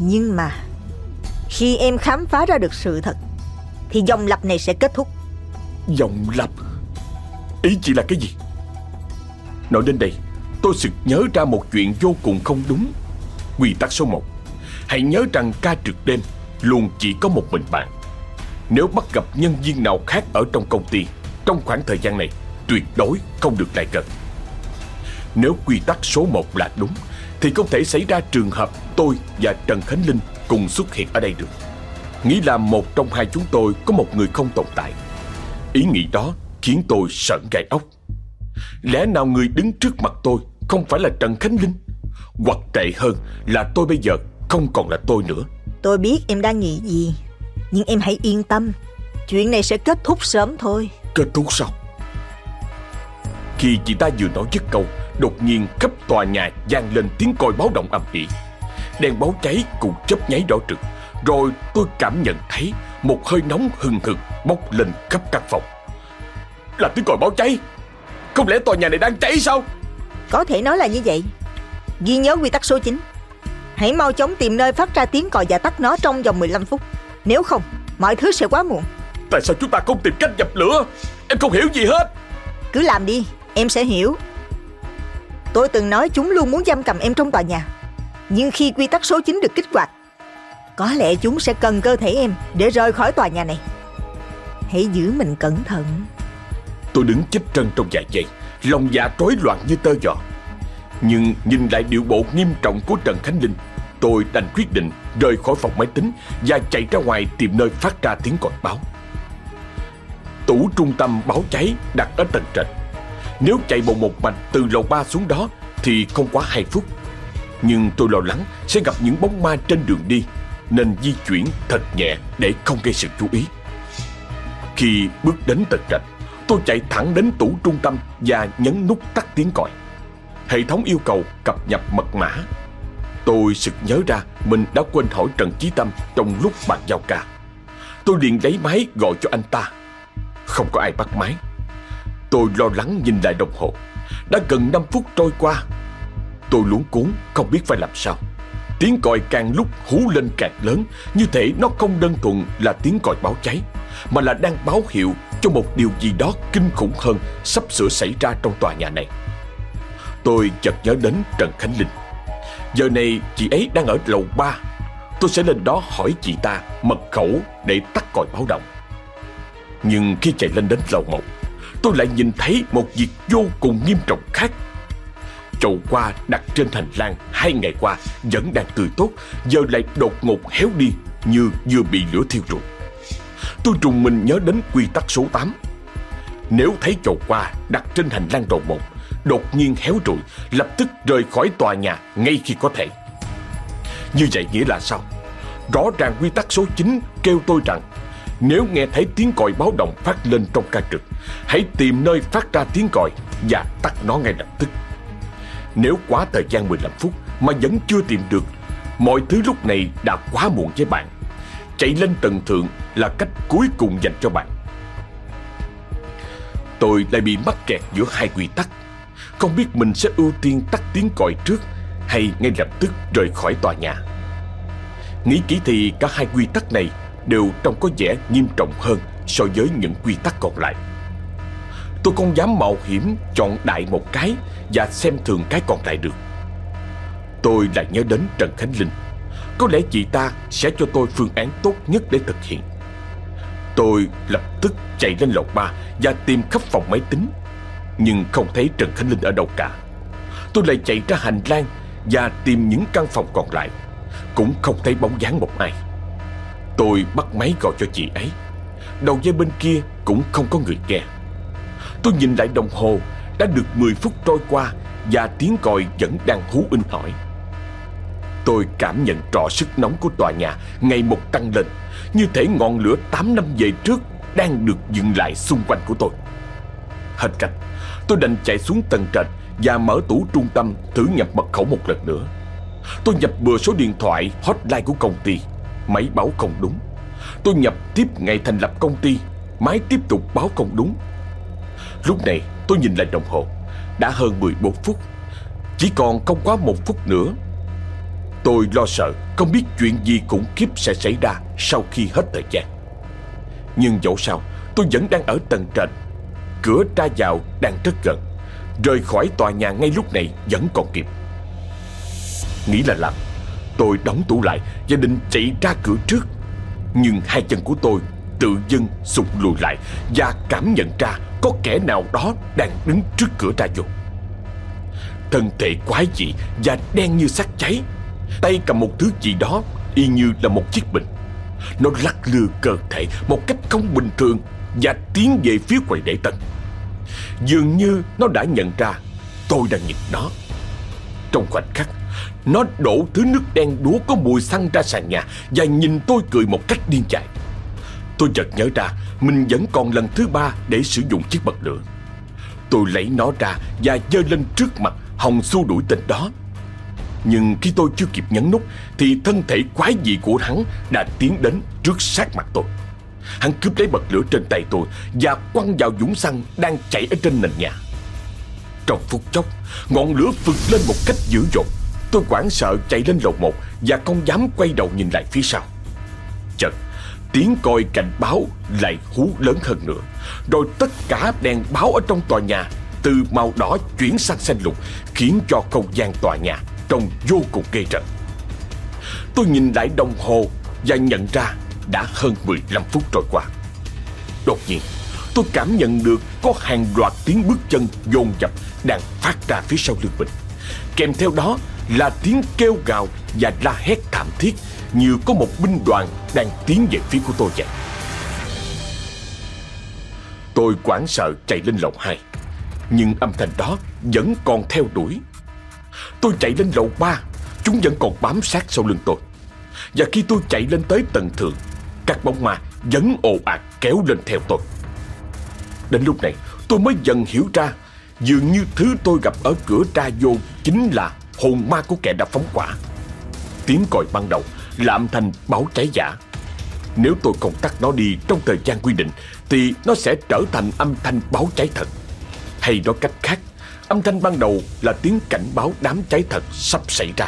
Nhưng mà Khi em khám phá ra được sự thật Thì dòng lập này sẽ kết thúc. Dòng lập Ý chị là cái gì Nói đến đây Tôi sực nhớ ra một chuyện vô cùng không đúng Quy tắc số 1 Hãy nhớ rằng ca trực đêm luôn chỉ có một mình bạn. Nếu bắt gặp nhân viên nào khác ở trong công ty trong khoảng thời gian này, tuyệt đối không được lại gần. Nếu quy tắc số 1 là đúng, thì không thể xảy ra trường hợp tôi và Trần Khánh Linh cùng xuất hiện ở đây được. Nghĩ là một trong hai chúng tôi có một người không tồn tại. Ý nghĩ đó khiến tôi sợn gai ốc. Lẽ nào người đứng trước mặt tôi không phải là Trần Khánh Linh? Hoặc tệ hơn là tôi bây giờ không còn là tôi nữa. Tôi biết em đang nghĩ gì, nhưng em hãy yên tâm. Chuyện này sẽ kết thúc sớm thôi. Kết thúc sao? Khi chị ta vừa nói dứt câu, đột nhiên khắp tòa nhà vang lên tiếng còi báo động âm ỉ. Đèn báo cháy cùng chớp nháy đỏ trực, rồi tôi cảm nhận thấy một hơi nóng hừng hực bốc lên khắp căn phòng. Là tiếng còi báo cháy? Không lẽ tòa nhà này đang cháy sao? Có thể nói là như vậy. Ghi nhớ quy tắc số 9. Hãy mau chóng tìm nơi phát ra tiếng còi và tắt nó trong vòng 15 phút. Nếu không, mọi thứ sẽ quá muộn. Tại sao chúng ta không tìm cách dập lửa? Em không hiểu gì hết. Cứ làm đi, em sẽ hiểu. Tôi từng nói chúng luôn muốn giam cầm em trong tòa nhà. Nhưng khi quy tắc số 9 được kích hoạt, có lẽ chúng sẽ cần cơ thể em để rời khỏi tòa nhà này. Hãy giữ mình cẩn thận. Tôi đứng chết chân trong dạ vài giây lòng dạ rối loạn như tơ giò. Nhưng nhìn lại điệu bộ nghiêm trọng của Trần Khánh Linh, tôi đành quyết định rời khỏi phòng máy tính và chạy ra ngoài tìm nơi phát ra tiếng còi báo. Tủ trung tâm báo cháy đặt ở tầng trệt. Nếu chạy bộ một mạch từ lầu 3 xuống đó thì không quá 2 phút. Nhưng tôi lo lắng sẽ gặp những bóng ma trên đường đi nên di chuyển thật nhẹ để không gây sự chú ý. Khi bước đến tầng trệt, tôi chạy thẳng đến tủ trung tâm và nhấn nút tắt tiếng còi. Hệ thống yêu cầu cập nhật mật mã. Tôi sực nhớ ra mình đã quên hỏi Trần Chí Tâm trong lúc bàn giao ca. Tôi liền lấy máy gọi cho anh ta. Không có ai bắt máy. Tôi lo lắng nhìn lại đồng hồ. Đã gần 5 phút trôi qua. Tôi luống cuốn, không biết phải làm sao. Tiếng còi càng lúc hú lên càng lớn Như thể nó không đơn thuần là tiếng còi báo cháy mà là đang báo hiệu cho một điều gì đó kinh khủng hơn Sắp sửa xảy ra trong tòa nhà này. Tôi chợt nhớ đến Trần Khánh Linh. Giờ này chị ấy đang ở lầu 3 Tôi sẽ lên đó hỏi chị ta mật khẩu để tắt còi báo động. Nhưng khi chạy lên đến lầu 1 Tôi lại nhìn thấy một việc vô cùng nghiêm trọng khác. Chậu qua đặt trên hành lang hai ngày qua vẫn đang tươi tốt, giờ lại đột ngột héo đi như vừa bị lửa thiêu rụi. Tôi trùng mình nhớ đến quy tắc số 8. Nếu thấy chậu qua đặt trên hành lang tầng một đột nhiên héo rụi, lập tức rời khỏi tòa nhà ngay khi có thể. Như vậy nghĩa là sao? Rõ ràng quy tắc số 9 kêu tôi rằng nếu nghe thấy tiếng còi báo động phát lên trong ca trực, hãy tìm nơi phát ra tiếng còi và tắt nó ngay lập tức. Nếu quá thời gian 15 phút mà vẫn chưa tìm được, mọi thứ lúc này đã quá muộn với bạn. Chạy lên tầng thượng là cách cuối cùng dành cho bạn. Tôi lại bị mắc kẹt giữa hai quy tắc. Không biết mình sẽ ưu tiên tắt tiếng còi trước hay ngay lập tức rời khỏi tòa nhà. Nghĩ kỹ thì cả hai quy tắc này đều trông có vẻ nghiêm trọng hơn so với những quy tắc còn lại. Tôi không dám mạo hiểm chọn đại một cái và xem thường cái còn lại được. Tôi lại nhớ đến Trần Khánh Linh. Có lẽ chị ta sẽ cho tôi phương án tốt nhất để thực hiện. Tôi lập tức chạy lên lầu ba và tìm khắp phòng máy tính. Nhưng không thấy Trần Khánh Linh ở đâu cả. Tôi lại chạy ra hành lang và tìm những căn phòng còn lại. Cũng không thấy bóng dáng một ai. Tôi bắt máy gọi cho chị ấy. Đầu dây bên kia cũng không có người nghe. Tôi nhìn lại đồng hồ, Đã được 10 phút trôi qua Và tiếng còi vẫn đang hú in hỏi Tôi cảm nhận rõ sức nóng của tòa nhà Ngày một tăng lên. Như thể ngọn lửa 8 năm về trước Đang được dừng lại xung quanh của tôi. Hết cách, Tôi đành chạy xuống tầng trệt Và mở tủ trung tâm thử nhập mật khẩu một lần nữa. Tôi nhập bừa số điện thoại, hotline của công ty. Máy báo không đúng. Tôi nhập tiếp ngày thành lập công ty, Máy tiếp tục báo không đúng. Lúc này, tôi nhìn lại đồng hồ. Đã hơn 14 phút. Chỉ còn không quá một phút nữa Tôi lo sợ, Không biết chuyện gì khủng khiếp sẽ xảy ra Sau khi hết thời gian. Nhưng dẫu sao, tôi vẫn đang ở tầng trệt. Cửa ra vào đang rất gần. Rời khỏi tòa nhà ngay lúc này vẫn còn kịp. Nghĩ là làm Tôi đóng tủ lại và định chạy ra cửa trước. Nhưng hai chân của tôi tự dưng sụt lùi lại Và cảm nhận ra có kẻ nào đó đang đứng trước cửa ra vô. Thân thể quái dị và đen như sắc cháy. Tay cầm một thứ gì đó, y như là một chiếc bình. Nó lắc lư cơ thể một cách không bình thường Và tiến về phía quầy lễ tân. Dường như nó đã nhận ra tôi đang nhìn nó. Trong khoảnh khắc, Nó đổ thứ nước đen đúa có mùi xăng ra sàn nhà Và nhìn tôi cười một cách điên dại. Tôi chợt nhớ ra Mình vẫn còn lần thứ ba để sử dụng chiếc bật lửa. Tôi lấy nó ra và giơ lên trước mặt Hồng xua đuổi tình đó. Nhưng khi tôi chưa kịp nhấn nút, Thì thân thể quái dị của hắn đã tiến đến trước sát mặt tôi. Hắn cướp lấy bật lửa trên tay tôi Và quăng vào dũng xăng đang chạy ở trên nền nhà. Trong phút chốc, Ngọn lửa phực lên một cách dữ dội. Tôi quảng sợ chạy lên lầu một Và không dám quay đầu nhìn lại phía sau. Chợt, Tiếng còi cảnh báo lại hú lớn hơn nữa. Rồi tất cả đèn báo ở trong tòa nhà Từ màu đỏ chuyển sang xanh lục, Khiến cho không gian tòa nhà Trông vô cùng ghê rợn. Tôi nhìn lại đồng hồ Và nhận ra đã hơn 15 phút trôi qua. Đột nhiên, Tôi cảm nhận được có hàng loạt tiếng bước chân dồn dập Đang phát ra phía sau lưng mình. Kèm theo đó là tiếng kêu gào và la hét thảm thiết Như có một binh đoàn đang tiến về phía của tôi vậy. Tôi quảng sợ chạy lên lầu 2 Nhưng âm thanh đó vẫn còn theo đuổi. Tôi chạy lên lầu 3 Chúng vẫn còn bám sát sau lưng tôi. Và khi tôi chạy lên tới tầng thượng, Các bóng ma vẫn ồ ạt kéo lên theo tôi. Đến lúc này, tôi mới dần hiểu ra, Dường như thứ tôi gặp ở cửa ra vô Chính là hồn ma của kẻ đã phóng quả Tiếng còi ban đầu là âm thanh báo cháy giả. Nếu tôi không tắt nó đi trong thời gian quy định, Thì nó sẽ trở thành âm thanh báo cháy thật. Hay nói cách khác Âm thanh ban đầu là tiếng cảnh báo đám cháy thật sắp xảy ra.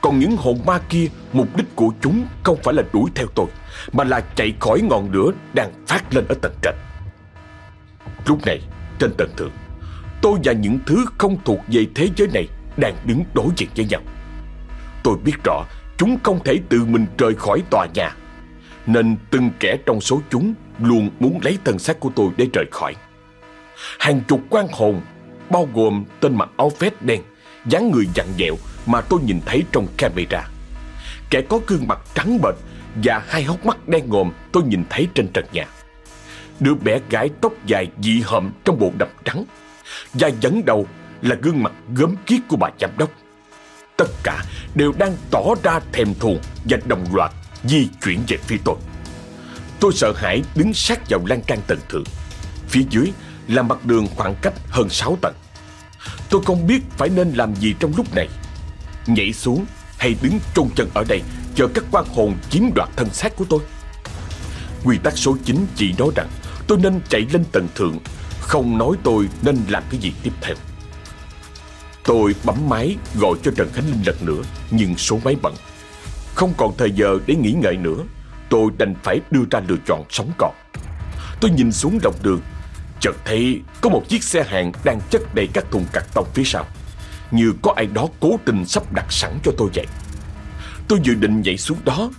Còn những hồn ma kia, Mục đích của chúng không phải là đuổi theo tôi, Mà là chạy khỏi ngọn lửa đang phát lên ở tầng trệt. Lúc này, trên tầng thượng, Tôi và những thứ không thuộc về thế giới này Đang đứng đối diện với nhau. Tôi biết rõ Chúng không thể tự mình rời khỏi tòa nhà, Nên từng kẻ trong số chúng Luôn muốn lấy thân xác của tôi để rời khỏi. Hàng chục quan hồn Bao gồm tên mặc áo vest đen, dáng người dặn dẹo Mà tôi nhìn thấy trong camera. Kẻ có gương mặt trắng bệch Và hai hốc mắt đen ngòm Tôi nhìn thấy trên trần nhà. Đứa bé gái tóc dài dị hợm Trong bộ đầm trắng Và dẫn đầu là gương mặt gớm kiết của bà giám đốc. Tất cả đều đang tỏ ra thèm thuồng Và đồng loạt di chuyển về phía tôi. Tôi sợ hãi đứng sát vào lan can tầng thượng. Phía dưới là mặt đường khoảng cách hơn 6 tầng. Tôi không biết phải nên làm gì trong lúc này. Nhảy xuống hay đứng chôn chân ở đây, Chờ các quan hồn chiếm đoạt thân xác của tôi. Quy tắc số 9 chỉ nói rằng, Tôi nên chạy lên tầng thượng, Không nói tôi nên làm cái gì tiếp theo. Tôi bấm máy gọi cho Trần Khánh Linh lần nữa, Nhưng số máy bận. Không còn thời giờ để nghỉ ngợi nữa, Tôi đành phải đưa ra lựa chọn sống còn. Tôi nhìn xuống lòng đường Chợt thấy có một chiếc xe hàng đang chất đầy các thùng cắt tông phía sau, Như có ai đó cố tình sắp đặt sẵn cho tôi vậy. Tôi dự định nhảy xuống đó,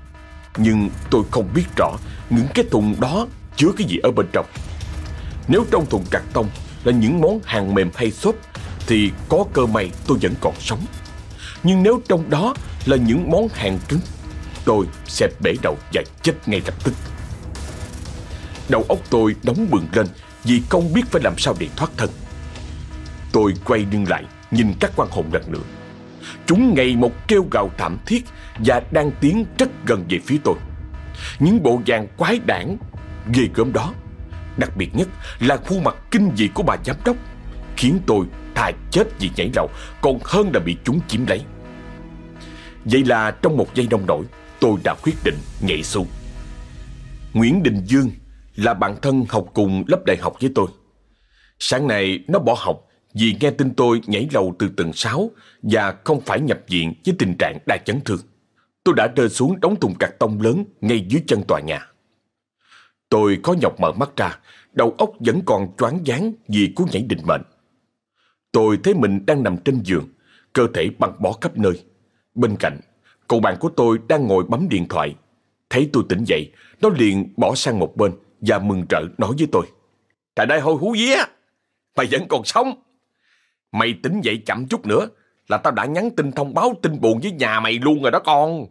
Nhưng tôi không biết rõ những cái thùng đó chứa cái gì ở bên trong. Nếu trong thùng cắt tông là những món hàng mềm hay xốp, Thì có cơ may tôi vẫn còn sống. Nhưng nếu trong đó là những món hàng cứng, Tôi sẽ bể đầu và chết ngay lập tức. Đầu óc tôi đóng bừng lên vì không biết phải làm sao để thoát thân. Tôi quay lưng lại, Nhìn các quan hồn lần nữa. Chúng ngày một kêu gào thảm thiết Và đang tiến rất gần về phía tôi. Những bộ dạng quái đản Ghê gớm đó, Đặc biệt nhất là khuôn mặt kinh dị của bà giám đốc, Khiến tôi thà chết vì nhảy lầu, Còn hơn là bị chúng chiếm lấy. Vậy là trong một giây đông nổi, Tôi đã quyết định nhảy xuống. Nguyễn Đình Dương là bạn thân học cùng lớp đại học với tôi. Sáng nay nó bỏ học vì nghe tin tôi nhảy lầu từ tầng 6 và không phải nhập viện với tình trạng đa chấn thương. Tôi đã rơi xuống đống thùng cạc tông lớn ngay dưới chân tòa nhà. Tôi có nhọc mở mắt ra, đầu óc vẫn còn choáng váng vì cú nhảy định mệnh. Tôi thấy mình đang nằm trên giường, cơ thể băng bó khắp nơi. Bên cạnh Cậu bạn của tôi đang ngồi bấm điện thoại. Thấy tôi tỉnh dậy, nó liền bỏ sang một bên và mừng rỡ nói với tôi. Trời đây hồi hú vía, mày vẫn còn sống. Mày tính dậy chậm chút nữa là tao đã nhắn tin thông báo tin buồn với nhà mày luôn rồi đó con.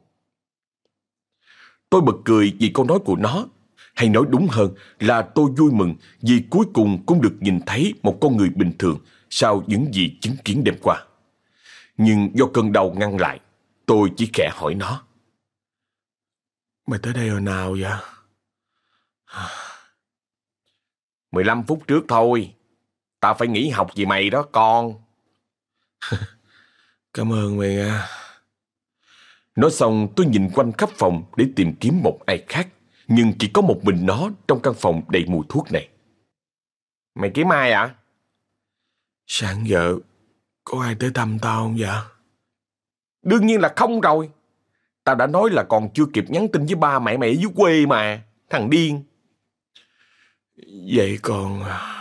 Tôi bật cười vì câu nói của nó. Hay nói đúng hơn là tôi vui mừng vì cuối cùng cũng được nhìn thấy một con người bình thường sau những gì chứng kiến đêm qua. Nhưng do cơn đau ngăn lại, tôi chỉ khẽ hỏi nó. Mày tới đây hồi nào vậy? 15 phút trước thôi. Tao phải nghỉ học vì mày đó con. Cảm ơn mày nha. Nói xong tôi nhìn quanh khắp phòng để tìm kiếm một ai khác. Nhưng chỉ có một mình nó trong căn phòng đầy mùi thuốc này. Mày kiếm ai ạ? À? Sáng giờ có ai tới thăm tao không vậy? Đương nhiên là không rồi. Tao đã nói là còn chưa kịp nhắn tin với ba mẹ mày ở dưới quê mà. Thằng điên. Vậy còn... À,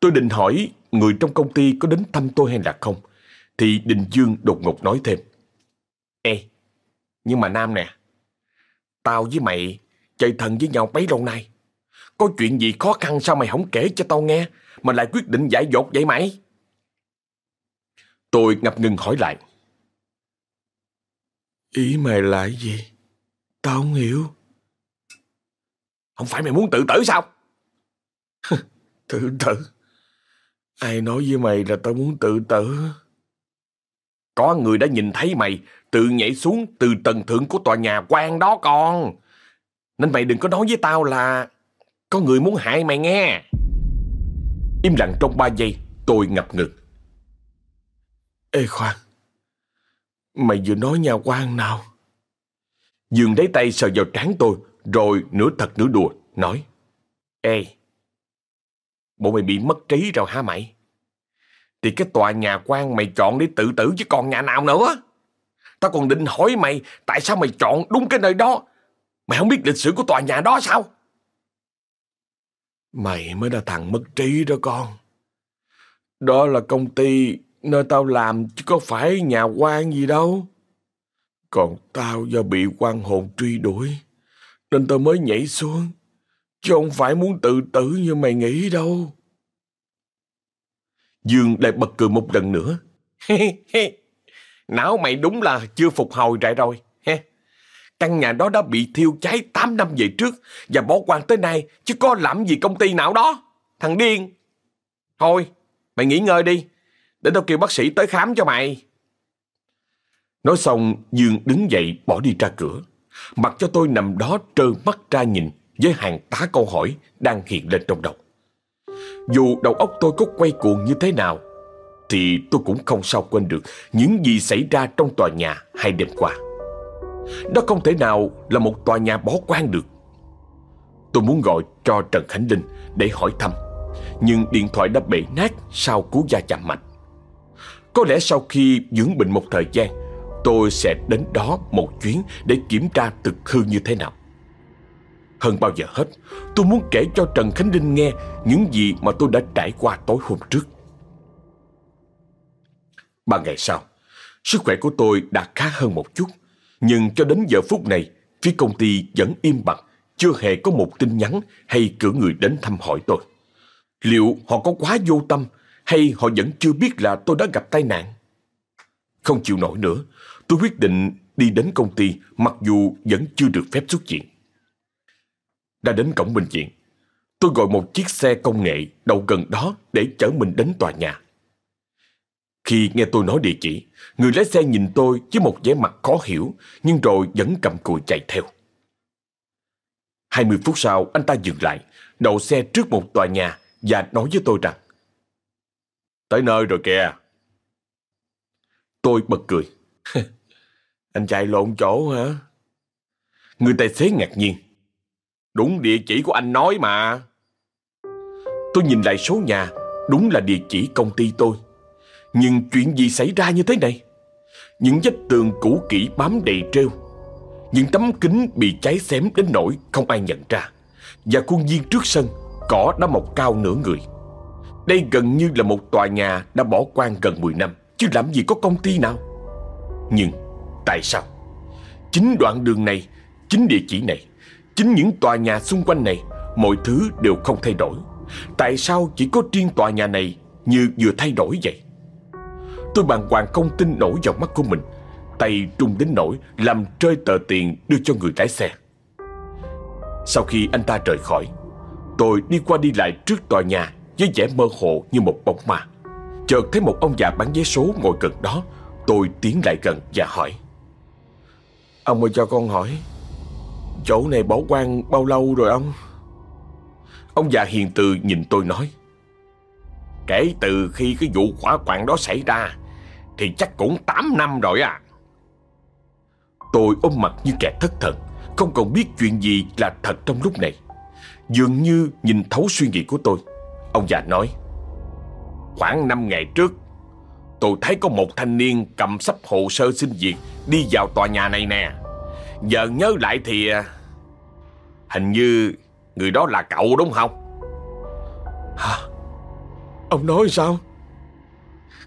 tôi định hỏi người trong công ty có đến thăm tôi hay là không. Thì Đình Dương đột ngột nói thêm. Ê, nhưng mà Nam nè. Tao với mày chơi thân với nhau bấy lâu nay. Có chuyện gì khó khăn sao mày không kể cho tao nghe mà lại quyết định giải dột vậy mày? Tôi ngập ngừng hỏi lại. Ý mày là gì? Tao không hiểu. Không phải mày muốn tự tử sao? tự tử? Ai nói với mày là tao muốn tự tử? Có người đã nhìn thấy mày tự nhảy xuống từ tầng thượng của tòa nhà quan đó con. Nên mày đừng có nói với tao là có người muốn hại mày nghe. Im lặng trong ba giây, tôi ngập ngừng. Ê khoan, mày vừa nói nhà quan nào? Dường lấy tay sờ vào trán tôi, rồi nửa thật nửa đùa, nói. Ê, bộ mày bị mất trí rồi hả mày? Thì cái tòa nhà quan mày chọn để tự tử chứ còn nhà nào nữa? Tao còn định hỏi mày tại sao mày chọn đúng cái nơi đó. Mày không biết lịch sử của tòa nhà đó sao? Mày mới là thằng mất trí đó con. Đó là công ty nơi tao làm chứ có phải nhà quan gì đâu. Còn tao do bị quan hồn truy đuổi nên tao mới nhảy xuống. Chứ không phải muốn tự tử như mày nghĩ đâu. Dương lại bật cười một lần nữa. Não mày đúng là chưa phục hồi lại rồi. Căn nhà đó đã bị thiêu cháy 8 năm về trước và bỏ quan tới nay chứ có làm gì công ty nào đó. Thằng điên. Thôi, mày nghỉ ngơi đi. Để tao kêu bác sĩ tới khám cho mày. Nói xong, Dương đứng dậy bỏ đi ra cửa. Mặc cho tôi nằm đó trơ mắt ra nhìn với hàng tá câu hỏi đang hiện lên trong đầu. Dù đầu óc tôi có quay cuồng như thế nào, thì tôi cũng không sao quên được những gì xảy ra trong tòa nhà hai đêm qua. Đó không thể nào là một tòa nhà bỏ quan được. Tôi muốn gọi cho Trần Khánh Linh để hỏi thăm, nhưng điện thoại đã bị nát sau cú va chạm mạnh. Có lẽ sau khi dưỡng bệnh một thời gian, tôi sẽ đến đó một chuyến để kiểm tra thực hư như thế nào. Hơn bao giờ hết, tôi muốn kể cho Trần Khánh Linh nghe những gì mà tôi đã trải qua tối hôm trước. Ba ngày sau, sức khỏe của tôi đã khá hơn một chút. Nhưng cho đến giờ phút này, phía công ty vẫn im bặt, chưa hề có một tin nhắn hay cử người đến thăm hỏi tôi. Liệu họ có quá vô tâm hay họ vẫn chưa biết là tôi đã gặp tai nạn? Không chịu nổi nữa, tôi quyết định đi đến công ty mặc dù vẫn chưa được phép xuất viện. Đã đến cổng bệnh viện, tôi gọi một chiếc xe công nghệ đậu gần đó để chở mình đến tòa nhà. Khi nghe tôi nói địa chỉ, người lái xe nhìn tôi với một vẻ mặt khó hiểu, nhưng rồi vẫn cầm cùi chạy theo. 20 phút sau, anh ta dừng lại, đậu xe trước một tòa nhà và nói với tôi rằng Tới nơi rồi kìa. Tôi bật cười. anh chạy lộn chỗ hả? Người tài xế ngạc nhiên. Đúng địa chỉ của anh nói mà. Tôi nhìn lại số nhà, đúng là địa chỉ công ty tôi. Nhưng chuyện gì xảy ra như thế này? Những vách tường cũ kỹ bám đầy treo Những tấm kính bị cháy xém đến nỗi không ai nhận ra Và khuôn viên trước sân Cỏ đã mọc cao nửa người Đây gần như là một tòa nhà đã bỏ quan gần 10 năm Chứ làm gì có công ty nào Nhưng Tại sao? Chính đoạn đường này, chính địa chỉ này, chính những tòa nhà xung quanh này, mọi thứ đều không thay đổi. Tại sao chỉ có riêng tòa nhà này như vừa thay đổi vậy? Tôi bàng hoàng không tin nổi vào mắt của mình Tay trung đến nỗi làm rơi tờ tiền đưa cho người lái xe Sau khi anh ta rời khỏi Tôi đi qua đi lại trước tòa nhà với vẻ mơ hồ như một bóng ma Chợt thấy một ông già bán vé số ngồi gần đó Tôi tiến lại gần và hỏi Ông ơi, cho con hỏi, Chỗ này bỏ quan bao lâu rồi ông? Ông già hiền từ nhìn tôi nói, Kể từ khi cái vụ hỏa quạng đó xảy ra, Thì chắc cũng 8 năm rồi à Tôi ôm mặt như kẻ thất thần, Không còn biết chuyện gì là thật trong lúc này Dường như nhìn thấu suy nghĩ của tôi, Ông già nói, Khoảng 5 ngày trước Tôi thấy có một thanh niên cầm sắp hồ sơ xin việc Đi vào tòa nhà này nè. Giờ nhớ lại thì à, Hình như người đó là cậu đúng không? Hả? Ông nói sao?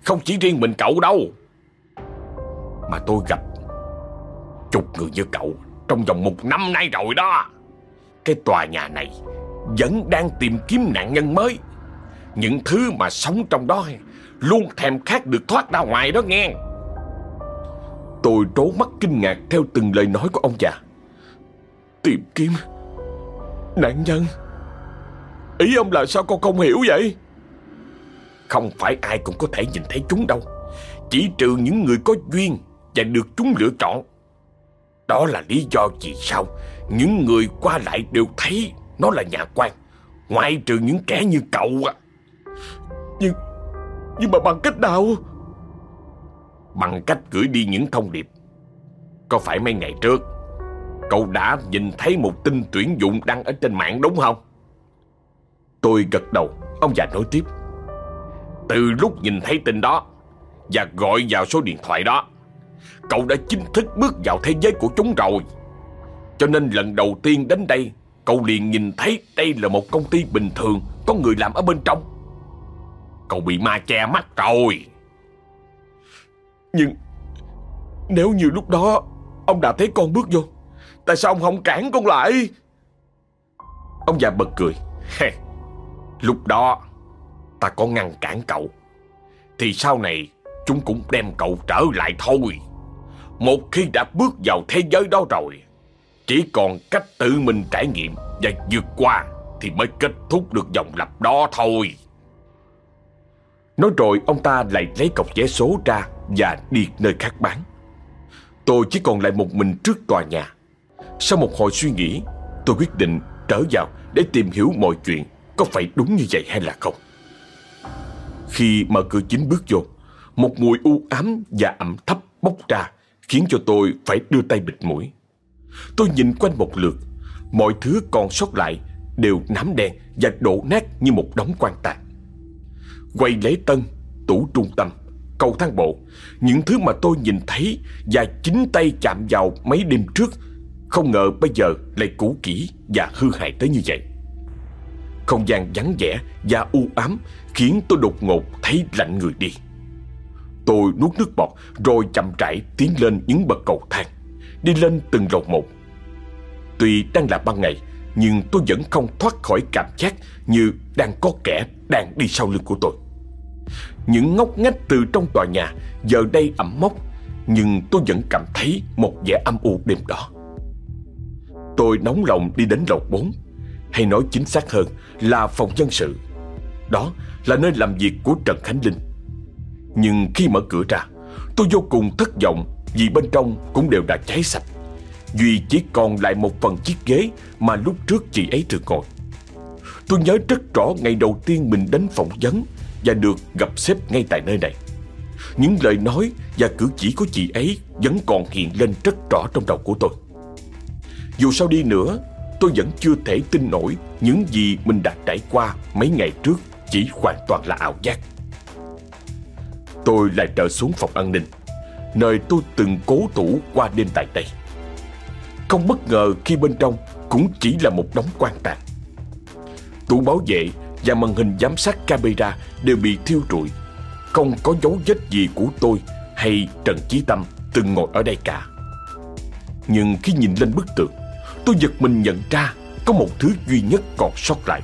Không chỉ riêng mình cậu đâu Mà tôi gặp Chục người như cậu Trong vòng một năm nay rồi đó. Cái tòa nhà này Vẫn đang tìm kiếm nạn nhân mới. Những thứ mà sống trong đó Luôn thèm khát được thoát ra ngoài đó nghe. Tôi trố mắt kinh ngạc Theo từng lời nói của ông già. Tìm kiếm. Nạn nhân. Ý ông là sao con không hiểu vậy? Không phải ai cũng có thể nhìn thấy chúng đâu. Chỉ trừ những người có duyên Và được chúng lựa chọn. Đó là lý do vì sao Những người qua lại đều thấy Nó là nhà quan Ngoại trừ những kẻ như cậu à nhưng mà bằng cách nào? Bằng cách gửi đi những thông điệp. Có phải mấy ngày trước, Cậu đã nhìn thấy một tin tuyển dụng đăng ở trên mạng đúng không? Tôi gật đầu, Ông già nói tiếp. Từ lúc nhìn thấy tin đó Và gọi vào số điện thoại đó, Cậu đã chính thức bước vào thế giới của chúng rồi. Cho nên lần đầu tiên đến đây, Cậu liền nhìn thấy đây là một công ty bình thường, Có người làm ở bên trong. Cậu bị ma che mắt rồi. Nhưng Nếu như lúc đó Ông đã thấy con bước vô, Tại sao ông không cản con lại? Ông già bật cười. cười Lúc đó Ta có ngăn cản cậu. Thì sau này Chúng cũng đem cậu trở lại thôi. Một khi đã bước vào thế giới đó rồi, Chỉ còn cách tự mình trải nghiệm Và vượt qua Thì mới kết thúc được vòng lặp đó thôi. Nói rồi ông ta lại lấy cọc vé số ra Và đi nơi khác bán. Tôi chỉ còn lại một mình trước tòa nhà. Sau một hồi suy nghĩ, Tôi quyết định trở vào để tìm hiểu mọi chuyện Có phải đúng như vậy hay là không. Khi mở cửa chính bước vô, Một mùi u ám và ẩm thấp bốc ra Khiến cho tôi phải đưa tay bịt mũi. Tôi nhìn quanh một lượt, Mọi thứ còn sót lại Đều nám đen và đổ nát như một đống quan tàn Quay lễ tân, tủ trung tâm, cầu thang bộ Những thứ mà tôi nhìn thấy Và chính tay chạm vào mấy đêm trước Không ngờ bây giờ lại cũ kỹ và hư hại tới như vậy. Không gian vắng vẻ và u ám Khiến tôi đột ngột thấy lạnh người đi. Tôi nuốt nước bọt Rồi chậm rãi tiến lên những bậc cầu thang Đi lên từng lầu một. Tuy đang là ban ngày nhưng tôi vẫn không thoát khỏi cảm giác Như đang có kẻ đang đi sau lưng của tôi. Những ngóc ngách từ trong tòa nhà Giờ đây ẩm mốc, Nhưng tôi vẫn cảm thấy một vẻ âm u đêm đó. Tôi nóng lòng đi đến lầu 4 Hay nói chính xác hơn là phòng nhân sự. Đó là nơi làm việc của Trần Khánh Linh. Nhưng khi mở cửa ra, Tôi vô cùng thất vọng Vì bên trong cũng đều đã cháy sạch. Duy chỉ còn lại một phần chiếc ghế Mà lúc trước chị ấy thường ngồi. Tôi nhớ rất rõ ngày đầu tiên mình đến phỏng vấn Và được gặp sếp ngay tại nơi này. Những lời nói và cử chỉ của chị ấy Vẫn còn hiện lên rất rõ trong đầu của tôi. Dù sao đi nữa, Tôi vẫn chưa thể tin nổi Những gì mình đã trải qua mấy ngày trước Chỉ hoàn toàn là ảo giác. Tôi lại trở xuống phòng an ninh, Nơi tôi từng cố thủ qua đêm tại đây. Không bất ngờ khi bên trong Cũng chỉ là một đống quan tàn Tủ bảo vệ và màn hình giám sát camera đều bị thiêu rụi Không có dấu vết gì của tôi hay Trần Chí Tâm từng ngồi ở đây cả. Nhưng khi nhìn lên bức tượng, tôi giật mình nhận ra có một thứ duy nhất còn sót lại.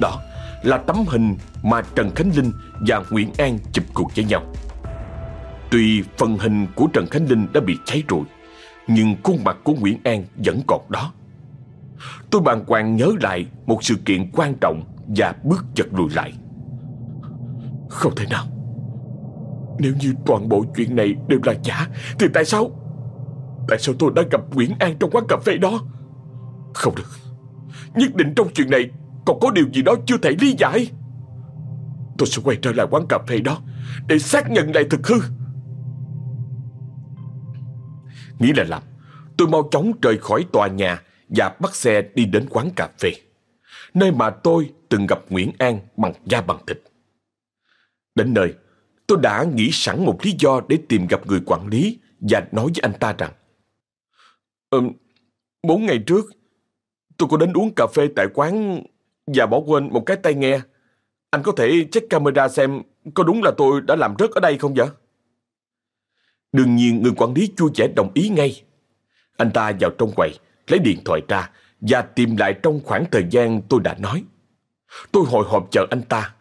Đó là tấm hình mà Trần Khánh Linh và Nguyễn An chụp cùng với nhau. Tuy phần hình của Trần Khánh Linh đã bị cháy rụi, nhưng khuôn mặt của Nguyễn An vẫn còn đó. Tôi bàng hoàng nhớ lại một sự kiện quan trọng và bước chật lùi lại. Không thể nào. Nếu như toàn bộ chuyện này đều là giả, thì tại sao? Tại sao tôi đã gặp Nguyễn An trong quán cà phê đó? Không được. Nhất định trong chuyện này còn có điều gì đó chưa thể lý giải. Tôi sẽ quay trở lại quán cà phê đó để xác nhận lại thực hư. Nghĩ là làm, tôi mau chóng rời khỏi tòa nhà và bắt xe đi đến quán cà phê, nơi mà tôi từng gặp Nguyễn An bằng da bằng thịt. Đến nơi, tôi đã nghĩ sẵn một lý do để tìm gặp người quản lý và nói với anh ta rằng um, bốn ngày trước, tôi có đến uống cà phê tại quán và bỏ quên một cái tai nghe. Anh có thể check camera xem có đúng là tôi đã làm rớt ở đây không vậy? Đương nhiên người quản lý chua trẻ đồng ý ngay. Anh ta vào trong quầy, lấy điện thoại ra và tìm lại trong khoảng thời gian tôi đã nói. Tôi hồi hộp chờ anh ta.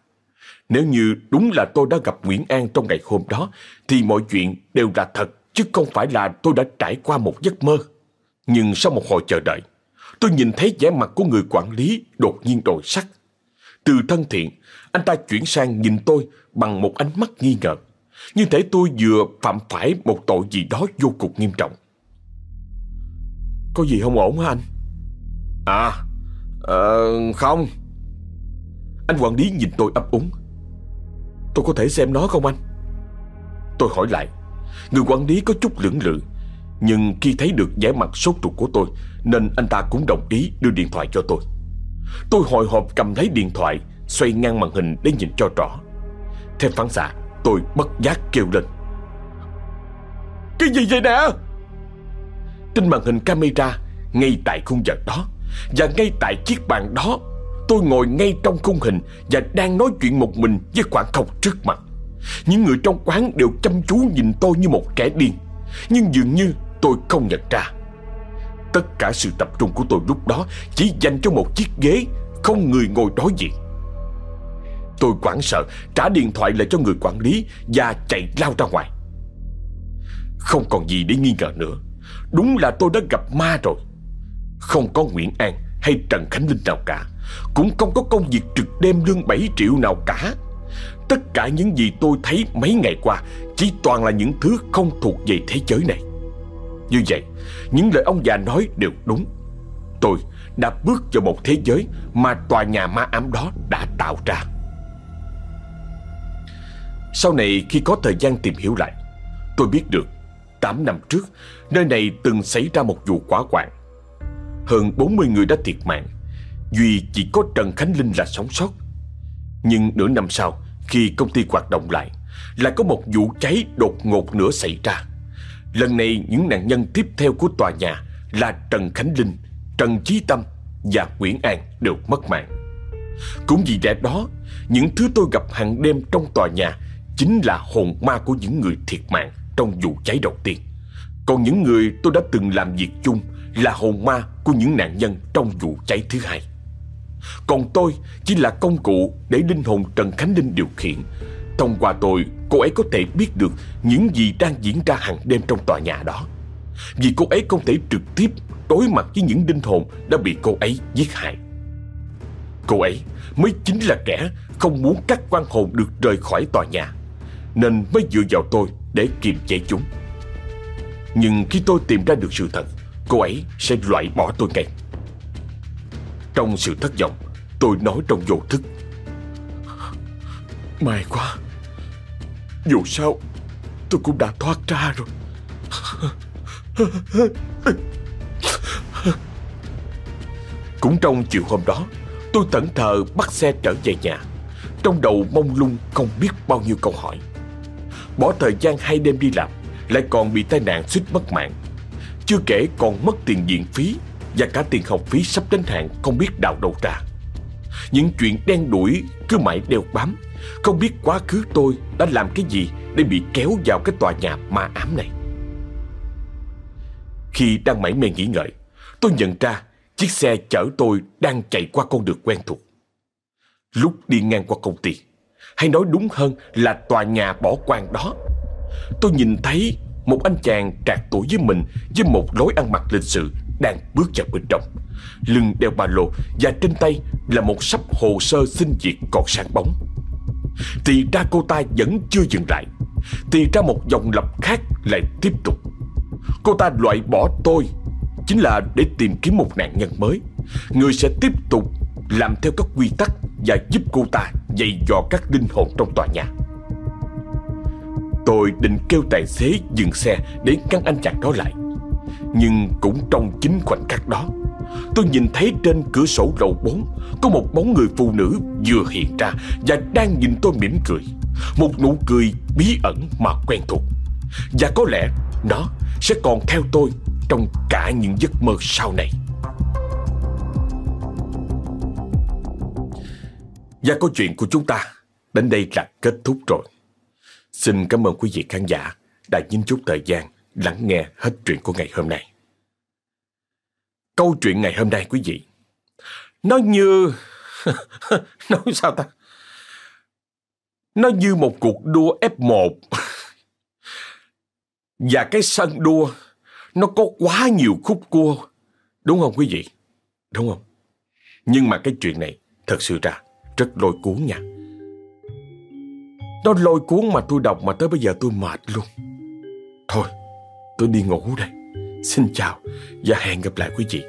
Nếu như đúng là tôi đã gặp Nguyễn An trong ngày hôm đó, thì mọi chuyện đều là thật, chứ không phải là tôi đã trải qua một giấc mơ. Nhưng sau một hồi chờ đợi, tôi nhìn thấy vẻ mặt của người quản lý đột nhiên đổi sắc. Từ thân thiện, anh ta chuyển sang nhìn tôi bằng một ánh mắt nghi ngờ. Như thể tôi vừa phạm phải một tội gì đó vô cùng nghiêm trọng. Có gì không ổn hả anh? À, uh, không. Anh quản lý nhìn tôi ấp úng. Tôi có thể xem nó không anh? Tôi hỏi lại. Người quản lý có chút lưỡng lự. Nhưng khi thấy được vẻ mặt sốt ruột của tôi Nên anh ta cũng đồng ý đưa điện thoại cho tôi Tôi hồi hộp cầm lấy điện thoại Xoay ngang màn hình để nhìn cho rõ Theo phán xạ Tôi bất giác kêu lên. Cái gì vậy nè? Trên màn hình camera, Ngay tại khung giờ đó, Và ngay tại chiếc bàn đó, Tôi ngồi ngay trong khung hình Và đang nói chuyện một mình với khoảng không trước mặt. Những người trong quán đều chăm chú nhìn tôi như một kẻ điên, Nhưng dường như tôi không nhận ra. Tất cả sự tập trung của tôi lúc đó Chỉ dành cho một chiếc ghế Không người ngồi đối diện. Tôi quảng sợ, trả điện thoại lại cho người quản lý Và chạy lao ra ngoài. Không còn gì để nghi ngờ nữa. Đúng là tôi đã gặp ma rồi. Không có Nguyễn An hay Trần Khánh Linh nào cả. Cũng không có công việc trực đêm lương 7 triệu nào cả. Tất cả những gì tôi thấy mấy ngày qua Chỉ toàn là những thứ không thuộc về thế giới này. Như vậy, Những lời ông già nói đều đúng. Tôi đã bước vào một thế giới Mà tòa nhà ma ám đó đã tạo ra. Sau này khi có thời gian tìm hiểu lại Tôi biết được 8 năm trước Nơi này từng xảy ra một vụ quả quạng Hơn 40 người đã thiệt mạng Duy chỉ có Trần Khánh Linh là sống sót. Nhưng nửa năm sau Khi công ty hoạt động lại Lại có một vụ cháy đột ngột nữa xảy ra. Lần này những nạn nhân tiếp theo của tòa nhà Là Trần Khánh Linh, Trần Chí Tâm và Nguyễn An đều mất mạng. Cũng vì lẽ đó Những thứ tôi gặp hàng đêm trong tòa nhà Chính là hồn ma của những người thiệt mạng Trong vụ cháy đầu tiên Còn những người tôi đã từng làm việc chung Là hồn ma của những nạn nhân Trong vụ cháy thứ hai còn tôi chỉ là công cụ để linh hồn Trần Khánh Linh điều khiển. Thông qua tôi, cô ấy có thể biết được những gì đang diễn ra hàng đêm trong tòa nhà đó. Vì cô ấy không thể trực tiếp đối mặt với những linh hồn đã bị cô ấy giết hại. Cô ấy mới chính là kẻ không muốn các quan hồn được rời khỏi tòa nhà, nên mới dựa vào tôi để kiềm chế chúng. Nhưng khi tôi tìm ra được sự thật, cô ấy sẽ loại bỏ tôi ngay. Trong sự thất vọng Tôi nói trong vô thức. May quá. Dù sao Tôi cũng đã thoát ra rồi. Cũng trong chiều hôm đó Tôi tẩn thờ bắt xe trở về nhà. Trong đầu mông lung không biết bao nhiêu câu hỏi Bỏ thời gian hai đêm đi làm Lại còn bị tai nạn suýt mất mạng Chưa kể còn mất tiền viện phí và cả tiền học phí sắp đến hạn không biết đào đâu ra. Những chuyện đen đuổi cứ mãi đeo bám, không biết quá khứ tôi đã làm cái gì để bị kéo vào cái tòa nhà ma ám này. Khi đang mải mê nghĩ ngợi, tôi nhận ra chiếc xe chở tôi đang chạy qua con đường quen thuộc. Lúc đi ngang qua công ty, hay nói đúng hơn là tòa nhà bỏ quang đó, tôi nhìn thấy một anh chàng trạc tuổi với mình với một lối ăn mặc lịch sự đang bước vào bên trong. Lưng đeo ba lô và trên tay là một sắp hồ sơ xin việc còn sáng bóng. Thì ra cô ta vẫn chưa dừng lại. Thì ra một dòng lập khác lại tiếp tục. Cô ta loại bỏ tôi chính là để tìm kiếm một nạn nhân mới. Người sẽ tiếp tục làm theo các quy tắc và giúp cô ta dạy dò các linh hồn trong tòa nhà. Tôi định kêu tài xế dừng xe để ngăn anh chàng đó lại. Nhưng cũng trong chính khoảnh khắc đó, tôi nhìn thấy trên cửa sổ lầu 4 có một bóng người phụ nữ vừa hiện ra và đang nhìn tôi mỉm cười. Một nụ cười bí ẩn mà quen thuộc. Và có lẽ nó sẽ còn theo tôi trong cả những giấc mơ sau này. Và câu chuyện của chúng ta đến đây là kết thúc rồi. Xin cảm ơn quý vị khán giả đã dành chút thời gian lắng nghe hết chuyện của ngày hôm nay. Câu chuyện ngày hôm nay quý vị, nó như... nói sao ta? Nó như một cuộc đua F1. Và cái sân đua nó có quá nhiều khúc cua. Đúng không quý vị? Đúng không? Nhưng mà cái chuyện này thật sự ra rất lôi cuốn nha. Nó lôi cuốn mà tôi đọc mà tới bây giờ tôi mệt luôn. Thôi, tôi đi ngủ đây. Xin chào và hẹn gặp lại quý vị.